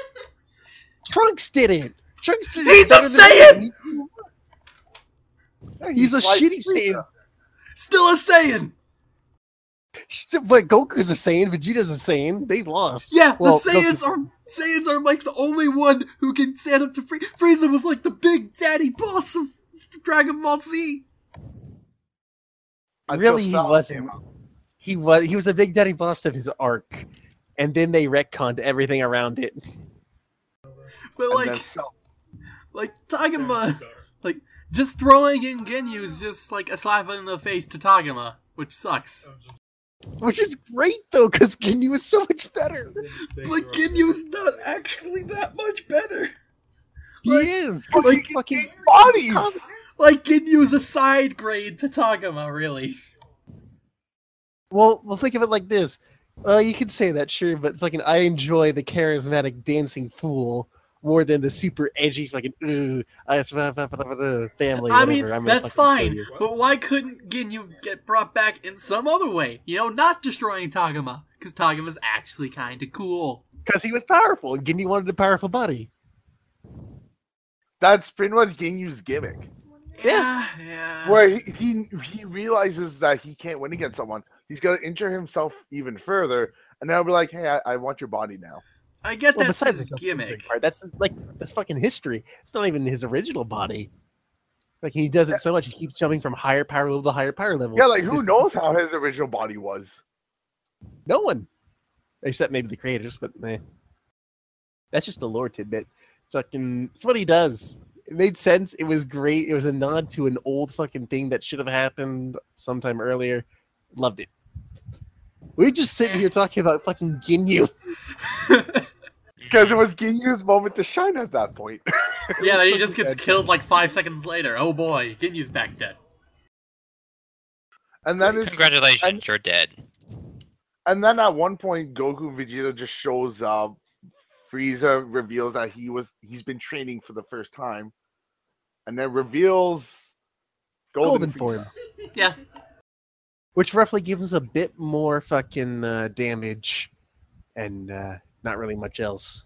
Trunks did it. Trunks did it. He's a Saiyan! anyone. He's a shitty Saiyan. Still a Saiyan. Still- But Goku's a Saiyan. Vegeta's a Saiyan. They lost. Yeah, Well, the Saiyans Goku- are Saiyans are like the only one who can stand up to Frieza. Frieza was like the big daddy boss of Dragon Ball Z. Really, he wasn't. He was. He was the big daddy boss of his arc, and then they retconned everything around it. But And like, like Tagoma, like just throwing in Ginyu is just like a slap in the face to Tagoma, which sucks. Which is great though, because Ginyu is so much better. But Ginyu's not actually that much better. He Like- is. 'cause like- he fucking bodies. Like Ginyu's a side grade to Tagoma, really. Well, well, think of it like this. Uh, you could say that, sure, but fucking, I enjoy the charismatic dancing fool more than the super edgy fucking ooh, I family. I mean, I'm that's fine, you." but why couldn't Ginyu get brought back in some other way? You know, not destroying Tagoma, because Tagoma's actually kind of cool. Because he was powerful, and Ginyu wanted a powerful body. That's pretty much Ginyu's gimmick. Yeah, yeah. Where he, he he realizes that he can't win against someone. He's gonna injure himself even further, and then I'll be like, "Hey, I, I want your body now." I get Well, that's besides his the gimmick. part, that's like that's fucking history. It's not even his original body. Like he does it so much, he keeps jumping from higher power level to higher power level. Yeah, like who Just- knows how his original body was? No one, except maybe the creators. But eh. that's just a lore tidbit. Fucking, it's what he does. It made sense. It was great. It was a nod to an old fucking thing that should have happened sometime earlier. Loved it. We just sitting here talking about fucking Ginyu. Because it was Ginyu's moment to shine at that point. yeah, then he just gets killed like five seconds later. Oh boy, Ginyu's back dead. and then it's Congratulations, you're dead. and then at one point Goku and Vegeta just shows up. Frieza reveals that he was he's been training for the first time, and then reveals Golden Golden, Frieza. form. Yeah, which roughly gives a bit more fucking uh, damage and uh, not really much else.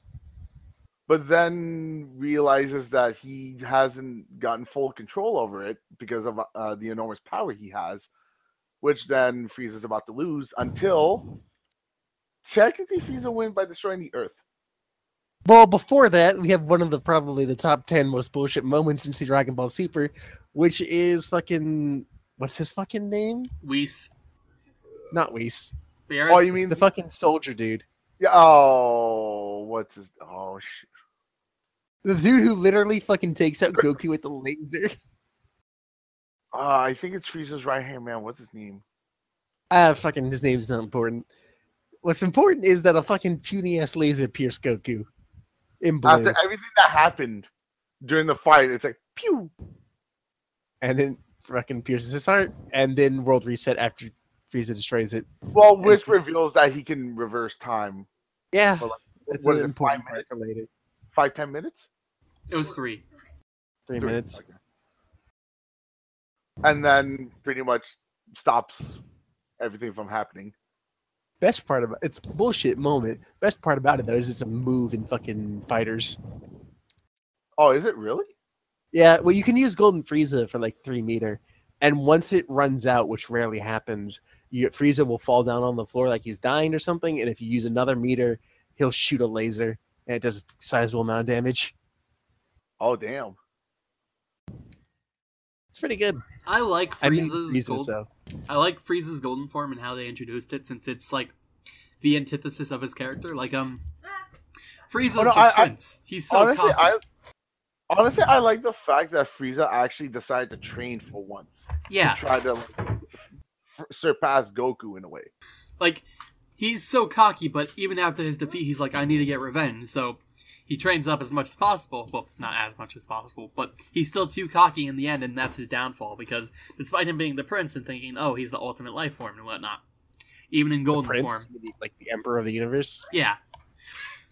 but then realizes that he hasn't gotten full control over it because of uh, the enormous power he has, which then Frieza's about to lose until technically Frieza win by destroying the Earth. Well, before that, we have one of the probably the top ten most bullshit moments in Dragon Ball Super, which is fucking what's his fucking name? Whis. Not Whis. Beerus. Oh, you mean The fucking soldier dude. Yeah. Oh, what's his? Oh, sh- The dude who literally fucking takes out Goku with the laser. uh, I think it's Frieza's right hand man. What's his name? Ah, fucking his name's not important. What's important is that a fucking puny ass laser pierced Goku in blue, After everything that happened during the fight, it's like pew. and then fucking pierces his heart, and then world reset after Frieza destroys it. Well, which reveals that he can reverse time. Yeah, For like, that's what an is it, five part for later. Five ten minutes. It was three. Three, Three, minutes. okay. And then pretty much stops everything from happening. Best part about it's a bullshit moment. Best part about it though is it's a move in fucking FighterZ. Oh, is it really? Yeah, well, you can use Golden Frieza for like three meter, and once it runs out, which rarely happens, you, Frieza will fall down on the floor like he's dying or something. And if you use another meter, he'll shoot a laser, and it does a sizable amount of damage. Oh, damn. It's pretty good. I like I mean, Frieza's Frieza, gold. so I like Frieza's golden form and how they introduced it, since it's like the antithesis of his character. Like um, Frieza's Oh, no, the I- I- prince. He's so honestly, cocky. I honestly I like the fact that Frieza actually decided to train for once. yeah, To try to like, f- surpass Goku in a way. like he's so cocky, but even after his defeat, he's like, I need to get revenge. So he trains up as much as possible. Well, not as much as possible, but he's still too cocky in the end, and that's his downfall. Because despite him being the prince and thinking, oh, he's the ultimate life form and whatnot, even in golden form, Prince, like the Emperor of the Universe. yeah,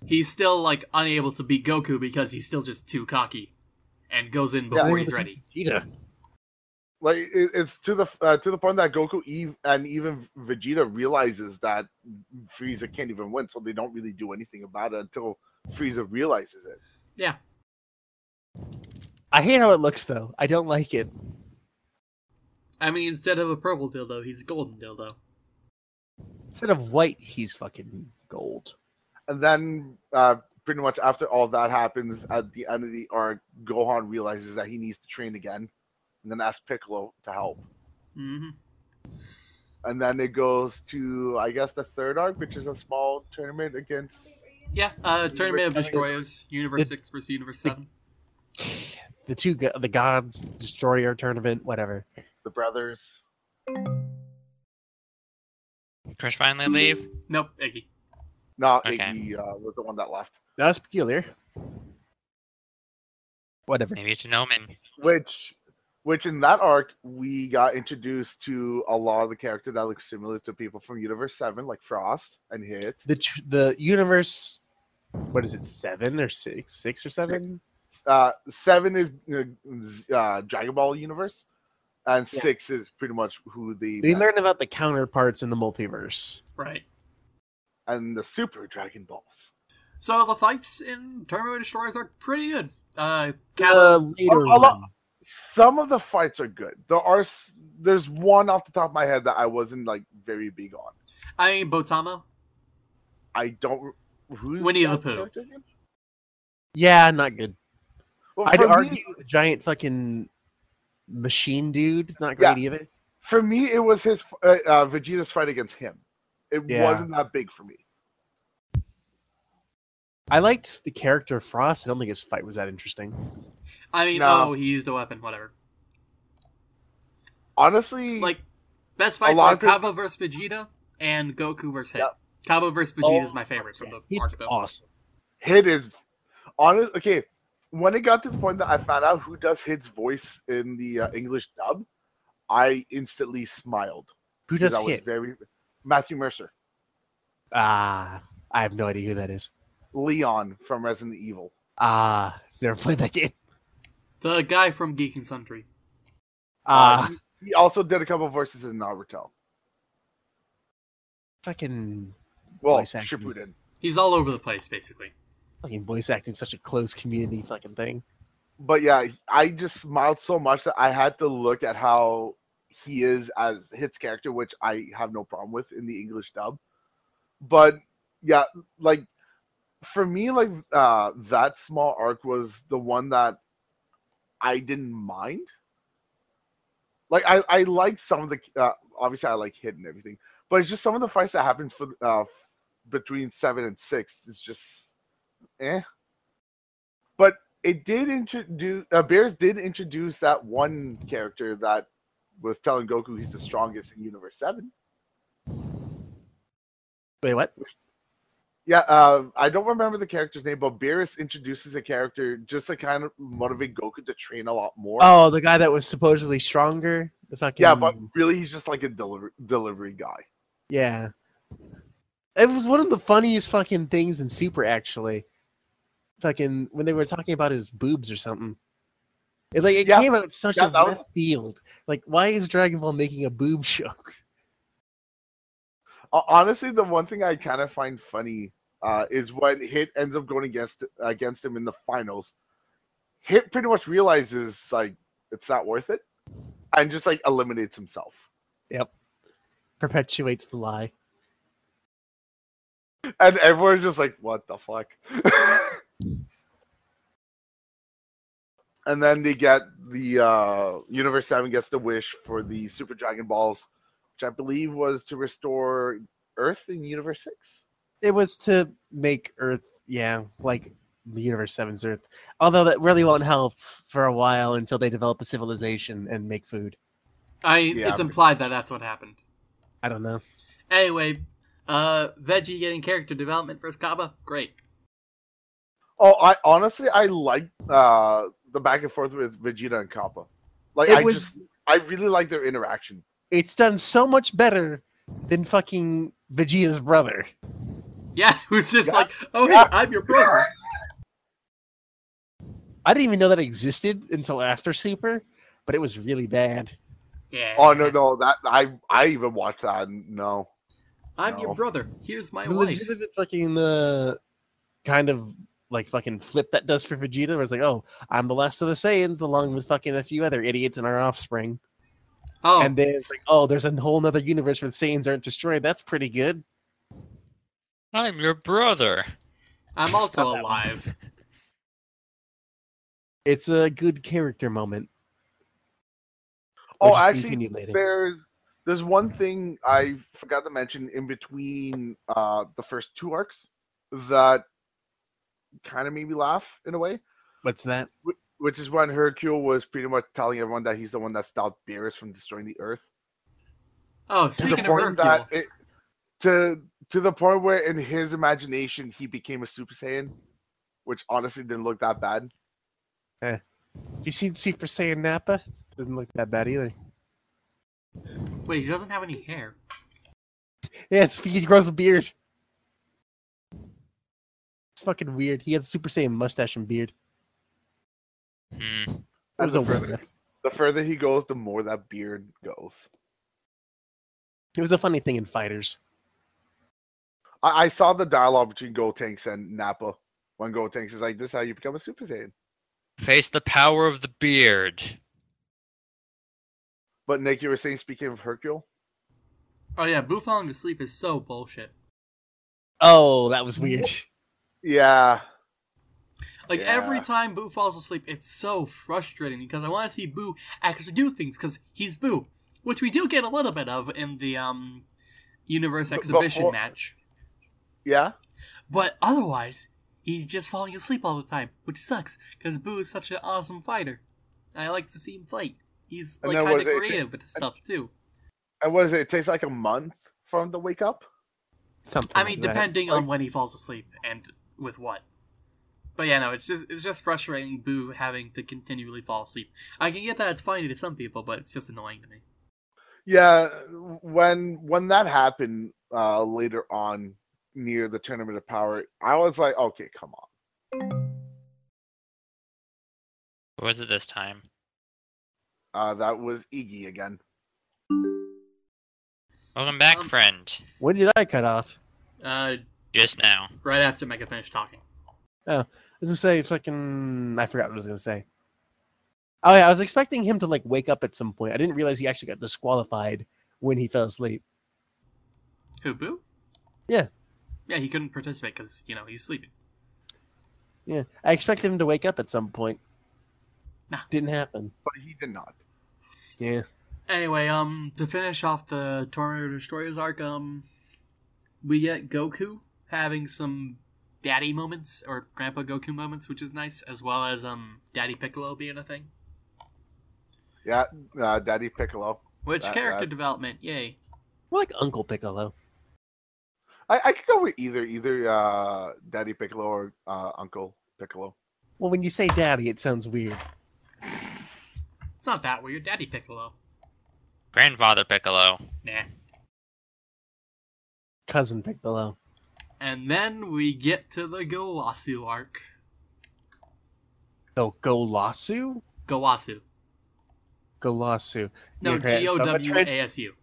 he's still like unable to beat Goku because he's still just too cocky, and goes in before he's ready. Vegeta. Like it, it's to the uh, to the point that Goku Eve and even Vegeta realizes that Frieza can't even win, so they don't really do anything about it until Frieza realizes it. Yeah, I hate how it looks though. I don't like it. I mean, instead of a purple dildo, he's a golden dildo. Instead of white, he's fucking gold. And then uh, pretty much after all that happens at the end of the arc, Gohan realizes that he needs to train again, and then asks Piccolo to help. hmm And then it goes to I guess the third arc, which is a small tournament against Yeah, uh, Tournament of Universe- Destroyers, Universe It- 6 versus Universe the- 7. The two, the gods, destroyer tournament, whatever. the brothers. Chris finally leave. Nope, Iggy. No, Okay. Iggy uh, was the one that left. That's peculiar. Whatever. Maybe it's Noman. Which, which in that arc we got introduced to a lot of the character that looks similar to people from Universe Seven, like Frost and Hit. The tr- the universe, what is it? Seven or six? Six or seven? Uh, seven is uh, uh, Dragon Ball universe, and Yeah. six is pretty much who the They learn about the counterparts in the multiverse. Right. and the Super Dragon Balls. So the fights in Tournament of Destroyers are pretty good. Uh, The Cabba, later a lot- one. Some of the fights are good. There are there's one off the top of my head that I wasn't like very big on. I mean, Botamo. I don't. Who's Winnie the Pooh. Yeah, not good. Well, I'd for me- argue the giant fucking machine dude, not great Yeah. either. For me, it was his uh, uh, Vegeta's fight against him. It Yeah. wasn't that big for me. I liked the character Frost. I don't think his fight was that interesting. I mean, No. oh, he used a weapon, whatever. Honestly, Like, best fights lot are of peop- versus Vegeta and Goku versus Hit. Yep. Cabba versus Vegeta Oh, is my favorite from the It's arc, though. awesome. Hit is honest. Okay, when it got to the point that I found out who does Hit's voice in the uh, English dub, I instantly smiled. Who does I was hit? Very Matthew Mercer, Ah, I have no idea who that is. Leon from Resident Evil. Ah, never played that game. The guy from Geek and Sundry. Uh, Ah, he, he also did a couple voices in Naruto. fucking Well, Voice acting. Shippuden. He's all over the place, basically. Fucking voice acting such a close community fucking thing. but yeah, I just smiled so much that I had to look at how he is as Hit's character, which I have no problem with in the English dub. But yeah, like for me, like uh that small arc was the one that I didn't mind. Like I, I like some of the uh, obviously I like Hit and everything, but it's just some of the fights that happens for uh between seven and six is just eh. But it did introduce uh, Beerus did introduce that one character that was telling Goku he's the strongest in Universe Seven. Wait, what? Yeah, uh, I don't remember the character's name, but Beerus introduces a character just to kind of motivate Goku to train a lot more. Oh, the guy that was supposedly stronger. The fucking yeah, but really, he's just like a delivery delivery guy. yeah. It was one of the funniest fucking things in Super actually. Fucking when they were talking about his boobs or something. It like it Yeah. came out such Yeah, a that was- field. Like, why is Dragon Ball making a boob joke? Honestly, the one thing I kind of find funny uh, is when Hit ends up going against against him in the finals. Hit pretty much realizes like it's not worth it, and just like eliminates himself. Yep. Perpetuates the lie. And everyone's just like, "What the fuck?" and then they get the uh, Universe Seven gets the wish for the Super Dragon Balls, which I believe was to restore Earth in Universe Six. It was to make Earth, yeah, like the Universe Seven's Earth. Although that really won't help for a while until they develop a civilization and make food. I Yeah, it's but- implied that that's what happened. I don't know. Anyway, uh, Veggie getting character development versus Cabba, great. Oh, I honestly I like uh the back and forth with Vegeta and Cabba. Like It I was- just I really like their interaction. It's done so much better than fucking Vegeta's brother. Yeah, it was just Yeah. like, oh hey, I'm your brother. I didn't even know that existed until after Super, but it was really bad. Yeah. Oh no, no, that I I even watched that. No, I'm your brother. Here's my The wife. legitimate fucking uh, kind of like fucking flip that does for Vegeta was like, oh, I'm the last of the Saiyans along with fucking a few other idiots in our offspring. Oh, And then it's like, oh, there's a whole nother universe where the Saiyans aren't destroyed. That's pretty good. I'm your brother. I'm also Not that one. alive. It's a good character moment. Oh, We'll just actually, there's there's one thing I forgot to mention in between uh the first two arcs that kind of made me laugh in a way, What's that? which is when Hercule was pretty much telling everyone that he's the one that stopped Beerus from destroying the Earth. Oh, To the of point Hercule, that it to to the point where in his imagination he became a Super Saiyan, which honestly didn't look that bad. Have you seen Super Saiyan Nappa? It doesn't look that bad either. wait, he doesn't have any hair. Yeah, it's, he grows a beard. It's fucking weird. He has a Super Saiyan mustache and beard. Hmm. It was the a further, the further he goes, the more that beard goes. It was a funny thing in FighterZ. I, I saw the dialogue between Gotenks and Nappa when Gotenks is like, "This is how you become a Super Saiyan." Face the power of the beard. But Nick, you were saying, speaking of Hercule, Oh yeah, Boo falling asleep is so bullshit. Oh, that was weird. yeah, Like Yeah. every time Boo falls asleep, it's so frustrating because I want to see Boo actually do things because he's Boo, which we do get a little bit of in the um universe exhibition before- match. Yeah. But otherwise, he's just falling asleep all the time, which sucks because Boo is such an awesome fighter. I like to see him fight. He's And like kind of is it? creative with the stuff too. And what is it? It takes like a month for him to wake up. Something. I mean, like that. depending Like- on when he falls asleep and with what. But yeah, no, it's just it's just frustrating Boo having to continually fall asleep. I can get that it's funny to some people, but it's just annoying to me. Yeah, when when that happened uh, later on near the Tournament of Power, I was like, "Okay, come on." What was it this time? Uh, that was Iggy again. Welcome back, Um, friend. When did I cut off? Uh, Just now. right after Mega finished talking. I was gonna say fucking. I forgot what I was gonna say. Oh yeah, I was expecting him to like wake up at some point. I didn't realize he actually got disqualified when he fell asleep. Who, Boo? Yeah. Yeah, he couldn't participate because, you know, he's sleeping. Yeah, I expected him to wake up at some point. Nah. Didn't happen. but he did not. Yeah. Anyway, um, to finish off the Tournament of Destroyers arc, um, we get Goku having some daddy moments or Grandpa Goku moments, which is nice, as well as um Daddy Piccolo being a thing. Yeah, uh, Daddy Piccolo. Which That- character that- development? Yay! More like Uncle Piccolo. I, I could go with either either uh, Daddy Piccolo or uh, Uncle Piccolo. Well, when you say daddy, it sounds weird. It's not that weird. Daddy Piccolo. Grandfather Piccolo. Nah. Cousin Piccolo. And then we get to the Golasu arc. Oh, Golasu? Gowasu. Golasu. No, Okay, G so O I'm gonna W trans- A S U.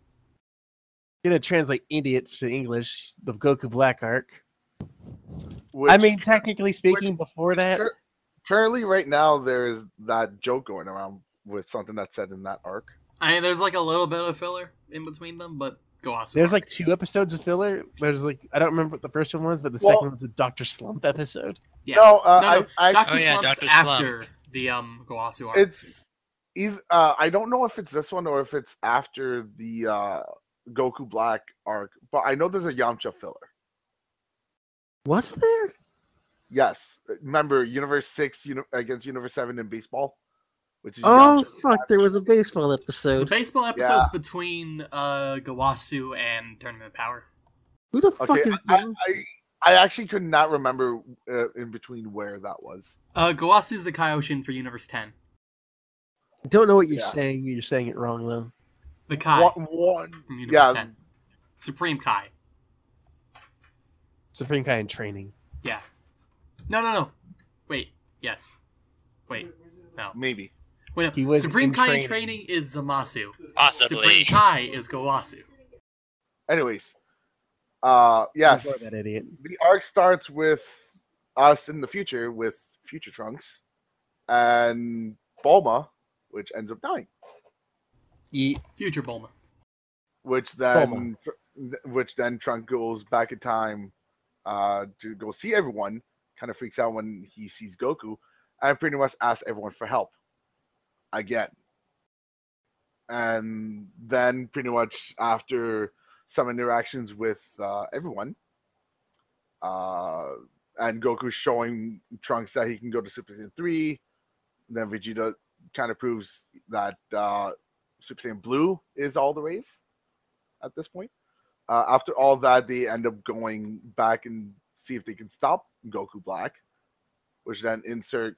gonna translate idiot to English. The Goku Black arc. I mean, technically speaking, before that, currently, right now, there's that joke going around with something that's said in that arc. I mean, there's like a little bit of filler in between them, but Gowasu. there's arc. like two episodes of filler. There's like I don't remember what the first one was, but the Well- second one's a Doctor Slump episode. yeah. No, uh, no, no. I, I Dr. Oh, yeah, Slump's Dr. after the um Gowasu arc. it's he's uh I don't know if it's this one or if it's after the uh Goku Black arc, but I know there's a Yamcha filler. Was there? Yes, remember Universe Six uni- against Universe Seven in baseball, which is Oh Yamcha. fuck! There was a baseball episode. the episode. baseball episode's between uh Gowasu and Tournament of Power. Who the fuck Okay, is? I, I I actually could not remember uh, in between where that was. Uh, Gowasu's the Kaioshin for Universe 10. I don't know what you're Yeah. saying. You're saying it wrong though. The Kai One, one from Universe yeah, 10. Supreme Kai. Supreme Kai in training. Yeah. No, no, no. Wait. Yes. Wait. No. maybe. Wait, no. He was Supreme in Kai in training. training is Zamasu. Possibly. Supreme Kai is Gowasu. Anyways, uh, yes, that idiot. the arc starts with us in the future with Future Trunks and Bulma, which ends up dying. Eat. Future Bulma. which then which then Trunk goes back in time uh, to go see everyone. Kind of freaks out when he sees Goku, and pretty much asks everyone for help again. And then pretty much after some interactions with uh, everyone, uh, and Goku showing Trunks that he can go to Super Saiyan three, then Vegeta kind of proves that uh, Super Saiyan Blue is all the rave at this point. Uh, after all that, they end up going back and see if they can stop Goku Black, which then insert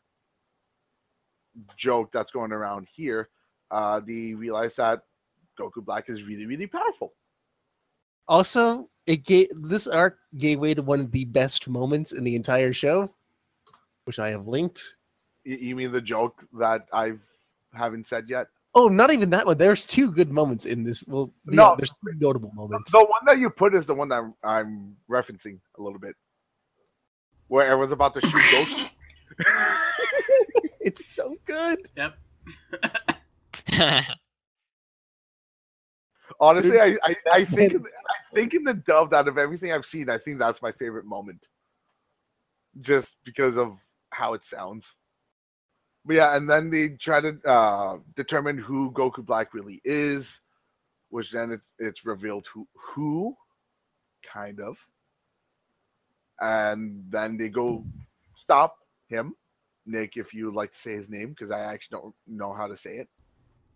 joke that's going around here. Uh, they realize that Goku Black is really, really powerful. Also, it gave this arc gave way to one of the best moments in the entire show, which I have linked. You mean the joke that I haven't said yet? Oh, not even that one. There's two good moments in this. Well, yeah, No. there's two notable moments. The one that you put is the one that I'm, I'm referencing a little bit, where everyone's about to shoot Goku. it's so good. Yep. Honestly, I, I, I think the- I think in the dub out of everything I've seen, I think that's my favorite moment. Just because of how it sounds. But yeah, and then they try to uh, determine who Goku Black really is, which then it, it's revealed who who, kind of. And then they go stop him. Nick, if you like to say his name, because I actually don't know how to say it.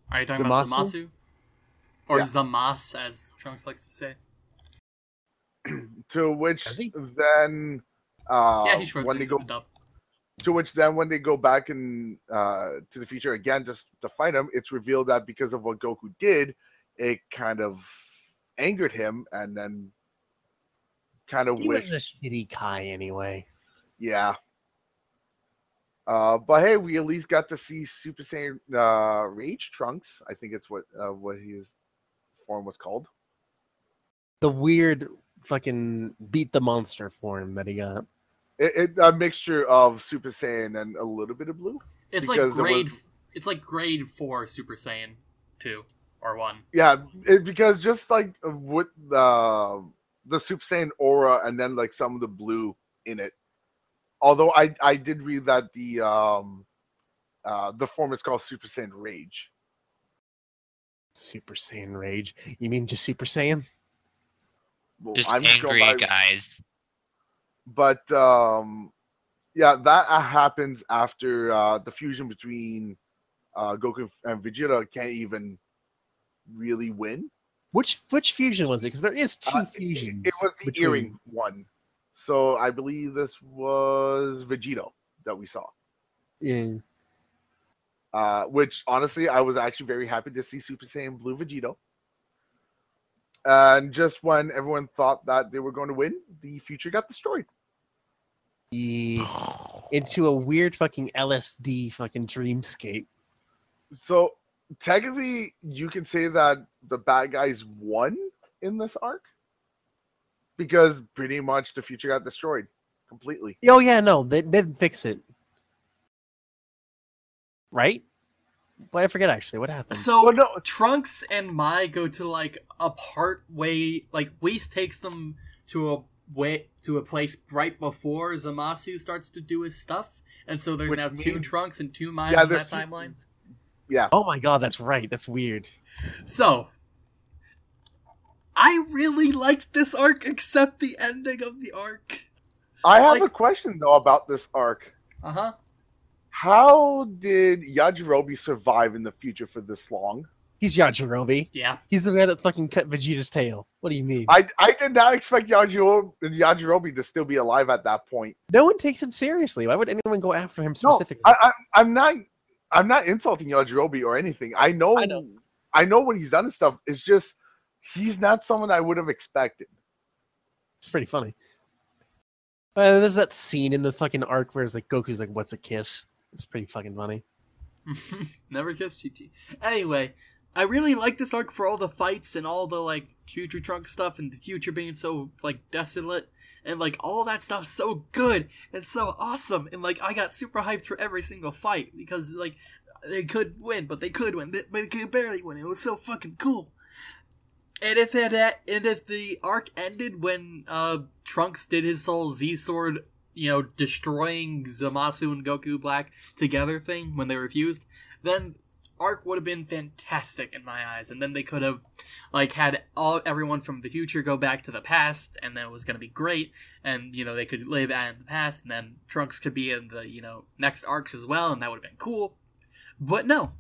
Are you talking about Zamasu? Zamasu? Or Yeah. Zamas, as Trunks likes to say. To which then uh, yeah, he's when they go the dub. To which then when they go back and uh, to the future again just to fight him, it's revealed that because of what Goku did, it kind of angered him, and then kind of He wished, was a shitty Kai anyway. yeah. Uh, but hey, we at least got to see Super Saiyan uh, Rage Trunks. I think it's what uh, what his form was called. The weird fucking beat the monster form that he got. It, it a mixture of Super Saiyan and a little bit of blue. It's like Because there grade. was- It's like grade four Super Saiyan two or one. Yeah, it, because just like with the the Super Saiyan aura and then like some of the blue in it. Although I I did read that the um uh the form is called Super Saiyan Rage. Super Saiyan Rage. You mean just Super Saiyan? Well, Just I'm going angry by- guys. But um yeah that uh, happens after uh the fusion between uh goku and vegeta can't even really win Which which fusion was it? Because there is two Uh, it- fusions. it was the between- earring one so i believe this was vegito that we saw Yeah. uh which honestly i was actually very happy to see super saiyan blue vegito and just when everyone thought that they were going to win the future got destroyed into a weird fucking LSD fucking dreamscape. So technically, you can say that the bad guys won in this arc because pretty much the future got destroyed completely. Oh yeah, no, they they didn't fix it. Right? But I forget actually what happened. So Well, no, Trunks and Mai go to like a part way. Like Whis takes them to a way to a place right before Zamasu starts to do his stuff, and so there's Which now two Trunks and two Mai Yeah, in that two- timeline. yeah, oh my god, that's right. That's weird. So, I really liked this arc, except the ending of the arc. I have like- a question though about this arc. Uh huh. How did Yajirobe survive in the future for this long? He's Yajirobe. Yeah. He's the guy that fucking cut Vegeta's tail. What do you mean? I I did not expect Yajirobe, Yajirobe to still be alive at that point. no one takes him seriously. Why would anyone go after him No, specifically? I, I, I'm not. I'm not insulting Yajirobe or anything. I know. I know. I know what he's done and stuff. It's just he's not someone I would have expected. It's pretty funny. Uh, there's that scene in the fucking arc where it's like Goku's like, "What's a kiss?" It's pretty fucking funny. Never kissed Chi Chi. Anyway, I really like this arc for all the fights and all the like future trunk stuff and the future being so like desolate and like all that stuff so good and so awesome and like I got super hyped for every single fight because like they could win but they could win but they could barely win. It was so fucking cool. And if it had, and if the arc ended when uh Trunks did his whole Z Sword, you know, destroying Zamasu and Goku Black together thing when they refused, then arc would have been fantastic in my eyes. And then they could have like had all everyone from the future go back to the past, and then it was gonna be great. And you know they could live in the past, and then Trunks could be in the you know next arcs as well, and that would have been cool. But no,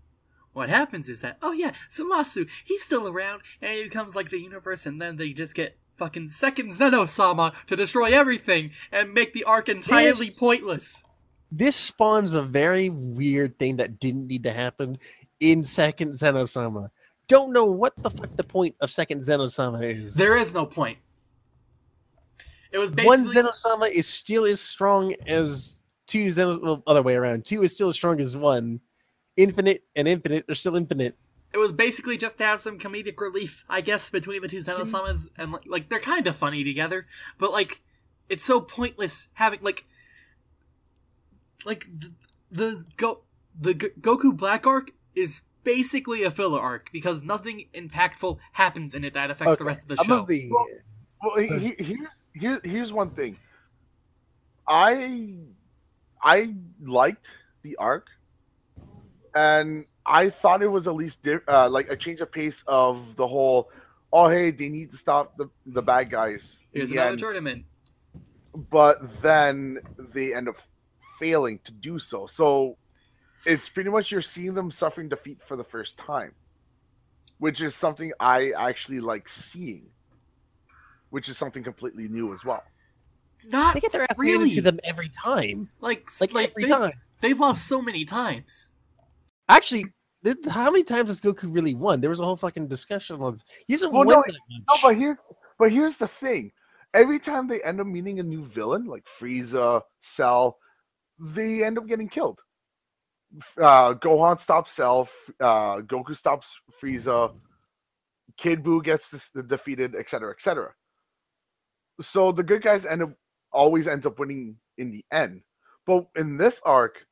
what happens is that oh yeah, Zamasu he's still around and he becomes like the universe, and then they just get fucking second Zeno-sama to destroy everything and make the arc entirely This- pointless. This spawns a very weird thing that didn't need to happen in Second Zenosama. Don't know what the fuck the point of Second Zenosama is. There is no point. It was basically One Zenosama is still as strong as two Zenos. Well, other way around. Two is still as strong as one. Infinite and infinite are still infinite. It was basically just to have some comedic relief, I guess, between the two Zenosamas, and like, like they're kind of funny together, but like it's so pointless having like like the, the go the G- Goku Black arc is basically a filler arc because nothing impactful happens in it that affects the rest of the I'm show. be- Well, Well, he, he, here's here, here's one thing. I I liked the arc, and I thought it was at least di- uh, like a change of pace of the whole. Oh, hey, they need to stop the the bad guys. in Here's the another end." tournament. but then they end up failing to do so. So it's pretty much you're seeing them suffering defeat for the first time, which is something I actually like seeing, which is something completely new as well. Not They get their ass really. handed to them every time. like Like, like every they, time. they've lost so many times. Actually, how many times has Goku really won? There was a whole fucking discussion on this. He hasn't Well, no, No, but here's but here's the thing. Every time they end up meeting a new villain, like Frieza, Cell, they end up getting killed. Uh, Gohan stops Cell, uh, Goku stops Frieza, Kid Buu gets defeated, etc., etc. So the good guys end up always ends up winning in the end. But in this arc,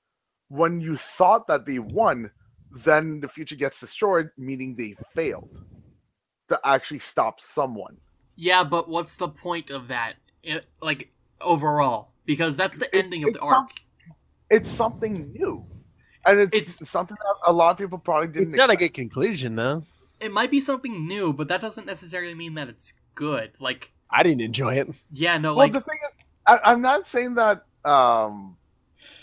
when you thought that they won, then the future gets destroyed, meaning they failed to actually stop someone. Yeah, but what's the point of that? It, like overall, because that's the It- ending of the it's not- arc. It's something new. And it's, It's- something that a lot of people probably didn't It's not a expect. good conclusion, though. It might be something new, but that doesn't necessarily mean that it's good. Like, I didn't enjoy it. yeah, no, Well, like the thing is, I, I'm not saying that um,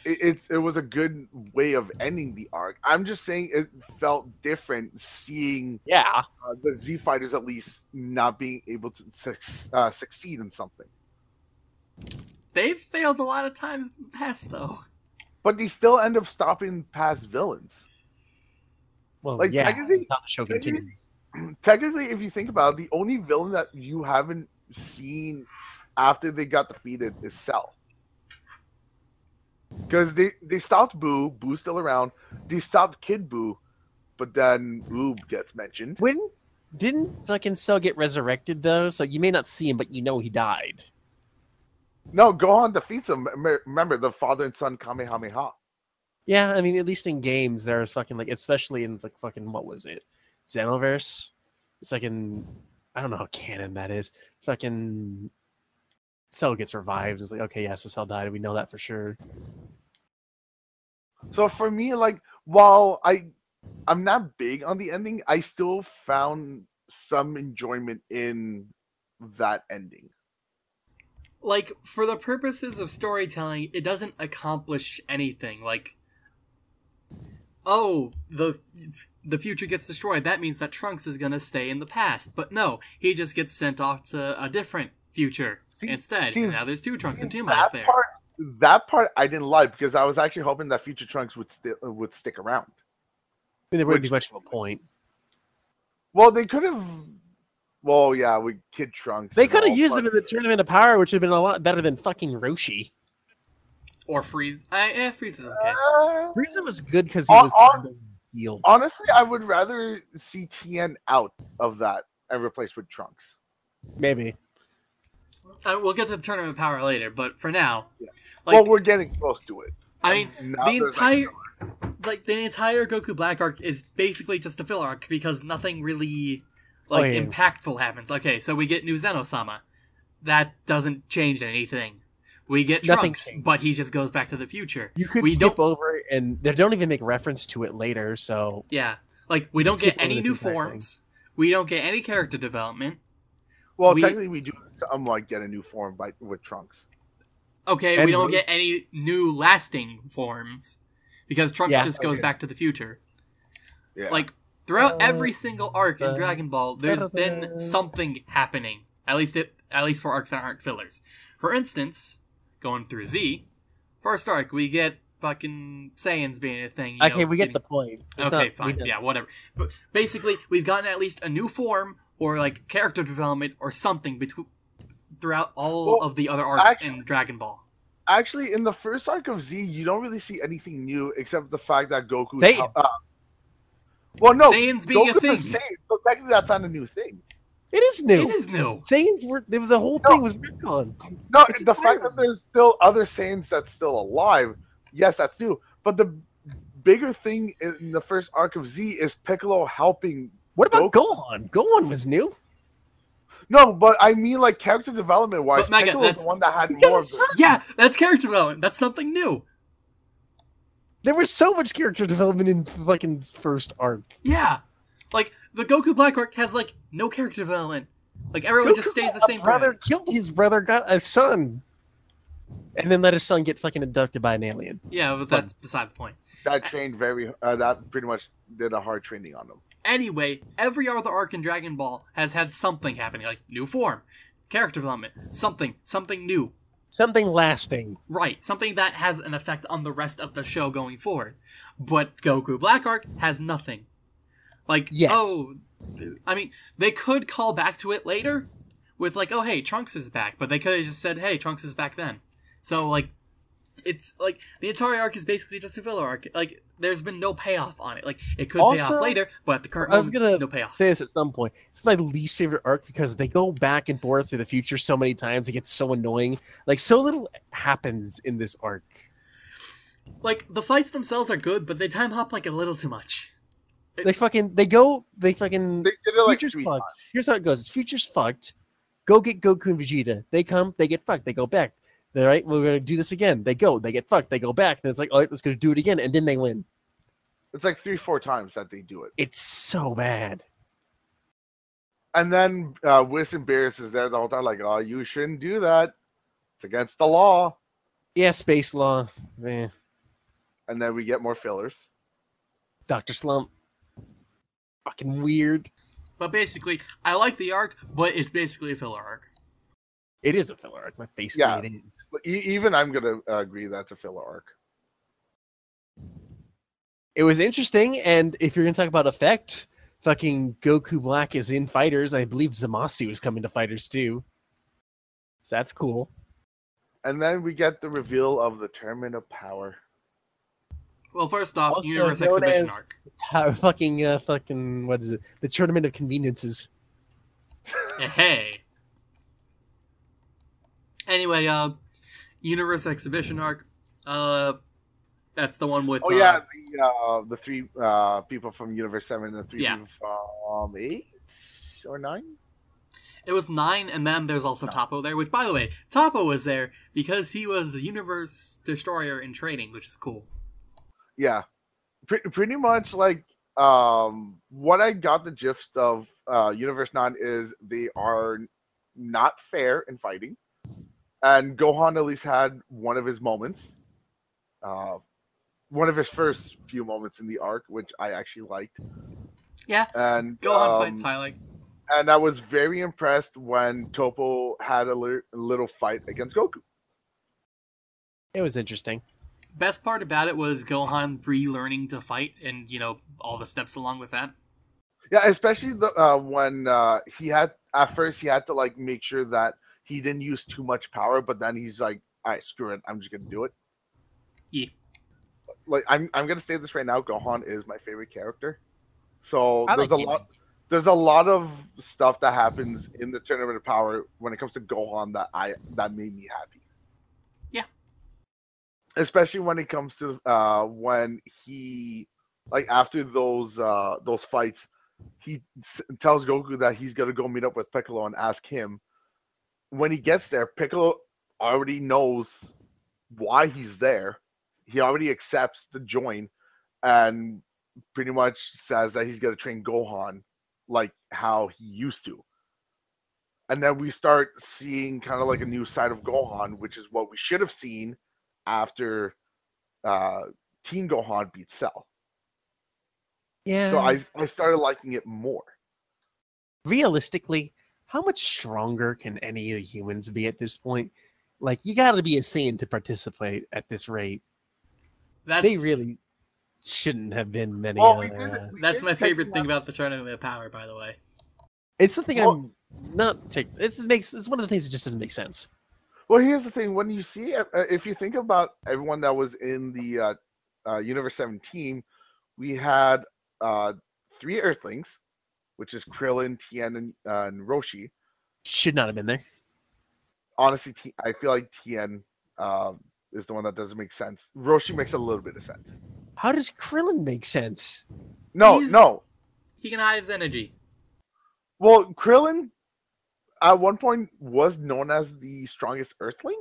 it, it it was a good way of ending the arc. I'm just saying it felt different seeing Yeah. uh, the Z fighters at least not being able to suc uh, succeed in something, they've failed a lot of times in the past, though. but they still end up stopping past villains. Well, Like, yeah. technically- Not the show technically- continues. Technically, if you think about it, the only villain that you haven't seen after they got defeated is Cell. Because they, they stopped Boo, Boo's still around. They stopped Kid Boo, but then Oob gets mentioned. When didn't fucking Cell get resurrected though? So you may not see him, but you know he died. No, Gohan defeats him. Remember the father and son Kamehameha. Yeah, I mean, at least in games, there's fucking like, especially in like fucking what was it, Xenoverse? It's like in, I don't know how canon that is. Fucking Cell gets revived. It's like, okay, yeah, so Cell died. We know that for sure. So for me, like while I I'm not big on the ending, I still found some enjoyment in that ending. Like, for the purposes of storytelling, it doesn't accomplish anything. Like, oh, the the future gets destroyed. That means that Trunks is gonna stay in the past. But no, he just gets sent off to a different future See- instead. see, now there's two Trunks and two Mice that there. part that part I didn't like because I was actually hoping that future Trunks would still would stick around. I mean, there wouldn't be much of a point. Well, they could have. Well, yeah, with Kid Trunks. They could have used them in the Tournament of Power, which would have been a lot better than fucking Roshi. Or Freeze. I, eh, Freeze is okay. Uh, Frieza was good because he On- was on- kind of healed. honestly, I would rather see Tien out of that and replaced with Trunks. Maybe. Uh, we'll get to the Tournament of Power later, but for now, Yeah. like, well, we're getting close to it. I mean, Now the entire like the entire Goku Black arc is basically just a filler arc because nothing really like Oh, yeah. impactful happens. Okay, so we get new Zeno-sama. That doesn't change anything. We get Trunks, but he just goes back to the future. You could We skip don't- over it, and they don't even make reference to it later. So Yeah, like we don't get any new entire thing. forms. We don't get any character development. Well, we- technically, we do somewhat get a new form by with Trunks. Okay, And we don't Rose. get any new lasting forms because Trunks Yeah, just goes okay. back to the future. Yeah. Like throughout Uh, every single arc in uh, Dragon Ball, there's uh, been something happening. At least it, at least for arcs that aren't fillers. For instance, going through Z, first arc we get fucking Saiyans being a thing. you okay, know, we get the point. It's okay, not- fine, yeah, whatever. But basically, we've gotten at least a new form or like character development or something between throughout all Well, of the other arcs actually- in Dragon Ball. Actually, in the first arc of Z, you don't really see anything new except the fact that Goku. Saiyans. Uh, well, no, Saiyans being a Goku's thing. Saiyan, so technically that's not a new thing. It is new. It is new. Things were the, the whole No. thing was retconned. No, It's the fact that there's still other Saiyans that's still alive, yes, that's new. But the bigger thing in the first arc of Z is Piccolo helping. What about Goku- Gohan? Gohan was new. No, but I mean like character development wise, But Mega, Piccolo's that's- the one that had more of. Yeah, that's character development. That's something new. There was so much character development in fucking first arc. Yeah, like the Goku Black arc has like no character development. Like everyone just stays the same. Brother person. killed his brother, got a son, and then let his son get fucking abducted by an alien. Yeah, but Son. that's beside the point. that trained very uh, that pretty much did a hard training on them. Anyway, every other arc in Dragon Ball has had something happening, like new form, character development, something, something new. Something lasting. Right, something that has an effect on the rest of the show going forward. But Goku Black Arc has nothing. Like, Yet. oh, I mean, they could call back to it later with like, oh hey, Trunks is back, but they could have just said, hey, Trunks is back then. So like, it's like the Atari arc is basically just a filler arc. Like there's been no payoff on it. Like it could pay off later, but at the current I was moment, gonna no payoff. say this at some point. It's my least favorite arc because they go back and forth through the future so many times. It gets so annoying. Like so little happens in this arc. Like the fights themselves are good, but they time hop like a little too much. They fucking they go they fucking They did it like future's three fucked. times. Here's how it goes. It's future's fucked. Go get Goku and Vegeta. They come, they get fucked. They go back. They're right. We're gonna do this again. They go, they get fucked. They go back. And it's like, all right, let's go do it again, and then they win. It's like three, four times that they do it. It's so bad. And then uh, Whis and Beerus is there the whole time, like, oh, you shouldn't do that. It's against the law. Yeah, space law. Man, And then we get more fillers. Doctor Slump. Fucking weird. But basically, I like the arc, but it's basically a filler arc. It is a filler arc. My face. Yeah. It is. Even I'm gonna uh, agree that's a filler arc. It was interesting, and if you're gonna talk about effect, fucking Goku Black is in FighterZ. I believe Zamasu is coming to FighterZ too. So that's cool. And then we get the reveal of the Tournament of Power. Well, first off, Also Universe Exhibition arc. Ta- fucking uh, fucking what is it? The Tournament of Conveniences. Hey. Anyway, uh, Universe Exhibition arc. Uh, that's the one with. Oh uh, yeah, the uh, the three uh, people from Universe Seven and the three Yeah. people from eight or nine. It was nine, and then there's also Topo there. Which, by the way, Topo was there because he was a Universe Destroyer in training, which is cool. Yeah, Pre- pretty much like um, what I got the gist of uh, Universe Nine is they are not fair in fighting, and Gohan at least had one of his moments, uh, one of his first few moments in the arc, which I actually liked. Yeah, And Gohan um, fights highlight. and I was very impressed when Topo had a, li- little fight against Goku. It was interesting. Best part about it was Gohan relearning to fight, and you know all the steps along with that. Yeah, especially the uh, when uh, he had at first he had to like make sure that he didn't use too much power, but then he's like, "All right, screw it, I'm just gonna do it." Yeah. Like I'm, I'm gonna say this right now. Gohan is my favorite character. So I there's like a him. lot, there's a lot of stuff that happens in the Tournament of Power when it comes to Gohan that I that made me happy. Yeah. Especially when it comes to uh when he like after those uh those fights he s- tells Goku that he's gonna go meet up with Piccolo and ask him. When he gets there, Piccolo already knows why he's there. He already accepts the join, and pretty much says that he's gonna train Gohan like how he used to. And then we start seeing kind of like a new side of Gohan, which is what we should have seen after uh, Teen Gohan beat Cell. Yeah. So I I started liking it more. realistically, how much stronger can any of the humans be at this point? Like, you got to be a Saiyan to participate at this rate. That's They really shouldn't have been many. Well, we other, did- we that's my favorite thing up- about the Tournament of Power, by the way. It's the thing Well- I'm not take. It's makes. It's one of the things that just doesn't make sense. Well, here's the thing: when you see, uh, if you think about everyone that was in the uh, uh, Universe Seven team, we had uh, three Earthlings, which is Krillin, Tien, and, uh, and Roshi. Should not have been there. Honestly, T- I feel like Tien um, is the one that doesn't make sense. Roshi makes a little bit of sense. How does Krillin make sense? No, He's- no. He can hide his energy. Well, Krillin at one point was known as the strongest Earthling.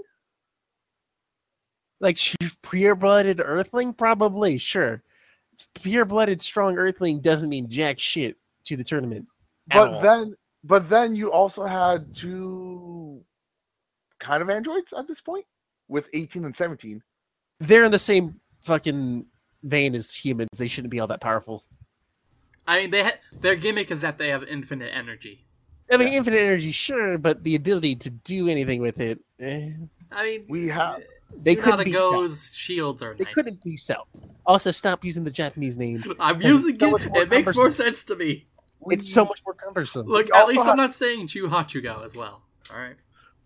Like pure-blooded Earthling, probably sure. It's pure-blooded strong Earthling doesn't mean jack shit to the tournament. at But all. then, but then you also had two kind of androids at this point with 18 and 17. they're in the same fucking vein as humans. They shouldn't be all that powerful. I mean, they ha- their gimmick is that they have infinite energy. I mean, Yeah. infinite energy, sure, but the ability to do anything with it, eh, I mean, We have they couldn't be Cell. Go's shields are They nice. couldn't be Cell. Also, stop using the Japanese name. I'm using it. It makes more sense to me. It's so much more cumbersome. Look, at least have- I'm not saying Chu Hachugo as well. All right.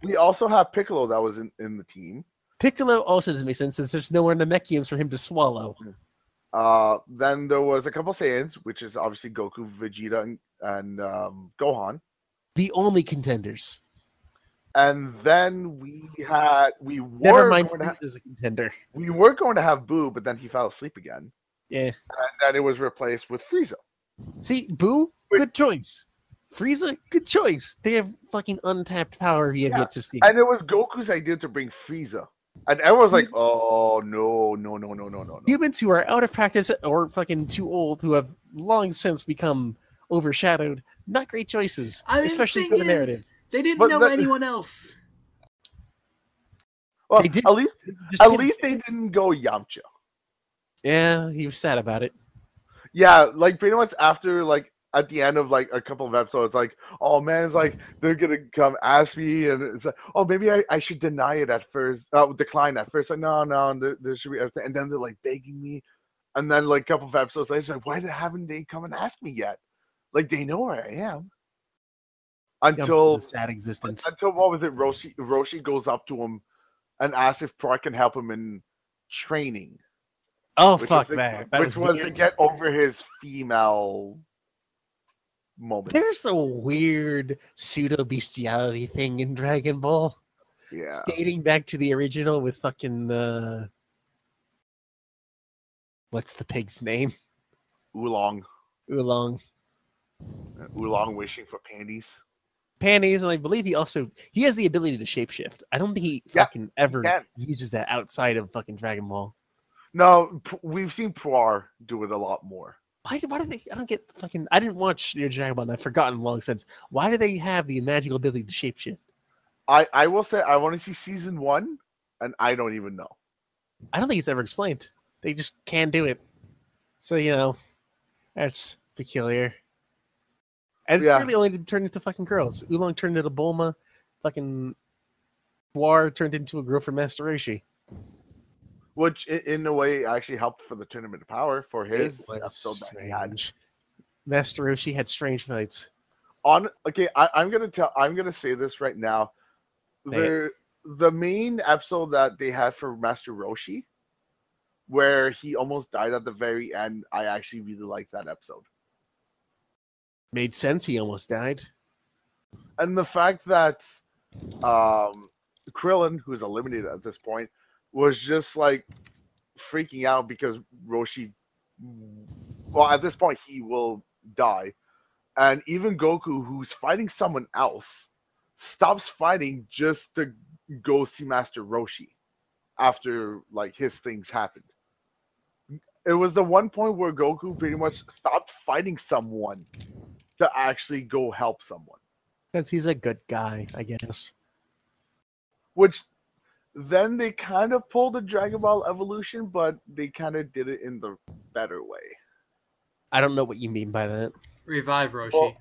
we also have Piccolo that was in, in the team. Piccolo also doesn't make sense since there's nowhere Namekians for him to swallow. Uh, then there was a couple Saiyans, which is obviously Goku, Vegeta, and, and um, Gohan. The only contenders. And then we had we were Never mind, going to ha- Frieza's a contender. we were going to have Boo, but then he fell asleep again, Yeah. and then it was replaced with Frieza. See, Boo, good choice. Frieza, good choice. They have fucking untapped power we have Yeah, yet to see. And it was Goku's idea to bring Frieza, and everyone was like, mm-hmm. "Oh no, no, no, no, no, no, no." Humans who are out of practice or fucking too old, who have long since become overshadowed, not great choices, I mean, especially thing for the is, narrative. They didn't But know that- anyone else. Well, at least at kidding. least they didn't go Yamcha. yeah, he was sad about it. Yeah, like pretty much after like at the end of like a couple of episodes, like, oh man, it's like they're gonna come ask me, and it's like, oh maybe I, I should deny it at first, uh, decline at first. Like, no, no, there, there should be everything, and then they're like begging me, and then like a couple of episodes later, it's like, why haven't they come and ask me yet? Like they know where I am. Until a sad existence. until what was it? Roshi Roshi goes up to him and asks if Brock can help him in training. Oh which fuck was to- that! Which was, was, to get over his female moment. There's a weird pseudo bestiality thing in Dragon Ball, yeah. dating back to the original with fucking uh, what's the pig's name? Oolong. Oolong. Oolong wishing for panties. Panties, and I believe he also he has the ability to shapeshift. I don't think he Yeah, fucking ever can. uses that outside of fucking Dragon Ball. No, P- we've seen Puar do it a lot more. Why, do- why do they? I don't get fucking. I didn't watch your Dragon Ball. and I've forgotten long since. Why do they have the magical ability to shapeshift? I, I will say I want to see season one, and I don't even know. I don't think it's ever explained. They just can do it. So you know, that's peculiar. And it's Yeah. really only turned into fucking girls. Oolong turned into Bulma. Fucking Puar turned into a girl from Master Roshi. Which, in, a way, actually helped for the tournament of power for his episode that he had. strange. Master Roshi had strange fights. On okay, I, I'm gonna tell. I'm gonna say this right now. The the main episode that they had for Master Roshi, where he almost died at the very end, I actually really liked that episode. Made sense. He almost died. and the fact that um Krillin, who's eliminated at this point, was just like freaking out because Roshi well at this point he will die. And even Goku, who's fighting someone else, stops fighting just to go see Master Roshi after like his things happened. It was the one point where Goku pretty much stopped fighting someone to actually go help someone. Because he's a good guy, I guess. which then they kind of pulled the Dragon Ball evolution, but they kind of did it in the better way. I don't know what you mean by that. Revive Roshi. Well-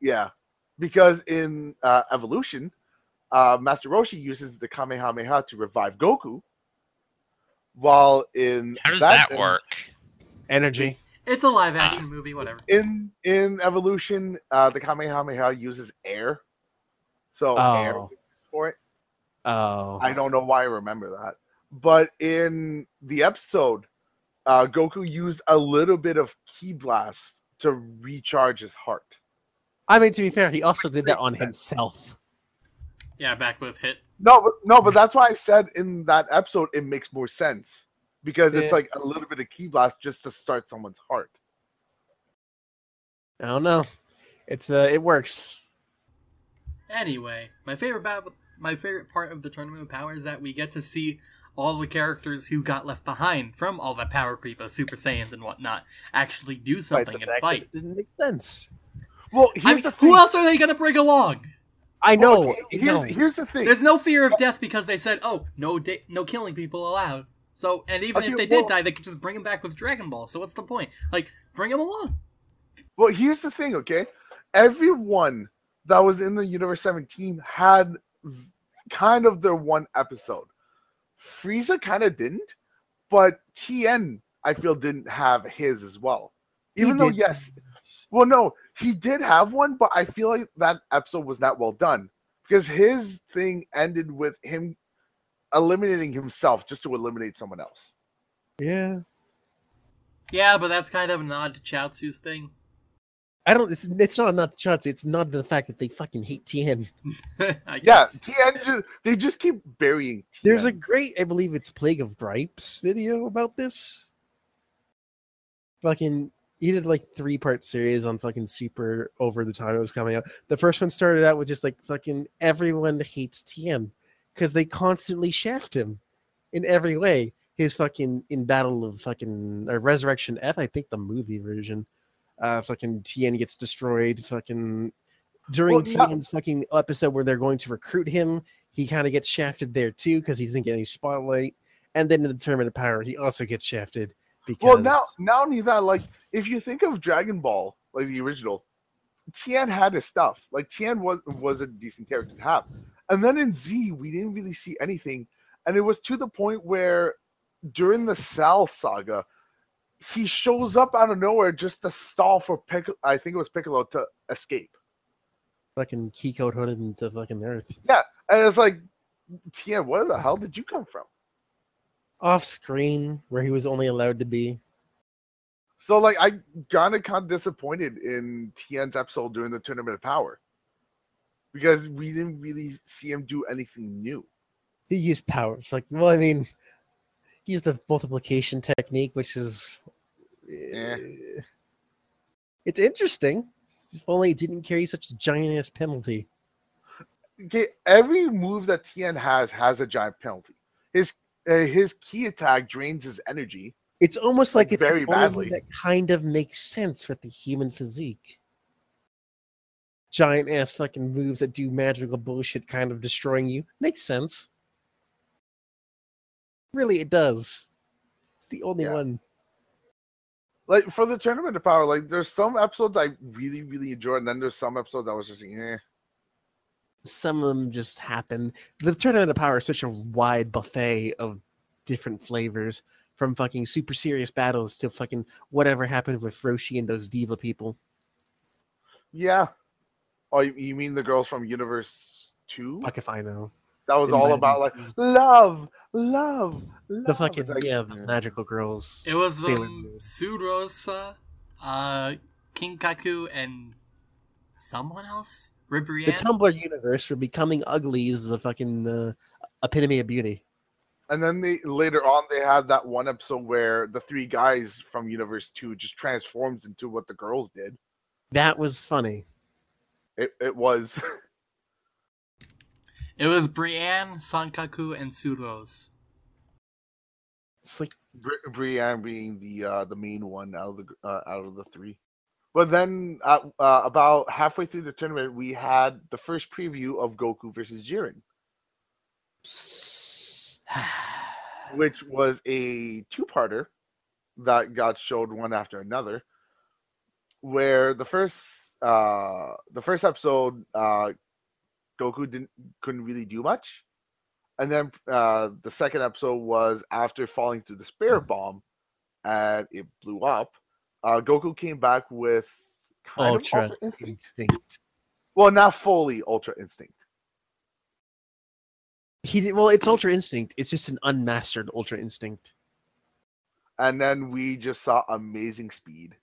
Yeah, because in uh, evolution, uh, Master Roshi uses the Kamehameha to revive Goku, while in How does that in- work? Energy. it's a live action movie, whatever. In in evolution, uh, the Kamehameha uses air, so air Oh. for it. Oh. I don't know why I remember that. But in the episode, uh, Goku used a little bit of Ki Blast to recharge his heart. I mean, to be fair, he also did that on himself. Yeah, back with hit. No, but no, but that's why I said in that episode it makes more sense because it's Yeah. like a little bit of Ki Blast just to start someone's heart. I don't know. It's uh, it works. Anyway, my favorite battle, my favorite part of the tournament of power is that we get to see all the characters who got left behind from all the power creep of Super Saiyans and whatnot actually do Despite something the and fact that fight. It didn't make sense. Well, here's I mean, the thing. who else are they gonna bring along? I Well, know. okay, here's, know. here's the thing. There's no fear of death because they said, "Oh, no, da- no killing people allowed." So, and even Okay, if they well- did die, they could just bring them back with Dragon Ball. So, what's the point? Like, bring them along. Well, here's the thing, okay? Everyone that was in the Universe 7 team had v- kind of their one episode. Frieza kind of didn't, but Tien, I feel, didn't have his as well. He Even though, did. yes, well, no, he did have one, but I feel like that episode was not well done because his thing ended with him eliminating himself just to eliminate someone else. Yeah. Yeah, but that's kind of a nod to Chaozu's thing. I don't. It's, it's not not the shots. It's not the fact that they fucking hate Tien. I Yeah, guess. Tien just, they just keep burying. There's a great, I believe it's Plague of Gripes video about this. Fucking, he did like three part series on fucking Super over the time it was coming out. The first one started out with just like fucking everyone hates Tien because they constantly shaft him in every way. His fucking in Battle of fucking or Resurrection F, I think the movie version. Uh, fucking Tien gets destroyed. Fucking during Well. Tien's fucking episode where they're going to recruit him, he kind of gets shafted there too because he doesn't get any spotlight. And then in the Tournament of Power, he also gets shafted because Well, now not only that, like if you think of Dragon Ball, like the original, Tien had his stuff. Like Tien was was a decent character to have, and then in Z we didn't really see anything, and it was to the point where during the Cell saga, he shows up out of nowhere just to stall for Piccolo. I think it was Piccolo to escape, fucking Kiko hooded him to fucking Earth. Yeah, and it's like, Tien, where the hell did you come from? Off screen, where he was only allowed to be. So like I kind of kind of disappointed in Tien's episode during the Tournament of Power because we didn't really see him do anything new. He used power. It's like, well, I mean, he used the multiplication technique, which is. Eh, It's interesting. If only it didn't carry such a giant ass penalty. Okay, every move that Tien has has a giant penalty. His uh, his key attack drains his energy. It's almost like, Like, it's very badly. that kind of makes sense with the human physique. Giant ass fucking moves that do magical bullshit, kind of destroying you. Makes sense. Really, it does. It's the only Yeah. one. Like for the Tournament of Power, like there's some episodes I really really enjoyed, and then there's some episodes I was just eh. Some of them just happen. The Tournament of Power is such a wide buffet of different flavors, from fucking super serious battles to fucking whatever happened with Roshi and those diva people. Yeah. Oh, you, you mean the girls from Universe Two? Fuck if I know. That was all about like love, love, love. The fucking like, yeah, the magical girls. It was Sailor um, Moon. Surosa, uh, Kinkaku, and someone else? The Tumblr universe for becoming ugly is the fucking uh, epitome of beauty. And then they later on they had that one episode where the three guys from Universe Two just transforms into what the girls did. That was funny. It it was It was Brienne, Sankaku, and Suros. It's like Bri- Brienne being the uh, the main one out of the uh, out of the three. But then uh, uh, about halfway through the tournament, we had the first preview of Goku versus Jiren, which was a two-parter that got showed one after another. Where the first uh, the first episode, uh, Goku didn't couldn't really do much, and then uh, the second episode was after falling to the spirit bomb, and it blew up. Uh, Goku came back with kind ultra of Ultra Instinct. instinct. Well, not fully Ultra Instinct. He did, well, it's ultra instinct. It's just an unmastered ultra instinct. And then we just saw amazing speed.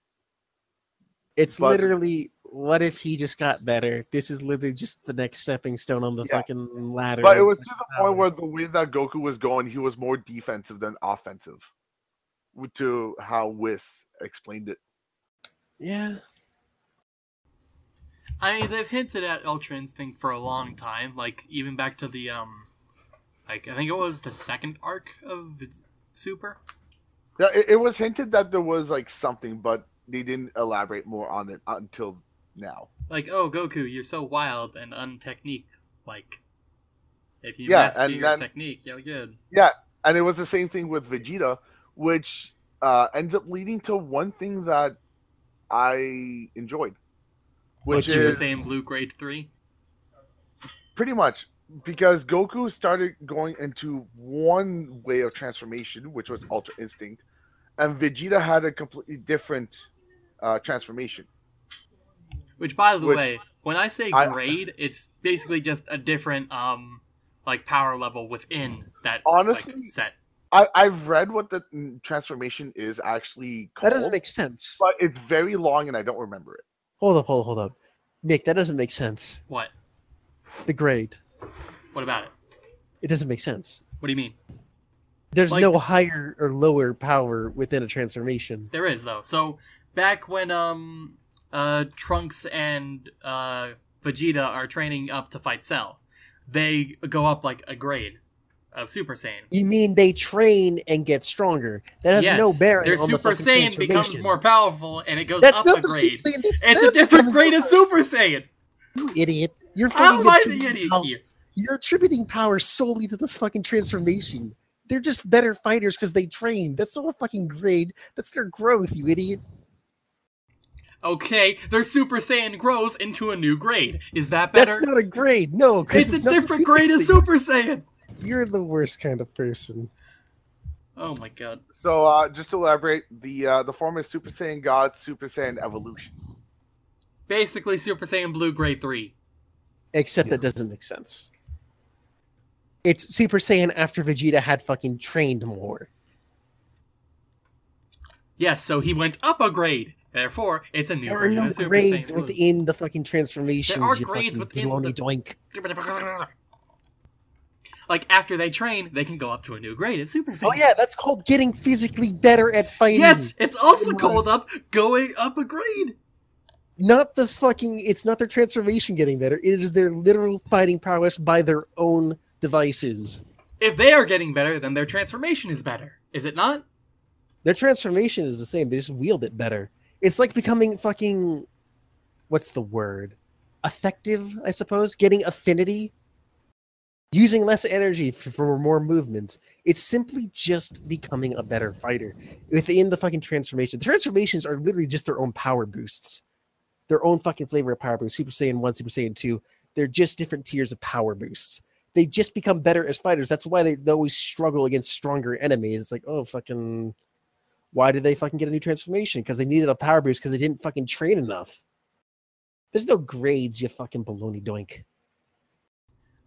It's But- literally what if he just got better? This is literally just the next stepping stone on the Yeah. fucking ladder. But it was to the power. point where the way that Goku was going, he was more defensive than offensive. To how Whis explained it. yeah, I mean, they've hinted at Ultra Instinct for a long time, like even back to the um, like I think it was the second arc of Super. Yeah, it, it was hinted that there was like something, but they didn't elaborate more on it until now. Like, oh Goku, you're so wild and untechnique. Like, if you Yeah, master and your then- technique, you're good. Yeah, and it was the same thing with Vegeta, which uh, ends up leading to one thing that I enjoyed, which Which The same blue grade three. pretty much because Goku started going into one way of transformation, which was Ultra Instinct, and Vegeta had a completely different uh, transformation. Which, by the Which- way, when I say I- grade, it's basically just a different um, like power level within that Honestly, like, set. I, I've read what the transformation is actually called, That doesn't make sense. but it's very long and I don't remember it. Hold up, hold up, hold up. Nick, that doesn't make sense. What? The grade. What about it? It doesn't make sense. What do you mean? There's Like- no higher or lower power within a transformation. There is though. So back when um uh Trunks and uh Vegeta are training up to fight Cell, they go up like a grade of Super Saiyan. You mean they train and get stronger? That has yes, no bearing their on the Super fucking Saiyan becomes more powerful and it goes That's up not a the grade. Super Saiyan. It's a different grade of Super Saiyan. You idiot! You're How am I the idiot here? You're attributing power solely to this fucking transformation. They're just better fighters because they train. That's not a fucking grade. That's their growth, you idiot. Okay, their Super Saiyan grows into a new grade. Is that better? That's not a grade. No, it's, a different Super grade of Super Saiyan. You're the worst kind of person. Oh my god. So uh, just to elaborate, the uh, the form is Super Saiyan God, Super Saiyan Evolution. Basically, Super Saiyan Blue Grade 3. Except that doesn't make sense. It's Super Saiyan after Vegeta had fucking trained more. Yes, so he went up a grade. Therefore, it's a new There are version no of Super grades Saiyan within the fucking transformations. There are grades within baloney the- doink. Like, after they train, they can go up to a new grade of Super oh, Saiyan. Oh yeah, that's called getting physically better at fighting. Yes, it's also called up going up a grade. not this fucking. It's not their transformation getting better. It is their literal fighting prowess by their own devices. If they are getting better, then their transformation is better. Is it not? Their transformation is the same. They just wield it better. It's like becoming fucking. What's the word? Effective, I suppose. Getting affinity. Using less energy for, more movements. It's simply just becoming a better fighter within the fucking transformation. The transformations are literally just their own power boosts. Their own fucking flavor of power boost. Super Saiyan 1, Super Saiyan 2. They're just different tiers of power boosts. They just become better as fighters. That's why they, they always struggle against stronger enemies. It's like, oh, fucking why did they fucking get a new transformation? Because they needed a power boost because they didn't fucking train enough. There's no grades, you fucking baloney doink.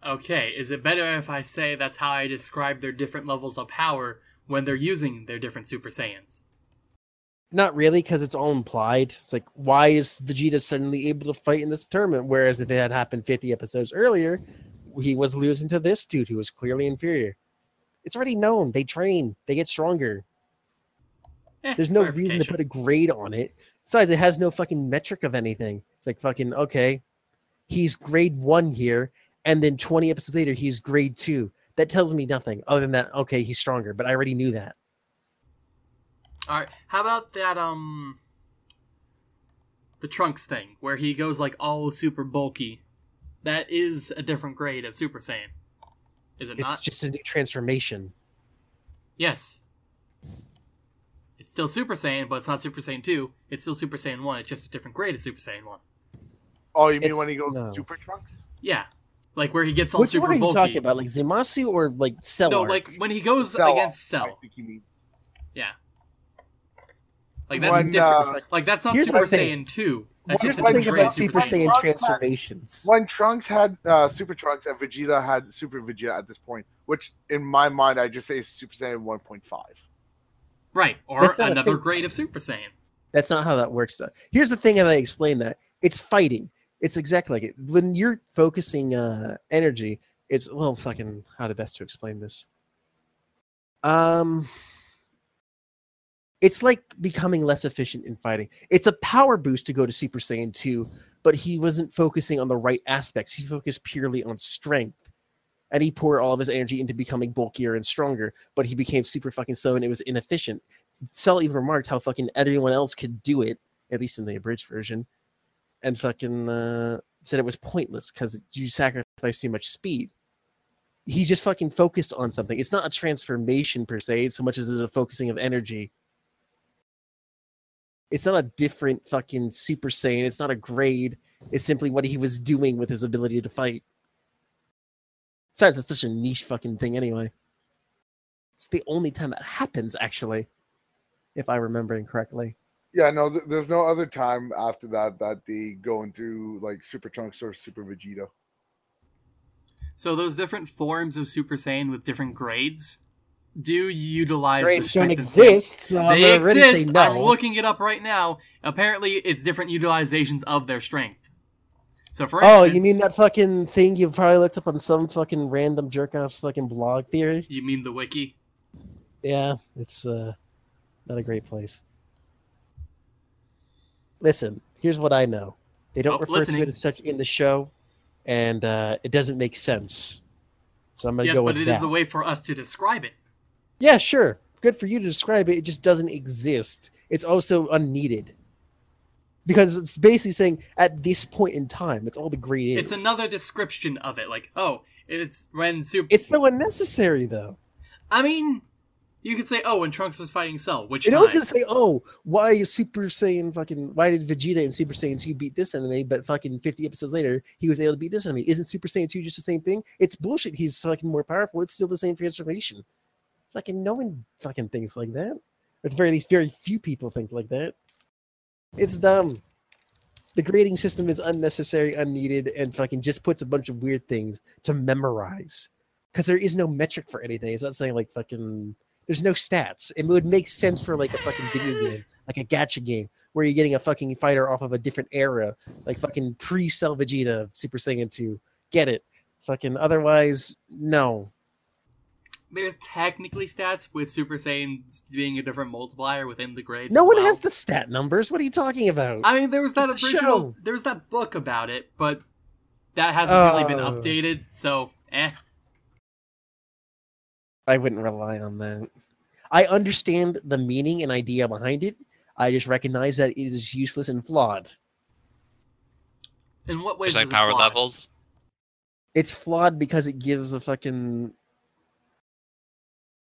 Okay, is it better if I say that's how I describe their different levels of power when they're using their different Super Saiyans? Not really, because it's all implied. It's like, why is Vegeta suddenly able to fight in this tournament? Whereas if it had happened 50 episodes earlier, he was losing to this dude who was clearly inferior. It's already known. They train, they get stronger. Eh, There's no reason to put a grade on it. Besides, it has no fucking metric of anything. It's like fucking okay, he's grade one here, and then 20 episodes later he's grade two. That tells me nothing other than that. Okay, he's stronger, but I already knew that. All right, how about that? Um, the Trunks thing where he goes like all super bulky. That is a different grade of Super Saiyan, is it not? It's not? just a new transformation. Yes. It's still Super Saiyan, but it's not Super Saiyan 2. It's still Super Saiyan 1. It's just a different grade of Super Saiyan 1. Oh, you mean It's- when he goes no. Super Trunks? Yeah. Like where he gets all Which super one are you bulky. talking about? Like Zamasu or like Cell? no, Arc? like when he goes Cell against I Cell. think you mean. Yeah. Like that's When, different. uh, like that's not Super. Saiyan 2. That's Here's just a the the different thing grade about of Super Super Saiyan Saiyan. transformations. When Trunks had uh, Super Trunks and Vegeta had Super Vegeta at this point, which in my mind I just say is Super Saiyan 1.5. Right, or That's not a another grade of Super Saiyan. That's not how that works. Though. Here's the thing, and I explain that it's fighting. It's exactly like it. When you're focusing uh, energy, it's well, fucking. How to best to explain this? Um, it's like becoming less efficient in fighting. It's a power boost to go to Super Saiyan 2, but he wasn't focusing on the right aspects. He focused purely on strength. And he poured all of his energy into becoming bulkier and stronger, but he became super fucking slow and it was inefficient. Cell even remarked how fucking everyone else could do it, at least in the abridged version, and fucking uh, said it was pointless because you sacrifice too much speed. He just fucking focused on something. It's not a transformation per se, so much as it's a focusing of energy. It's not a different fucking Super Saiyan. It's not a grade. It's simply what he was doing with his ability to fight. Besides, it's such a niche fucking thing anyway. It's the only time that happens, actually, if I remember incorrectly. Yeah, no, th- there's no other time after that that they go into like Super Trunks or Super Vegeta. So those different forms of Super Saiyan with different grades do utilize the Grades don't strength and exist, so They I'm exist. no. I'm looking it up right now. Apparently, it's different utilizations of their strength. So, for Oh, instance, you mean that fucking thing you probably looked up on some fucking random jerk off's fucking blog theory? you mean the wiki? Yeah, it's uh not a great place. Listen, here's what I know. They don't Oh, refer listening. to it as such in the show, and uh, it doesn't make sense. So I'm gonna Yes, go but with it is a way for us to describe it. Yeah, sure. Good for you to describe it. It just doesn't exist. It's also unneeded. Because it's basically saying at this point in time, it's all the is. It's another description of it. Like, oh, it's when Super. It's so unnecessary, though. I mean, you could say, oh, when Trunks was fighting Cell, which And I was gonna say, oh, why is Super Saiyan fucking? Why did Vegeta and Super Saiyan 2 beat this enemy, but fucking 50 episodes later he was able to beat this enemy? Isn't Super Saiyan 2 just the same thing? It's bullshit. He's fucking more powerful. It's still the same transformation. Fucking no one fucking thinks like that. At the very least, very few people think like that. It's dumb. The grading system is unnecessary, unneeded, and fucking just puts a bunch of weird things to memorize. Because there is no metric for anything. It's not saying like fucking there's no stats. It would make sense for like a fucking video game, like a gacha game, where you're getting a fucking fighter off of a different era, like fucking pre-Cell Vegeta, Super Saiyan 2. Get it? Fucking otherwise, no. There's technically stats with Super Saiyan being a different multiplier within the grades. No one well. has the stat numbers. What are you talking about? I mean, there was that It's original. There was that book about it, but that hasn't really been Oh. updated. So, eh. I wouldn't rely on that. I understand the meaning and idea behind it. I just recognize that it is useless and flawed. In what ways? Like is it power flawed? levels. It's flawed because it gives a fucking.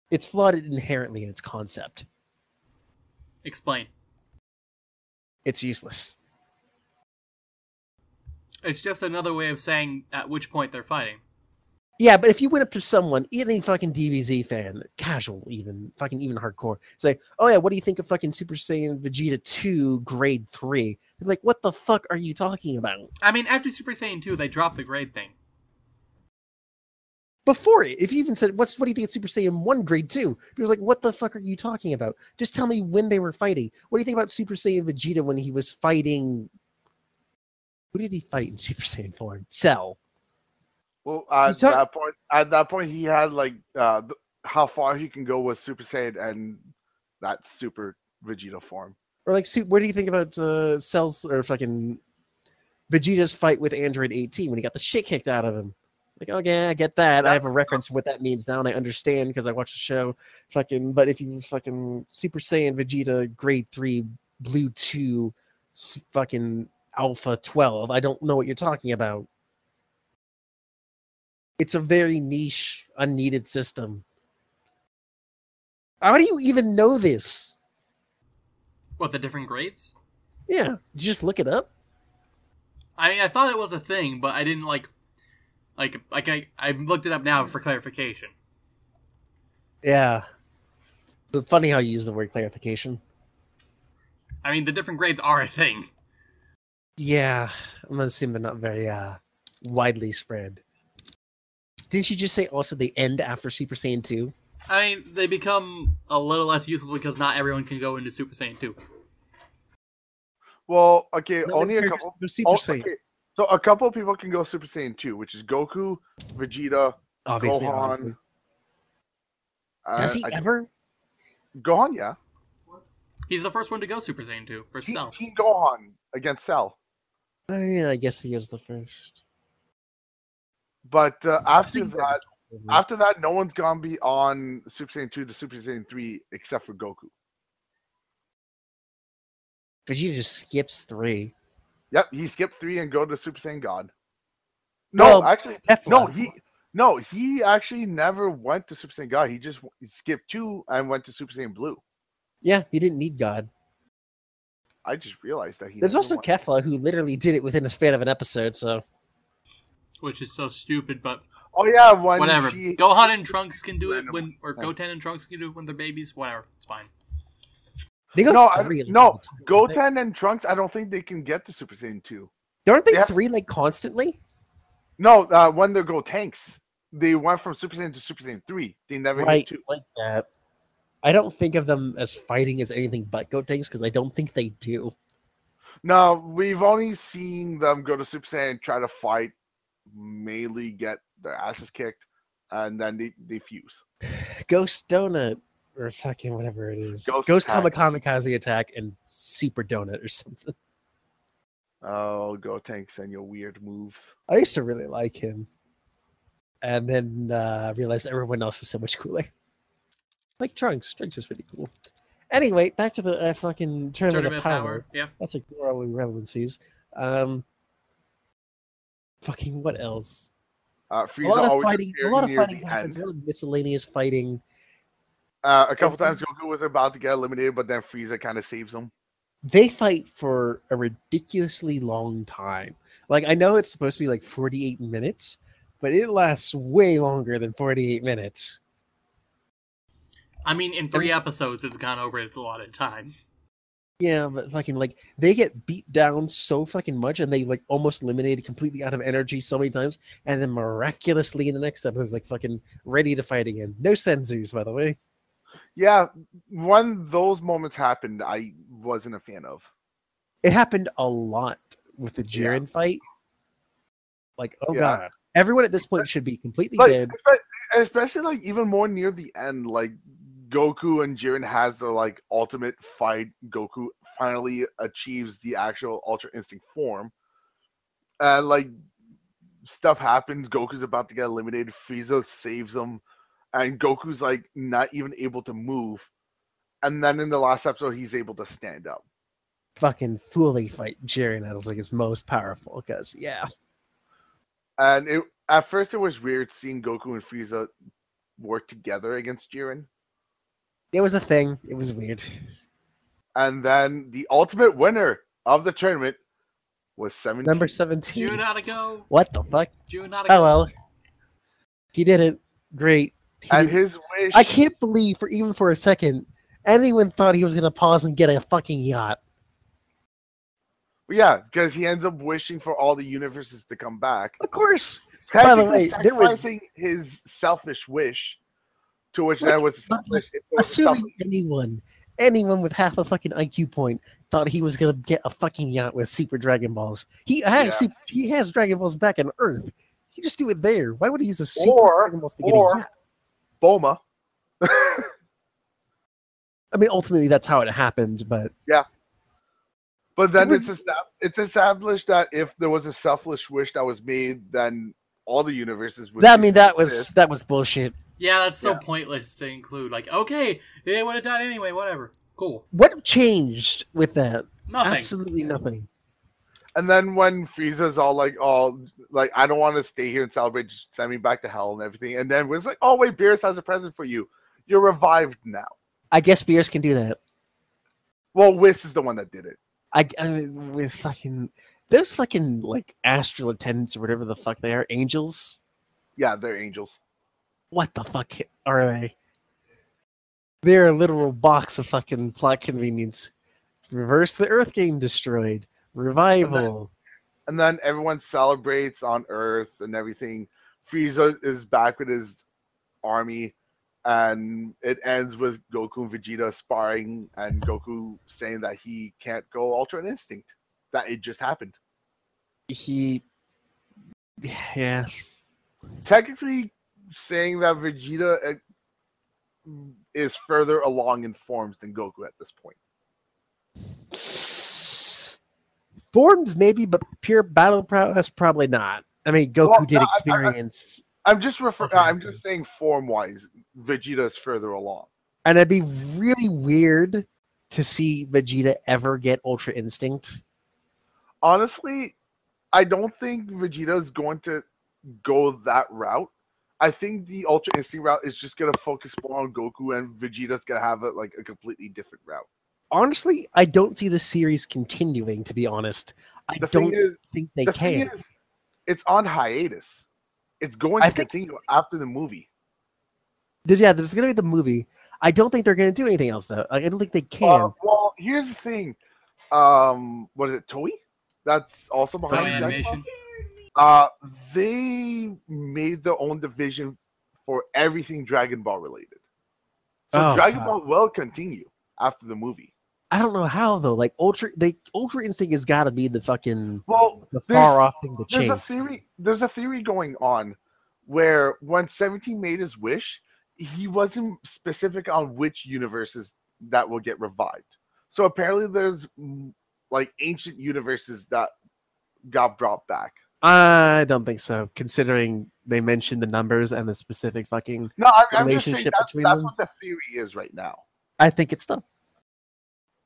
It's flawed inherently in its concept. Explain. It's useless. It's just another way of saying at which point they're fighting. Yeah, but if you went up to someone, any fucking DBZ fan, casual even, fucking even hardcore, say, oh yeah, what do you think of fucking Super Saiyan Vegeta 2 grade 3? They're like, what the fuck are you talking about? I mean, after Super Saiyan 2, they dropped the grade thing. Before it, if you even said, what's what do you think of Super Saiyan 1 grade 2? People were like, what the fuck are you talking about? Just tell me when they were fighting. What do you think about Super Saiyan Vegeta when he was fighting... Who did he fight in Super Saiyan form? Cell. Well, at that point, at that point, he had like uh, how far he can go with Super Saiyan and that Super Vegeta form. Or like, what do you think about uh, Cell's or fucking Vegeta's fight with Android 18 when he got the shit kicked out of him? Like, okay, I get that. I have a reference of what that means now, and I understand because I watch the show. Fucking, but if you fucking Super Saiyan Vegeta Grade Three Blue Two, fucking Alpha Twelve, I don't know what you're talking about. It's a very niche, unneeded system. How do you even know this? What, the different grades? Yeah, did you just look it up. I mean, I thought it was a thing, but I didn't like. Like, like I, I looked it up now for clarification. Yeah. But funny how you use the word clarification. I mean, the different grades are a thing. Yeah, I'm gonna assume they're not very uh widely spread. Didn't you just say also they end after Super Saiyan 2? I mean, they become a little less useful because not everyone can go into Super Saiyan 2. Well, okay, No, only a couple. just- they're Super oh, Saiyan. okay, So a couple of people can go Super Saiyan 2, which is Goku, Vegeta, Obviously, Gohan. obviously. and Does he I- ever? Gohan, yeah. He's the first one to go Super Saiyan 2 versus Team, Cell. Team Gohan against Cell. Oh, yeah, I guess he is the first. But uh, after Actually, that, after that, no one's gonna be on Super Saiyan 2 to Super Saiyan 3 except for Goku. Vegeta just skips three. Yep, he skipped three and go to Super Saiyan God. No, Well, actually, Kefla. no, he no, he actually never went to Super Saiyan God. He just he skipped two and went to Super Saiyan Blue. Yeah, he didn't need God. I just realized that he. There's also Kefla who literally did it within a span of an episode, so Which is so stupid, but Oh yeah, when whatever. She, Gohan and Trunks can do it when, or Yeah. Goten and Trunks can do it when they're babies. Whatever, it's fine. They go No, I- three. like, no, all the time, don't they? Goten and Trunks, I don't think they can get to Super Saiyan 2. Aren't they Yeah. three like constantly? No, uh, when they Gotenks, they went from Super Saiyan to Super Saiyan three. They never right, two. like that. I don't think of them as fighting as anything but Gotenks because I don't think they do. No, we've only seen them go to Super Saiyan, try to fight, mainly get their asses kicked, and then they, they fuse. Ghost Donut or fucking whatever it is. Ghost Ghost, Attack. Kama Kamikaze Attack and Super Donut or something. Oh, Gotenks and your weird moves. I used to really like him. And then uh, I realized everyone else was so much cooler. Like Trunks. Trunks is pretty cool. Anyway, back to the uh, fucking Tournament, Tournament of Power. power. Yeah. That's a growing relevancies. Um, fucking what else? Uh, A lot of fighting. A lot of fighting happens. A lot of miscellaneous fighting. Uh, a couple times Goku was about to get eliminated, but then Frieza kind of saves him. They fight for a ridiculously long time. Like I know it's supposed to be like 48 minutes, but it lasts way longer than 48 minutes. I mean, in three episodes, it's gone over its allotted time. Yeah, but fucking like they get beat down so fucking much and they like almost eliminated completely out of energy so many times, and then miraculously in the next episode is like fucking ready to fight again. No senzus, by the way. Yeah, when those moments happened, I wasn't a fan of. It happened a lot with the Yeah. Jiren fight. Like, oh Yeah. god. Everyone at this point should be completely Like, dead. especially like even more near the end, like Goku and Jiren has their like ultimate fight. Goku finally achieves the actual Ultra Instinct form, and like stuff happens. Goku's about to get eliminated. Frieza saves him, and Goku's like not even able to move. And then in the last episode, he's able to stand up. Fucking fully fight Jiren. I don't think is most powerful because yeah. And it at first it was weird seeing Goku and Frieza work together against Jiren. It was a thing. It was weird. And then the ultimate winner of the tournament was 17. Number 17. June gotta go. What the fuck? June Oh well. He did it. Great. And his wish. I can't believe for even for a second anyone thought he was gonna pause and get a fucking yacht. Yeah, because he ends up wishing for all the universes to come back. Of course. By the way, there was- sacrificing his selfish wish, to which that was selfish. it was self- Assuming anyone, anyone with half a fucking IQ point thought he was gonna get a fucking yacht with Super Dragon Balls. He has Yeah. He has Dragon Balls back on Earth. He just do it there. Why would he use a Super Or- Dragon Balls to get a yacht? Boma. I mean, ultimately that's how it happened, but yeah. But then It it's estab- it's established that if there was a selfish wish that was made, then all the universes would. that I mean that was that was bullshit. Yeah, that's so Yeah. pointless to include. Like, okay, they would have died anyway. Whatever. Cool. What changed with that? Nothing. Absolutely nothing. And then when Frieza's all like, "Oh, like I don't want to stay here and celebrate, just send me back to hell and everything," and then it's like, "Oh wait, Beerus has a present for you. You're revived now." I guess Beerus can do that. Well, Whis is the one that did it. I, I mean, with fucking those fucking like astral attendants or whatever the fuck they are, angels. Yeah, they're angels. What the fuck are they? They're a literal box of fucking plot convenience. Reverse the Earth game destroyed. Revival. And then everyone celebrates on Earth and everything. Frieza is back with his army, and it ends with Goku and Vegeta sparring, and Goku saying that he can't go Ultra Instinct. That it just happened. He, yeah, Technically, saying that Vegeta uh, is further along in forms than Goku at this point. Forms maybe, but pure battle prowess probably not. I mean, Goku Well, did no, I- experience, I'm just refer- I'm just saying form wise, Vegeta is further along. and it'd be really weird to see Vegeta ever get Ultra Instinct. honestly, I don't think Vegeta is going to go that route. I think the Ultra Instinct route is just going to focus more on Goku, and Vegeta's going to have a, like a completely different route. Honestly, I don't see the series continuing. To be honest, I The don't thing is, think they the can. thing is, it's on hiatus. It's going I to think- continue after the movie. Yeah, there's gonna be the movie. I don't think they're gonna do anything else though. I don't think they can. Uh, well, here's the thing. Um, what is it, Toei? That's also behind Dragon Ball? animation. Uh, they made their own division for everything Dragon Ball related. So Oh, Dragon fuck. Ball will continue after the movie. I don't know how though. Like Ultra, they Ultra Instinct has got to be the fucking Well, the There's- far off thing to there's a theory. There's a theory going on where when 17 made his wish, he wasn't specific on which universes that will get revived. So apparently, there's mm, like ancient universes that got brought back. I don't think so, considering they mentioned the numbers and the specific fucking. No, I, I'm just saying Relationship that's, them? what the theory is right now. I think it's stuff.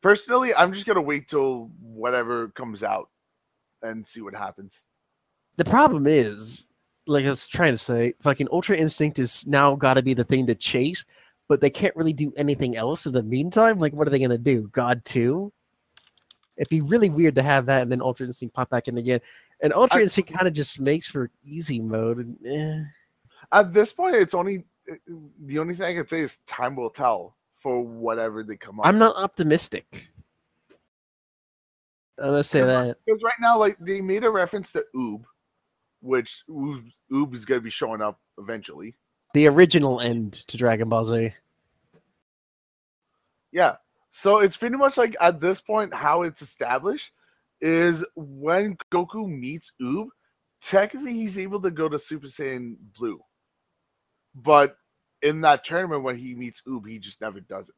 Personally, I'm just gonna wait till whatever comes out and see what happens. The problem is, like I was trying to say, fucking Ultra Instinct is now got to be the thing to chase, but they can't really do anything else in the meantime. Like, what are they gonna do? God two? It'd be really weird to have that and then Ultra Instinct pop back in again. And Ultra I- Instinct kind of just makes for easy mode. And, eh. At this point, it's only the only thing I can say is time will tell for whatever they come up. I'm not optimistic. I'm gonna say that. because right now, like they made a reference to Oob, which Oob, Oob is gonna be showing up eventually. The original end to Dragon Ball Z. Yeah. So it's pretty much like at this point, how it's established is when Goku meets Oob, technically he's able to go to Super Saiyan Blue. But in that tournament, when he meets Oob, he just never does it.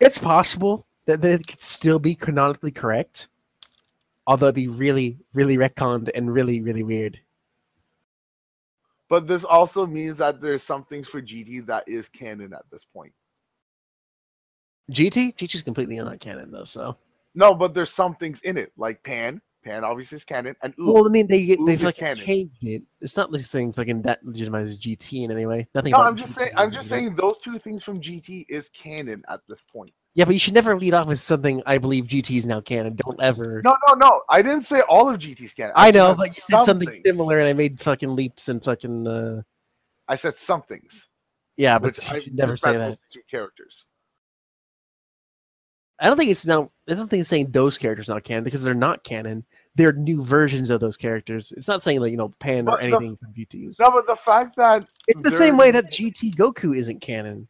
It's possible that they could still be canonically correct, although it'd be really, really retconned and really, really weird. But this also means that there's some things for GT that is canon at this point. GT, GT's completely not canon though. So, No, but there's some things in it, like Pan. Pan obviously is canon, and Oob. well, I mean, they Oob they fucking canon. changed it. It's not like saying fucking that legitimizes GT in any way. Nothing. no, I'm just GT saying. I'm just saying those two things from GT is canon at this point. Yeah, but you should never lead off with something. I believe GT is now canon. Don't ever. No, no, no. I didn't say all of GT's canon. I know, but you said some something things. similar, and I made fucking leaps and fucking. Uh, I said some things. yeah, but I should never say that. Two characters. I don't think it's now. I don't think it's saying those characters not canon because they're not canon. They're new versions of those characters. It's not saying like you know Pan But or anything from GT's. No, but the fact that It's the same way that GT Goku isn't canon.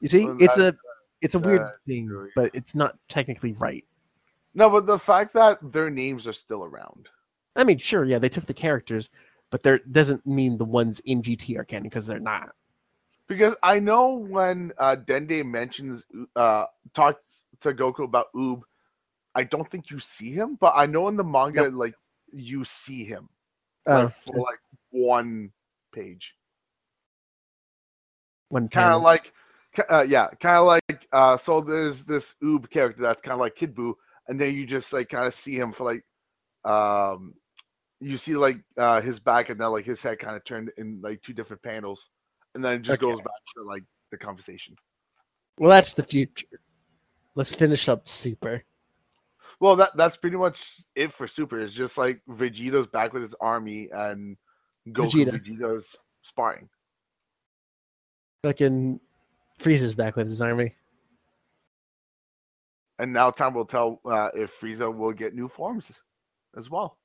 You see, Well, it's a it's a weird thing, but it's not technically right. no, but the fact that their names are still around. I mean, sure, yeah, they took the characters, but there doesn't mean the ones in GT are canon because they're not. Because I know when uh, Dende mentions, uh, talks to Goku about Oob, I don't think you see him, but I know in the manga, like you see him, Oh, like for like one page, when kind of like, uh, yeah, kind of like. Uh, so there's this Oob character that's kind of like Kid Buu, and then you just like kind of see him for like, um, you see like uh, his back and then like his head kind of turned in like two different panels, and then it just Okay. goes back to like the conversation. well, that's the future. Let's finish up Super. Well, that that's pretty much it for Super. It's just like Vegeta's back with his army and Goku Vegeta. Vegeta's sparring. Fucking Frieza's back with his army. And now time will tell uh, if Frieza will get new forms as well.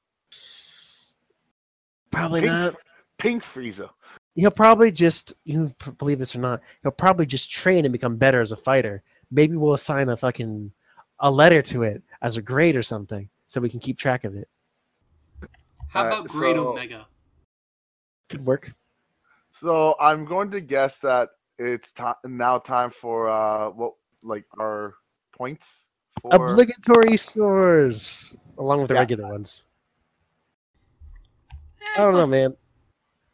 Probably Pink, not. Pink Frieza. He'll probably just you believe this or not. He'll probably just train and become better as a fighter. Maybe we'll assign a fucking a letter to it as a grade or something, so we can keep track of it. How Alright, about grade so- Omega? Could work. So I'm going to guess that it's ti now time for uh what like our points for Obligatory scores along with the Yeah. regular ones. Eh, I don't know, man.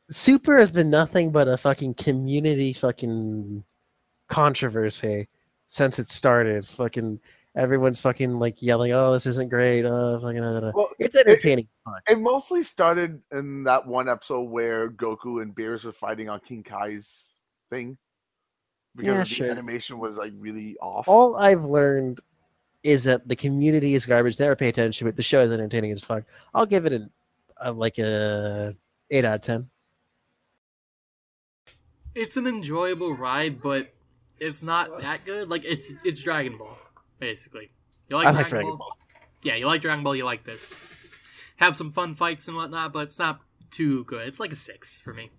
Super has been nothing but a fucking community fucking controversy since it started. Fucking everyone's fucking like yelling, "Oh, this isn't great." Uh, fucking, da, da, da." Well, it's entertaining. fun. It mostly started in that one episode where Goku and Beerus were fighting on King Kai's thing. Because Yeah, the sure. animation was like really off. All I've learned is that the community is garbage. Never pay attention but. The show is entertaining as fuck. I'll give it a, a like a eight out of ten. It's an enjoyable ride, but it's not that good. Like it's it's Dragon Ball, basically. You like, I like Dragon, Dragon Ball? Yeah, you like Dragon Ball. You like this. have some fun fights and whatnot, but it's not too good. It's like a six for me.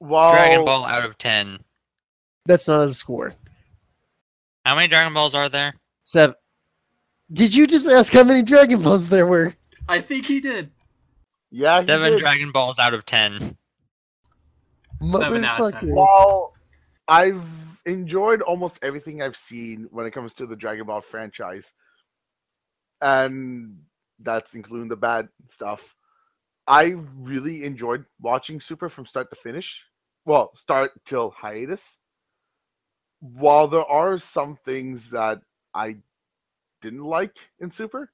Well, Dragon Ball out of ten. That's not a score. How many Dragon Balls are there? Seven. Did you just ask how many Dragon Balls there were? I think he did. Yeah, he Seven did. Dragon Balls out of ten. Seven out of ten. Well, I've enjoyed almost everything I've seen when it comes to the Dragon Ball franchise, and that's including the bad stuff. I really enjoyed watching Super from start to finish. Well, start till hiatus. While there are some things that I didn't like in Super,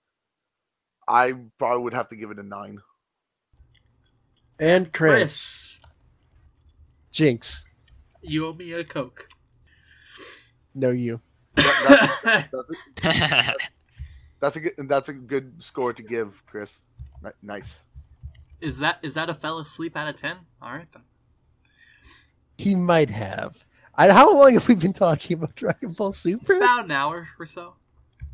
I probably would have to give it a nine. And Chris. Chris, Jinx. you owe me a Coke. No, you. That- that's, a, that's a good. That's a good score to give, Chris. Nice. is that is that a fella sleep out of ten? All right then. He might have. I, how long have we been talking about Dragon Ball Super? About an hour or so.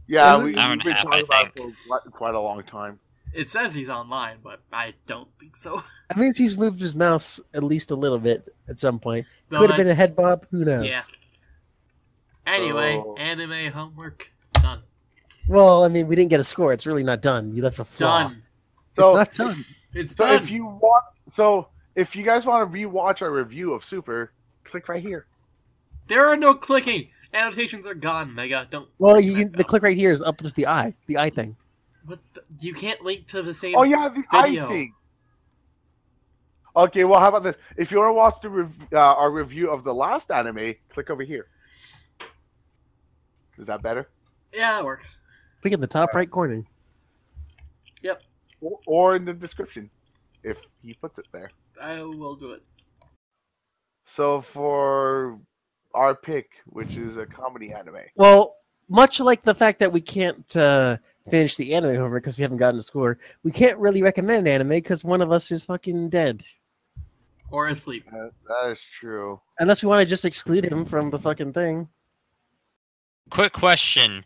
Yeah, we, we've been half, talking about it for quite, quite a long time. It says he's online, but I don't think so. That means he's moved his mouse at least a little bit at some point. Though Could have that- been a head bob. Who knows? Yeah. Anyway, So- anime homework done. Well, I mean, we didn't get a score. It's really not done. You left a flaw. Done. So, it's not done. It's so done. if you want, so if you guys want to rewatch our review of Super, click right here. There are no clicking. Annotations are gone, Mega. Don't. Well, you can, the click right here is up to the eye, the eye thing. What the, you can't link to the same. Oh yeah, the Video. eye thing. Okay, well, how about this? If you want to watch the rev- uh, our review of the last anime, click over here. Is that better? Yeah, it works. Click in the top right corner. Or, or in the description, if he puts it there. I will do it. So for our pick, which is a comedy anime, Well, much like the fact that we can't uh, finish the anime homework because we haven't gotten a score, we can't really recommend anime because one of us is fucking dead. Or asleep. uh, that is true. Unless we want to just exclude him from the fucking thing. Quick question: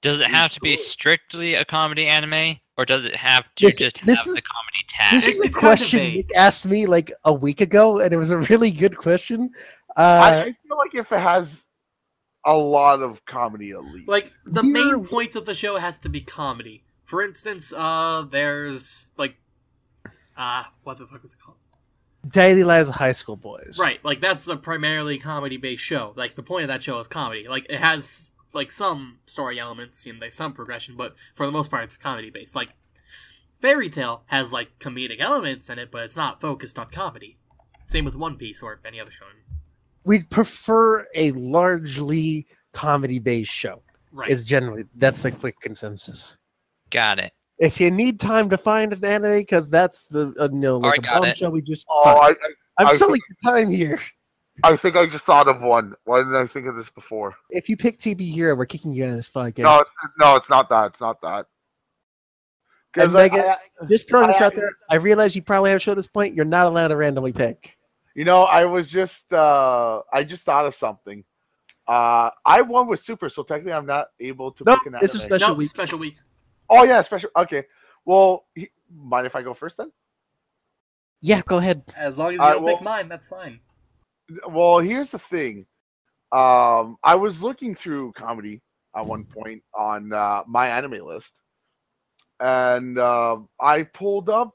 Does it have to be strictly a comedy anime, or does it have to This- just this have the comedy tag? This is a it's kind of question. Nick asked me like a week ago, and it was a really good question. Uh, I feel like if it has a lot of comedy, at least, Like the We're- main point of the show has to be comedy. For instance, uh, there's like, uh, what the fuck was it called? Daily Lives of High School Boys. Right, like that's a primarily comedy-based show. Like the point of that show is comedy. Like it has like some story elements and like some progression, but for the most part, it's comedy-based. Like Fairy Tail has like comedic elements in it, but it's not focused on comedy. Same with One Piece or any other show. We'd prefer a largely comedy-based show. Right. Is generally that's the quick consensus. Got it. If you need time to find an anime, because that's the uh, no like Alright, a got it. bombshell we just. oh, fine. I, I'm I selling your time here. I think I just thought of one. Why didn't I think of this before? If you pick TB Hero, we're kicking you out of this podcast. No, it's, no, it's not that. It's not that. Because And I, I- Just throwing this I- out there. I realize you probably have a show at this point. You're not allowed to randomly pick. You know, I was just, uh I just thought of something. Uh I won with Super, so technically I'm not able to No, pick an it's a special no, week. special week. Oh yeah, special. Okay. Well, he, mind if I go first then? Yeah, go ahead. As long as you Alright, don't well- pick mine, that's fine. Well, here's the thing. Um, I was looking through comedy at one point on uh, my anime list, and um I pulled up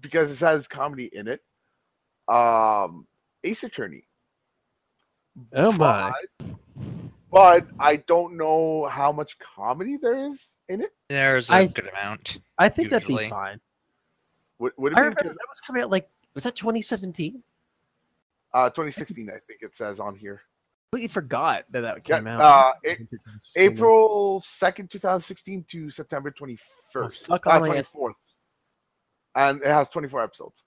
because it has comedy in it. Um, Ace Attorney. Oh my. But, but I don't know how much comedy there is in it. There's a I- good amount. I think that'd be fine. Would, would I remember that was coming out like was that 2017? uh, 2016? I think it says on here. Completely forgot that that Yeah, came out. uh, it- April 2nd, 2016 to September 21st. Oh, fuck, uh, I only had- 24th. And it has 24 episodes.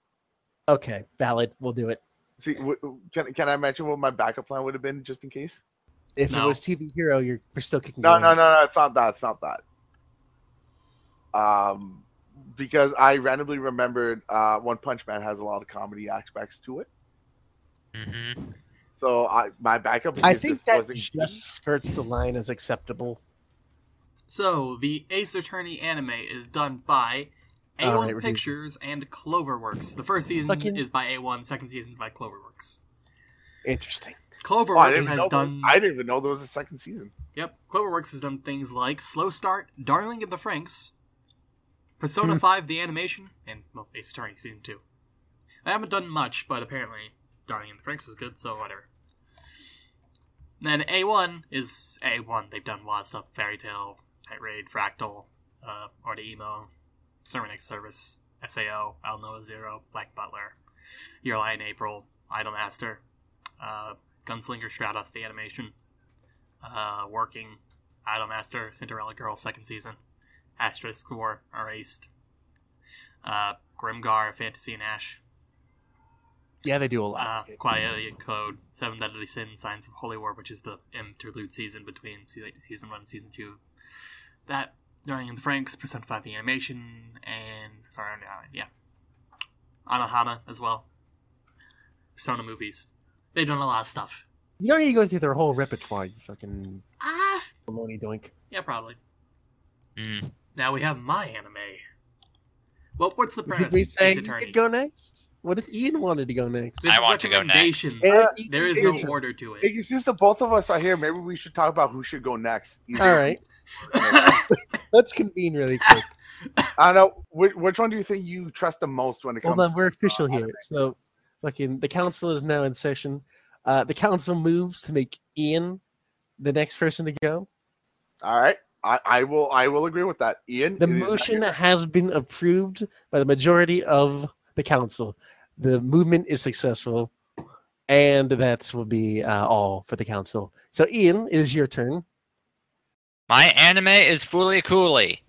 Okay, valid. We'll do it. See, w- w- can, can I mention what my backup plan would have been just in case? If it was TV Hero, you're we're still kicking. No, no, no, no. It's not that. It's not that. Um, because I randomly remembered uh, One Punch Man has a lot of comedy aspects to it. hmm So I my backup. I think just that wasn't- just skirts the line as acceptable. So the Ace Attorney anime is done by A1 All right, we're doing- Pictures and Cloverworks. The first season Fucking- is by A1, second season by Cloverworks. Interesting. Oh, Cloverworks didn't has know, done I didn't even know there was a second season. Yep, Cloverworks has done things like Slow Start, Darling of the Franxx, Persona Hmm. 5 the animation, and well, Ace Attorney season 2. I haven't done much, but apparently Darling of the Franxx is good, so whatever. Then A1 is A1. They've done a lot of stuff. Fairy Tail, Night Raid, Fractal, uh, Oreimo, Sermon Service, SAO, Aldnoah.Zero, Black Butler, Your Lie in April, Idolmaster, uh, Gunslinger Stratos the animation, uh, Working, Idolmaster, Cinderella Girl second season, Asterisk War, Erased, uh, Grimgar, Fantasy and Ash, Yeah, they do a uh, lot. Qualidea Code, Seven Deadly Sins, Signs of Holy War, which is the interlude season between season one and season two. That, Darling in the Franxx, Persona 5 the animation, and, sorry, uh, yeah, Anohana as well. Persona movies. They've done a lot of stuff. You don't need to go through their whole repertoire, you fucking Ah, baloney doink. yeah, probably. Mm. Now we have my anime. Well, what's the Did premise? we Ace say you Attorney. could go next? What if Ian wanted to go next? This I want to go next. recommendations. There is no order to it. It's just the both of us are here. Maybe we should talk about who should go next. Either- All right, let's convene really quick. I don't know. Which, which one do you think you trust the most when it comes? Hold on, to, we're uh, official here. So, fucking, the council is now in session. Uh, the council moves to make Ian the next person to go. All right, I, I will. I will agree with that. Ian, The it is now motion has been approved by the majority of the council. The movement is successful, and that will be uh, all for the council. So, Ian, it is your turn. My anime is Fooly Cooly.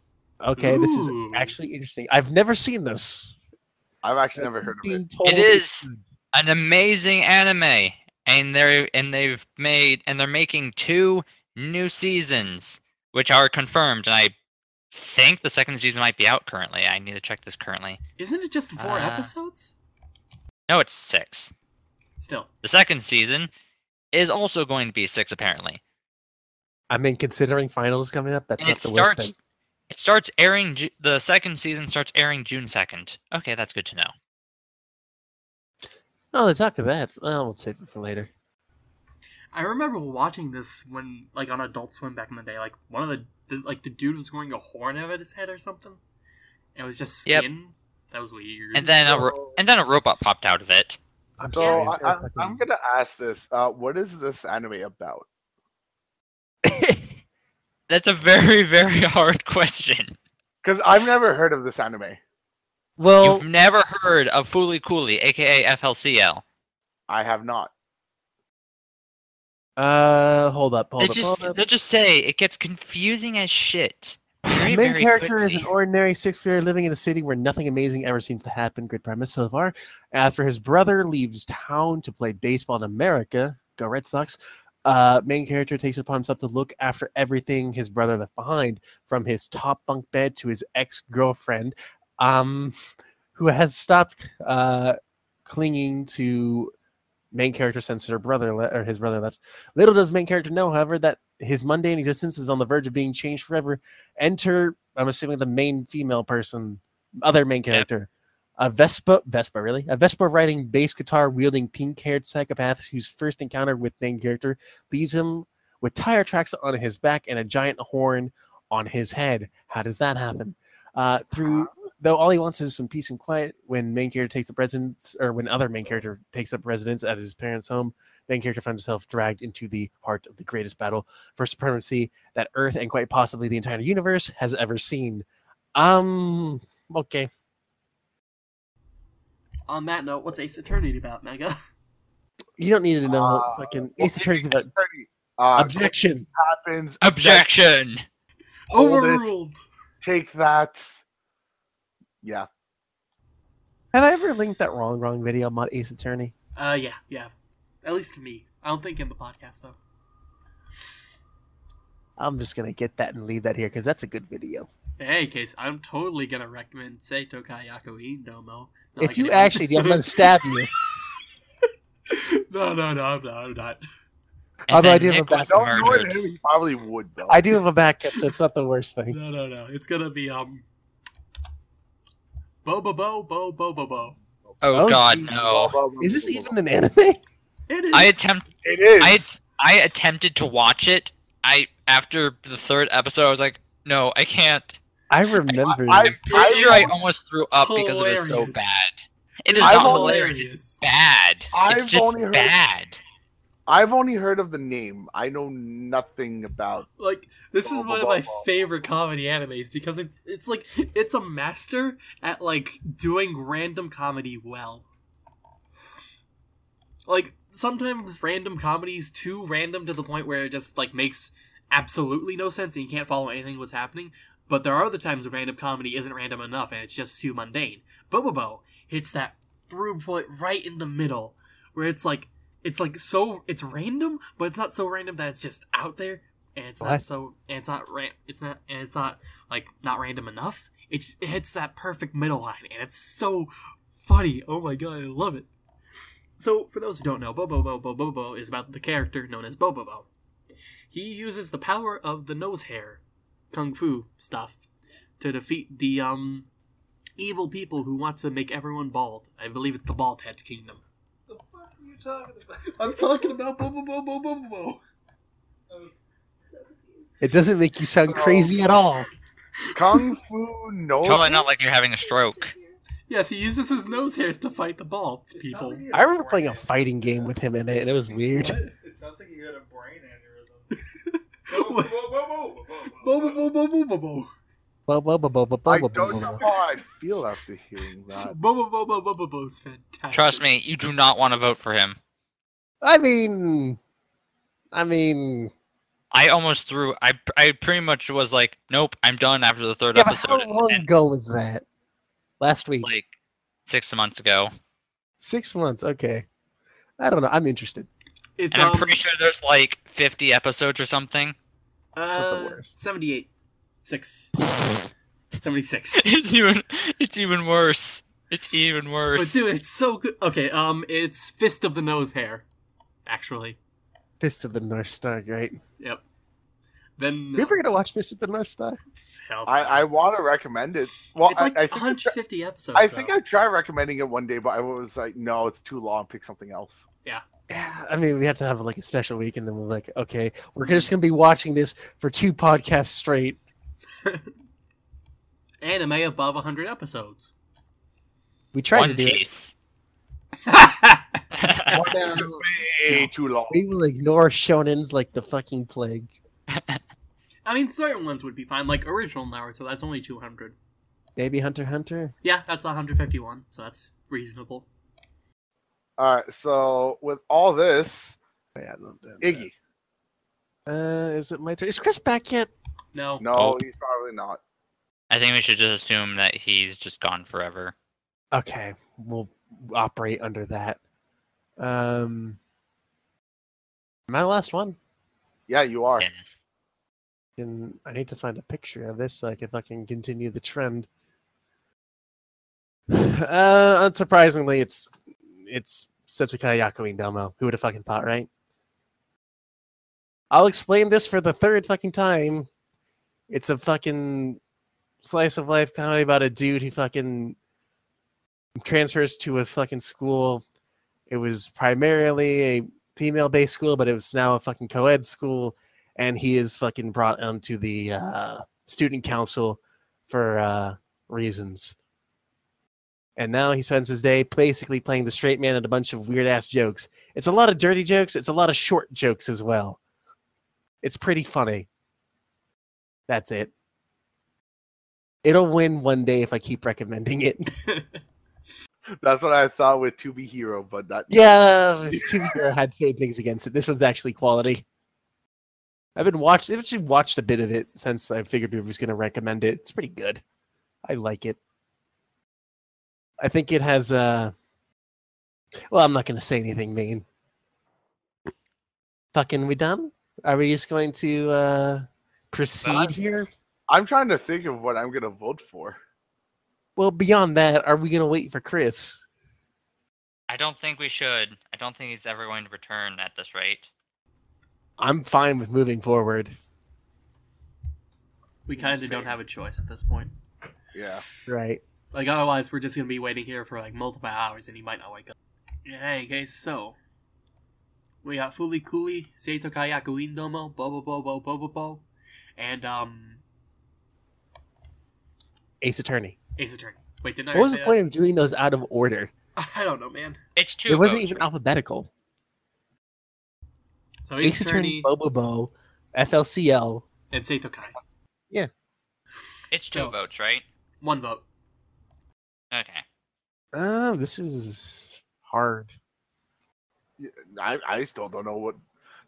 Okay, this is actually interesting. I've never seen this. I've actually never heard of it. told it's. An amazing anime, and they're and they've made and they're making two new seasons, which are confirmed. And I think the second season might be out currently. I need to check this currently. Isn't it just four Uh, episodes? No, it's six. Still. The second season is also going to be six, apparently. I mean, considering finals coming up, that's And not it the worst starts. thing. It starts airing. The second season starts airing June second. Okay, that's good to know. Oh, the talk of that. Well, we'll save it for later. I remember watching this when, like, on Adult Swim back in the day. Like, one of the, the like, the dude was wearing a horn out of his head or something. And It was just Yep. skin. That was weird. And then a and then a robot popped out of it. I'm So serious. I, I, I'm gonna ask this. Uh, what is this anime about? That's a very very hard question. Because I've never heard of this anime. well, You've never heard of Fooly Cooly, aka FLCL. I have not. uh, hold up, hold They up, just hold up. they'll just say it gets confusing as shit. Very, The main very character is an ordinary sixth grader living in a city where nothing amazing ever seems to happen. Good premise so far. After his brother leaves town to play baseball in America, go Red Sox. Uh, main character takes it upon himself to look after everything his brother left behind, from his top bunk bed to his ex girlfriend, um, who has stopped uh, clinging to main character since her brother or his brother left. Little does main character know, however, that his mundane existence is on the verge of being changed forever. Enter i'm assuming the main female person other main character a vespa vespa really a vespa riding bass guitar wielding pink haired psychopath whose first encounter with main character leaves him with tire tracks on his back and a giant horn on his head how does that happen uh through though all he wants is some peace and quiet when main character takes up residence or when other main character takes up residence at his parents home main character finds himself dragged into the heart of the greatest battle for supremacy that Earth and quite possibly the entire universe has ever seen. Um, okay. On that note, what's Ace Attorney about, Mega? You don't need to know Uh, fucking well, Ace Attorney's about Attorney, Uh, objection. happens. Objection. Hold it. Overruled. Take that. Yeah. Have I ever linked that wrong, wrong video about Ace Attorney? Uh, yeah, yeah. At least to me. I don't think in the podcast though. I'm just gonna get that and leave that here because that's a good video. In any case, I'm totally gonna recommend Seitokai Yakuin Domo. if you actually do, I'm gonna stab you. no, no, no, I'm not. I'm not. And Although I then do have a Nick was Don't join him. He probably would though. I do have a backup, so it's not the worst thing. No, no, no. It's gonna be um. Bo bo bo bo bo bo bo. Oh, Oh, God, geez. no! Is this even an anime? It is. I attempt. It is. I I attempted to watch it. I after the third episode, I was like, no, I can't. I remember. I- I'm pretty sure I I- almost threw up because it was so bad. It is I've not only- hilarious. It's bad. I've it's just only heard- bad. I've only heard of the name. I know nothing about. like this is Bo, one bo, of my bo, bo. favorite comedy animes because it's it's like it's a master at like doing random comedy well. Like sometimes random comedies too random to the point where it just like makes absolutely no sense and you can't follow anything what's happening. But there are other times when random comedy isn't random enough and it's just too mundane. Bobobo hits that through point right in the middle where it's like it's like so it's random, but it's not so random that it's just out there and it's not so and it's not ran it's not and it's not like not random enough. It, it hits that perfect middle line and it's so funny. Oh my god, I love it. So, for those who don't know, Bobo Bobo Bobo is about the character known as Bobobo. He uses the power of the nose hair, kung fu stuff, to defeat the um evil people who want to make everyone bald. I believe it's the Bald Head Kingdom. The fuck are you talking about? I'm talking about Bobo Bobo Bobo. So confused. It doesn't make you sound crazy at all. Kung Fu no. Totally not like you're having a stroke. Yes, he uses his nose hairs to fight the bald people. like I remember playing a fighting game with him in it, and it was weird. What? It sounds like you had a I don't know how I'd feel after hearing that. Trust me, you do not want to vote for him. I mean, I mean, I almost threw. I I pretty much was like, nope, I'm done after the third yeah, but how episode. long ago was that? Last week, like six months ago, six months. Okay, I don't know. I'm interested. It's and I'm um, pretty sure there's like 50 episodes or something. It's not the uh, worst. 78. 6. 76. it's even it's even worse. It's even worse. But dude, it's so good. Okay, um, it's Fist of the Nose Hair, actually. Fist of the North Star, right? Yep. Then You ever gonna watch Fist of the North Star? I, I want to recommend it. Well, it's like I, I think I, tri- 150 episodes. I think. I tried recommending it one day, but I was like, no, it's too long. Pick something else. Yeah, I mean, we have to have like a special week, and then we're like, okay, we're just gonna be watching this for two podcasts straight. anime above 100 episodes. We tried One to do it. Piece. Way too long. We will ignore shonens like the fucking plague. I mean, certain ones would be fine, like original Naruto. That's only 200. Maybe Hunter Hunter. Yeah, that's 151, so that's reasonable. All right. So with all this, Yeah, I don't know. Iggy. Uh, is it my turn? Is Chris back yet? No, No, Oh. he's probably not. I think we should just assume that he's just gone forever. Okay, we'll operate under that. Um, am I the last one? Yeah, you are. Yeah. And I need to find a picture of this so I can fucking continue the trend. Uh, unsurprisingly, it's it's Seitokai Yakuindomo. Who would have fucking thought, right? I'll explain this for the third fucking time. It's a fucking slice of life comedy about a dude who fucking transfers to a fucking school. It was primarily a female-based school, but it was now a fucking co-ed school, and he is fucking brought onto the uh, student council for uh, reasons. And now he spends his day basically playing the straight man and a bunch of weird ass jokes. It's a lot of dirty jokes. It's a lot of short jokes as well. It's pretty funny. That's it. It'll win one day if I keep recommending it. That's what I thought with To Be Hero, but that yeah, To Be Hero had certain things against it. This one's actually quality. I've been watched. I've actually watched a bit of it since I figured we was going to recommend it. It's pretty good. I like it. I think it has. Uh, well, I'm not going to say anything mean. Fucking, we done? Are we just going to uh, proceed Done. here? I'm trying to think of what I'm gonna vote for. Well, beyond that, are we going to wait for Chris? I don't think we should. I don't think he's ever going to return at this rate. I'm fine with moving forward. We kind of don't have a choice at this point. Yeah. Right. Like otherwise, we're just gonna be waiting here for like multiple hours, and he might not wake up. Hey, okay, so we got Fooly Cooly, Seito Kayaku Indomo, Bobo Bobo Bobo Bo, and um Ace Attorney. Ace Attorney. Wait, didn't I What was say the point of doing those out of order? I don't know, man. It's two. it wasn't votes, even right? alphabetical. So Ace, Ace Attorney, Attorney Bobo Bo, FLCL. and Seitokai. Yeah. It's two So- votes, right? One vote. Okay. Oh, this is hard. I, I still don't know what.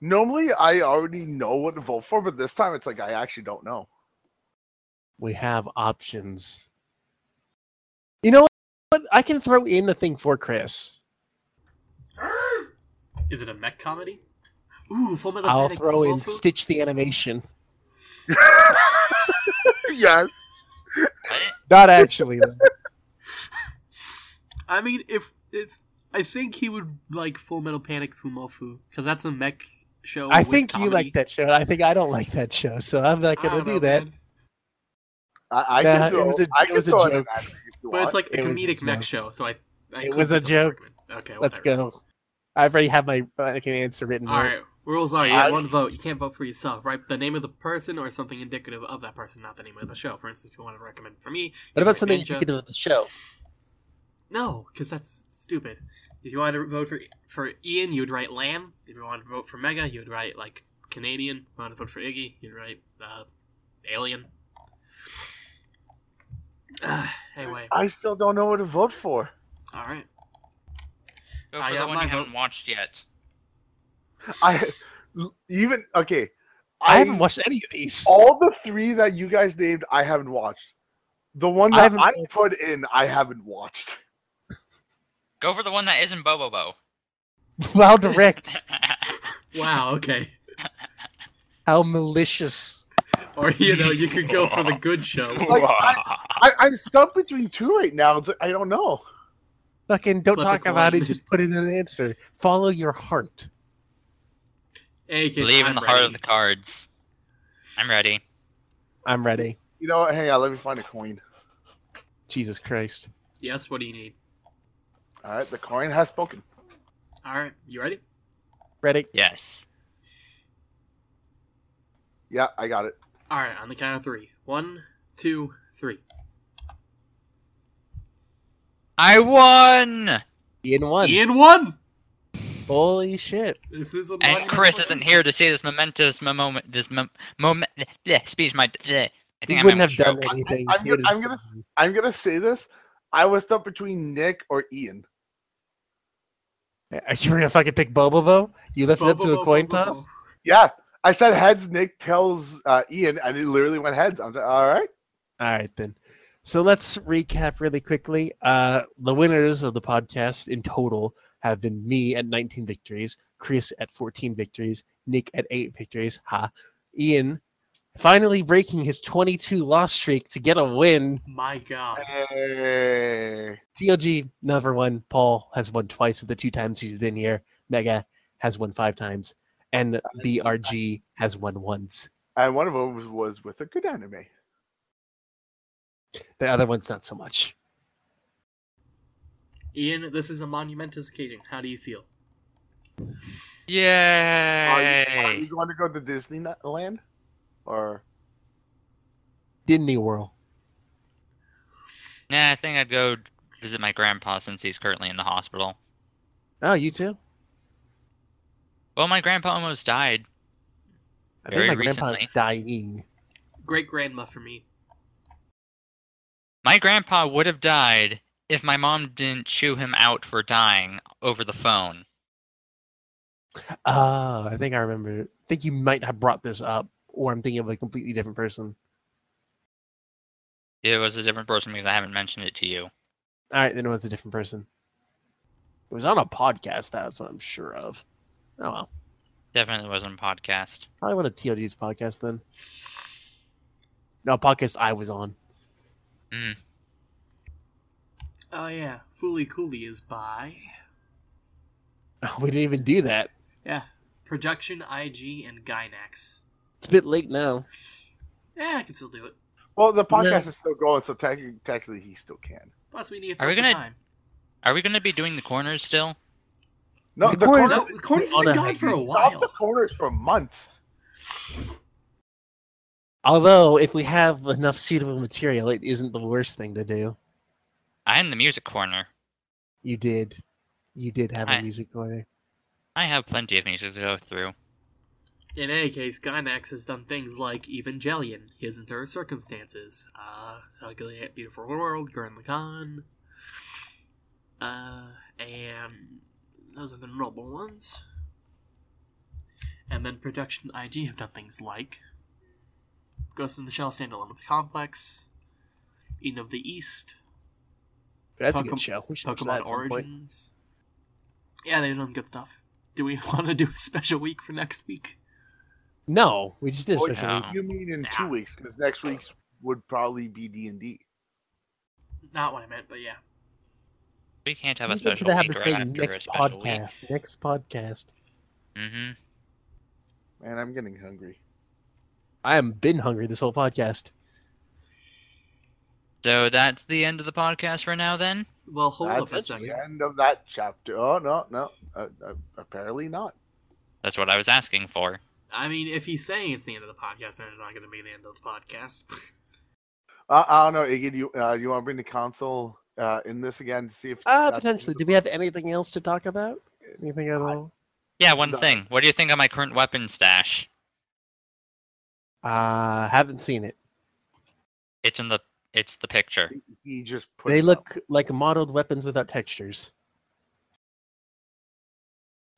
Normally, I already know what to vote for, but this time it's like I actually don't know. We have options. You know what? I can throw in a thing for Chris. Is it a mech comedy? Ooh, Full Metal I'll throw in Fumoffu? Stitch the animation. yes. Not actually. though. I mean, if if I think he would like Full Metal Panic Fumoffu because that's a mech show. I with think you like that show. I think I don't like that show, so I'm not gonna don't know, that. man. I, I Nah, can it was a- I it can was a joke. an anime if you But it's like a It was a comedic mech show, so I. I It was a joke. argument. Okay, Let's whatever. go. I've already have my fucking answer written. All out. right, rules are you have I- one vote. You can't vote for yourself. Write the name of the person or something indicative of that person, not the name of the show. For instance, if you want to recommend for me, What about something Ninja. you could do with the show? No, because that's stupid. If you wanted to vote for for Ian, you'd write Lamb. If you wanted to vote for Mega, you'd write like Canadian. If you wanted to vote for Iggy, you'd write uh, Alien. anyway, I still don't know what to vote for. all right. Go for got the one my you haven't watched yet. I even okay. I haven't watched any of these. all the three that you guys named. I haven't watched. The one that haven't I put in, I haven't watched. Go for the one that isn't Bobo Bo. How direct. Wow. Okay. How malicious. Or you know, you could go for the good show. Like, I, I'm stuck between two right now. I don't know. Fucking don't Flip talk about it. Just put in an answer. Follow your heart. Hey, Believe in I'm the heart of the cards. I'm ready. I'm ready. You know what? Hang on, let me find a coin. Jesus Christ. Yes. What do you need? All right, the coin has spoken. All right. You ready? Ready? Yes. Yeah, I got it. All right. On the count of three. One, two, three. I won! Ian won. Ian won. Holy shit. This is a And Chris moment. isn't here to see this momentous moment. This mo- moment. bleh, speech. My. bleh. I He think I'm wouldn't having have done anything. I'm He would gonna- I'm gonna- I'm gonna say this. I was stuck between Nick or Ian. You were gonna fucking pick Bobobo? You left it up to a coin toss? Yeah, I said heads. Nick tells uh, Ian, and it literally went heads. I'm like, all right. All right then. So let's recap really quickly. Uh, the winners of the podcast in total have been me at 19 victories, Chris at 14 victories, Nick at 8 victories. Ha. Ian finally breaking his 22 loss streak to get a win. My God. Hey. TLG never won. Paul has won twice of the two times he's been here. Mega has won five times. And BRG has won once. And one of them was, was with a good anime. The other one's not so much. Ian, this is a monumentous occasion. How do you feel? Are you, are Yay! you going to go to Disneyland? Or Disney World. Nah, I think I'd go visit my grandpa since he's currently in the hospital. Oh, you too? Well, my grandpa almost died. I think my grandpa's recently. dying. Great grandma for me. My grandpa would have died if my mom didn't chew him out for dying over the phone. Oh, I think I remember. I think you might have brought this up, or I'm thinking of a completely different person. It was a different person because I haven't mentioned it to you. All right, then it was a different person. It was on a podcast. That's what I'm sure of. Oh well, Definitely wasn't a podcast. probably one of TLG's podcast then. No podcast I was on. Mm. Oh yeah, Fooly Cooly is by. we didn't even do that. Yeah, Production, IG, and Gainax. It's a bit late now. Yeah, I can still do it. Well, the podcast Yeah. is still going, so technically, technically he still can. Plus, we need a Are we gonna- time. Are we going to be doing the corners still? No, The the, corners- corner, No, the corner's on been gone for a while. Stop while. the corners for months. Although, if we have enough suitable material, it isn't the worst thing to do. I'm the music corner. You did. You did have a I- music corner. I have plenty of music to go through. In any case, Gainax has done things like Evangelion, His and Her Circumstances, uh, Calculate Beautiful World, Gurren Lagann, uh, and those are the notable ones. And then Production IG have done things like Ghost in the Shell Standalone Complex, Eden of the East, That's a good show. We should Pokemon. Origins. Yeah, they've done good stuff. Do we want to do a special week for next week? No, we just did Oh, special yeah. You mean in two weeks? Because next week's would probably be D and D. Not what I meant, but yeah. We can't have a We get to special the week habit of right saying after a next special week. podcast. Next podcast. Mm-hmm. Man, I'm getting hungry. I am been hungry this whole podcast. So that's the end of the podcast for now, then. Well, hold up a That's second. the end of that chapter. Oh no, no, uh, uh, apparently not. That's what I was asking for. I mean, if he's saying it's the end of the podcast, then it's not going to be the end of the podcast. Uh, I don't know, Iggy. You uh, you want to bring the console uh, in this again to see if Uh, potentially. Do we have anything else to talk about? Anything at all? Yeah, one No. thing. What do you think of my current weapon stash? Uh, haven't seen it. It's in the it's the picture. He just put They it up. look like modeled weapons without textures.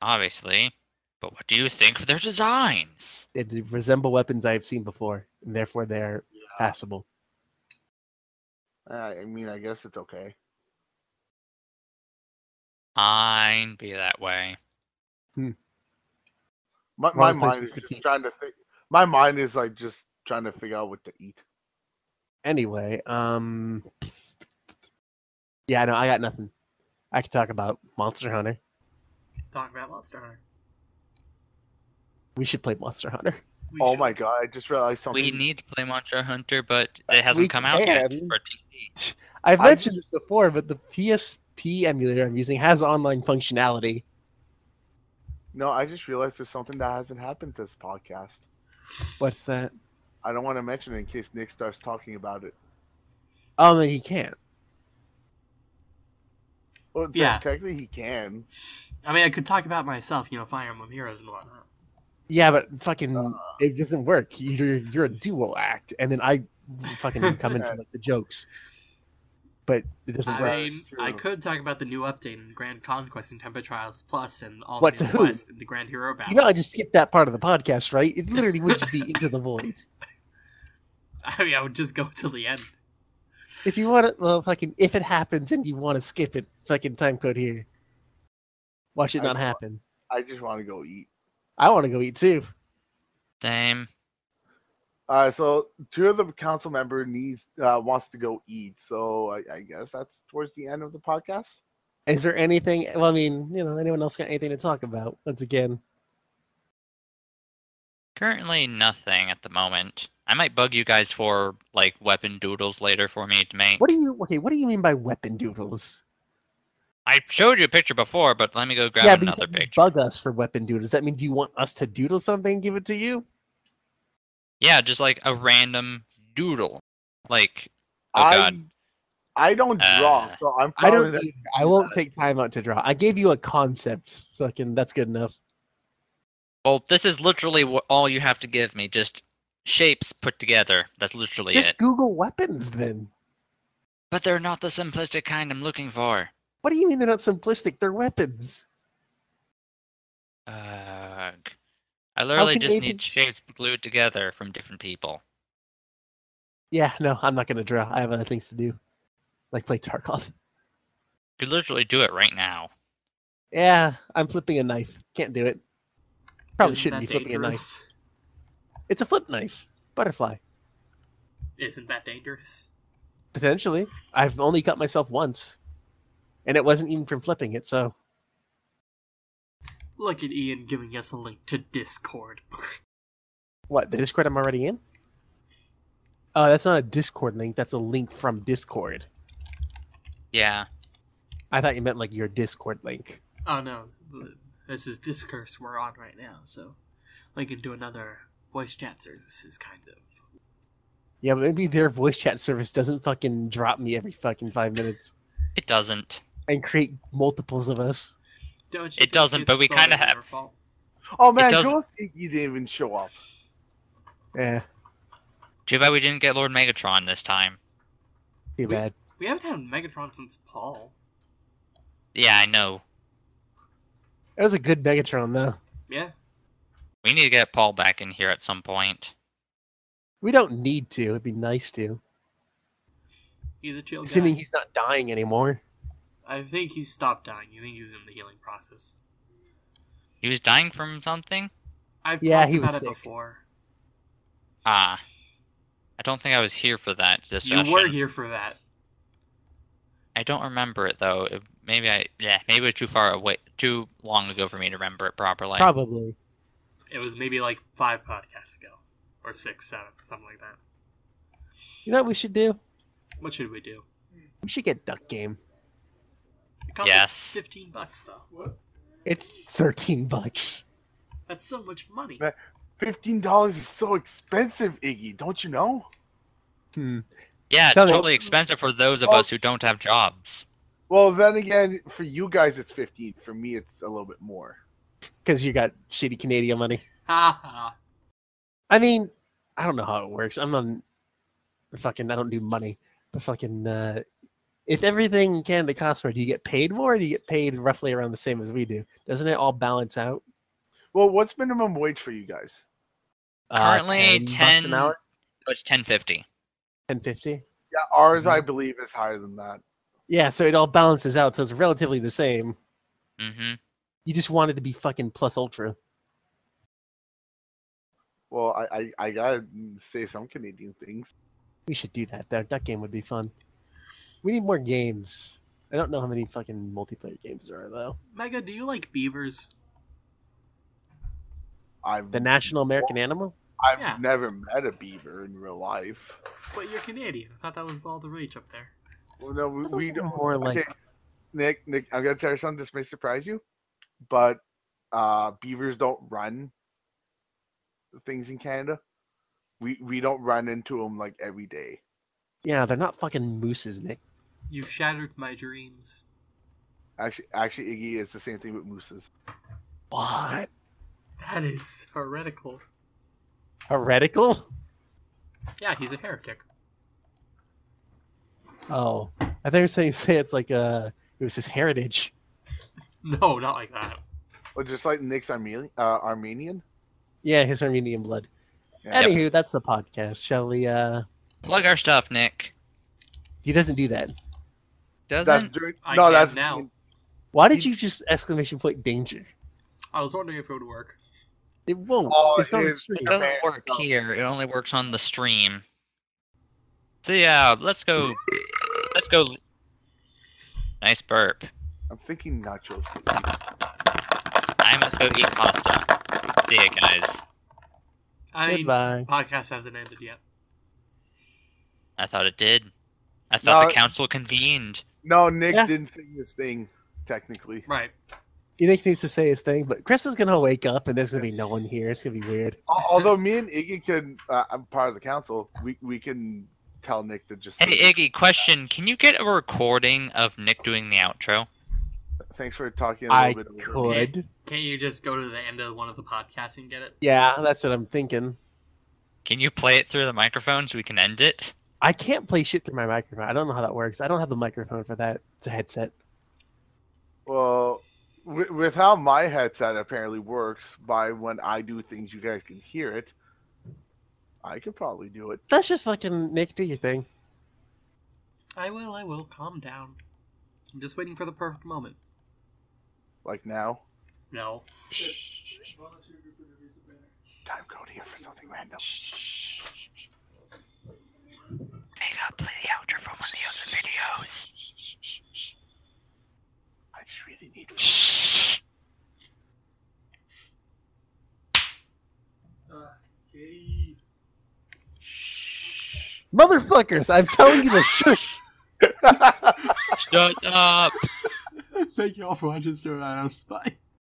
Obviously. But what do you think of their designs? They do resemble weapons I have seen before, and therefore they're passable. Uh, I mean, I guess it's okay. Fine, be that way. My, my mind is just trying to think. My mind is like just trying to figure out what to eat. Anyway, um, yeah, no, I got nothing. I could talk about Monster Hunter. Talk about Monster Hunter. We should play Monster Hunter. We oh should- my god! I just realized something. We need to play Monster Hunter, but it uh, hasn't We come out yet for TC. I've I mentioned this before, but the PSP emulator I'm using has online functionality. No, I just realized there's something that hasn't happened to this podcast. What's that? I don't want to mention it in case Nick starts talking about it. Oh, man, he can't. Well, Yeah. technically he can. I mean, I could talk about myself, you know, Fire Emblem Heroes and whatnot. Yeah, but fucking, Uh. it doesn't work. You're you're a dual act, and then I fucking come in for like the jokes, but it doesn't I work. mean, I could talk about the new update in Grand Conquest and Tempest Trials Plus and all What, the to new quests and the Grand Hero battles. You know, I just skipped that part of the podcast, right? It literally would just be into the void. I mean, I would just go till the end. If you want to, well, fucking, if it happens and you want to skip it, fucking time code here. Watch it I not know. happen. I just want to go eat. I want to go eat too. Same. All right, so two of the council member needs uh, wants to go eat. So I, I guess that's towards the end of the podcast. Is there anything? Well, I mean, you know, anyone else got anything to talk about? Once again, Currently nothing at the moment. I might bug you guys for like weapon doodles later for me to make. what do you? Okay, what do you mean by weapon doodles? I showed you a picture before, but let me go grab yeah, another picture. bug us for weapon doodles. Does that mean do you want us to doodle something and give it to you? Yeah, just like a random doodle. Like Oh, I God. I don't draw, Uh, so I'm I probably don't. the- I won't take time out to draw. I gave you a concept. Fucking, that's good enough. Well, this is literally what all you have to give me. Just shapes put together. That's literally Just it. Google weapons then. But they're not the simplistic kind I'm looking for. What do you mean they're not simplistic? They're weapons. Ugh. I literally just need be- shapes glued together from different people. Yeah, no, I'm not gonna draw. I have other things to do, like play Tarkov. You could literally do it right now. Yeah, I'm flipping a knife. Can't do it. Probably Isn't shouldn't be flipping a knife. It's a flip knife. Butterfly. Isn't that dangerous? Potentially. I've only cut myself once. And it wasn't even from flipping it, so Look at Ian giving us a link to Discord. What, the Discord I'm already in? Oh, that's not a Discord link. That's a link from Discord. Yeah. I thought you meant like your Discord link. oh no, this is Discourse we're on right now, so link into another voice chat service is kind of. Yeah, but maybe their voice chat service doesn't fucking drop me every fucking five minutes It doesn't. And create multiples of us. Don't you It doesn't, but we kinda their have- fault? Oh man, does- Ghost Iggy didn't even show up. Yeah. Too bad we didn't get Lord Megatron this time. too We- bad. We haven't had Megatron since Paul. Yeah, I know. That was a good Megatron, though. Yeah, We need to get Paul back in here at some point. We don't need to. It'd be nice to. he's a chill Assuming guy. he's not dying anymore. I think he's stopped dying. I think he's in the healing process. He was dying from something? I've Yeah, talked he was about it sick. before. Ah. I don't think I was here for that discussion. You were here for that. I don't remember it though. It- maybe I yeah, maybe it was too far away too long ago for me to remember it properly. Probably. It was maybe like five podcasts ago, or six, seven, something like that. You know what we should do? What should we do? We should get Duck Game. It costs like Yes. fifteen bucks though. What? It's 13 bucks. That's so much money. Fifteen dollars is so expensive, Iggy. Don't you know? Hmm. Yeah, it's Tell me- totally expensive for those of Oh. us who don't have jobs. Well, then again, for you guys it's fifteen. For me, it's a little bit more. Because you got shitty Canadian money. Ha ha. I mean, I don't know how it works. I'm on fucking, I don't do money. But fucking, uh, if everything in Canada costs more, do you get paid more or do you get paid roughly around the same as we do? Doesn't it all balance out? Well, what's minimum wage for you guys? Uh, Currently 10 bucks 10 an hour? Oh, It's ten fifty. 1050? Yeah, ours I believe is higher than that. Yeah, so it all balances out, so it's relatively the same. Mm-hmm. You just wanted to be fucking plus ultra. Well, I I, I gotta say some Canadian things. We should do that. That that game would be fun. We need more games. I don't know how many fucking multiplayer games there are though. Mega, do you like beavers? I've The national American animal? I've Yeah. never met a beaver in real life. But you're Canadian. I thought that was all the rage up there. Well, no, we, we don't. more like Nick, Nick, I'm gonna tell you something. This may surprise you, but uh, beavers don't run things in Canada. We we don't run into them like every day. Yeah, they're not fucking mooses, Nick. You've shattered my dreams. Actually, actually, Iggy, it's the same thing with mooses. What? That is heretical. Heretical? Yeah, he's a heretic. Oh, I thought you were saying say it's like uh it was his heritage. No, not like that. Well, just like Nick's Armenian. Uh, Armenian. Yeah, his Armenian blood. Yeah. Anywho, that's the podcast. Shall we? uh Plug our stuff, Nick. He doesn't do that. Doesn't That's during, I no, that's now. Why did you just exclamation point danger? I was wondering if it would work. It won't. Oh, it's not a it- stream. It doesn't work no. here. It only works on the stream. So yeah, let's go. Let's go. Nice burp. I'm thinking nachos. I must go eat pasta. See ya, guys. I mean, Goodbye. podcast hasn't ended yet. I thought it did. I thought No. the council convened. No, Nick Yeah. didn't say his thing. Technically, Right. Nick needs to say his thing, but Chris is gonna wake up and there's gonna be no one here. It's gonna be weird. Although me and Iggy can, uh, I'm part of the council. We we can tell Nick to just. Hey Iggy, question: Can you get a recording of Nick doing the outro? Thanks for talking a little I bit. over me. could. Can't you just go to the end of one of the podcasts and get it? Yeah, that's what I'm thinking. Can you play it through the microphone so we can end it? I can't play shit through my microphone. I don't know how that works. I don't have the microphone for that. It's a headset. Well, with, with how my headset apparently works, by when I do things, you guys can hear it. I could probably do it. That's just fucking Nick. Do your thing. I will, I will. Calm down. I'm just waiting for the perfect moment. Like now. No. Volunteer group interviews a banner. Time code here for something random play the outro from one of the other videos. I just really need. Shh. Okay. Motherfuckers, I'm telling you to shush. Shut up. Thank you all for watching Sir Adam's Spy.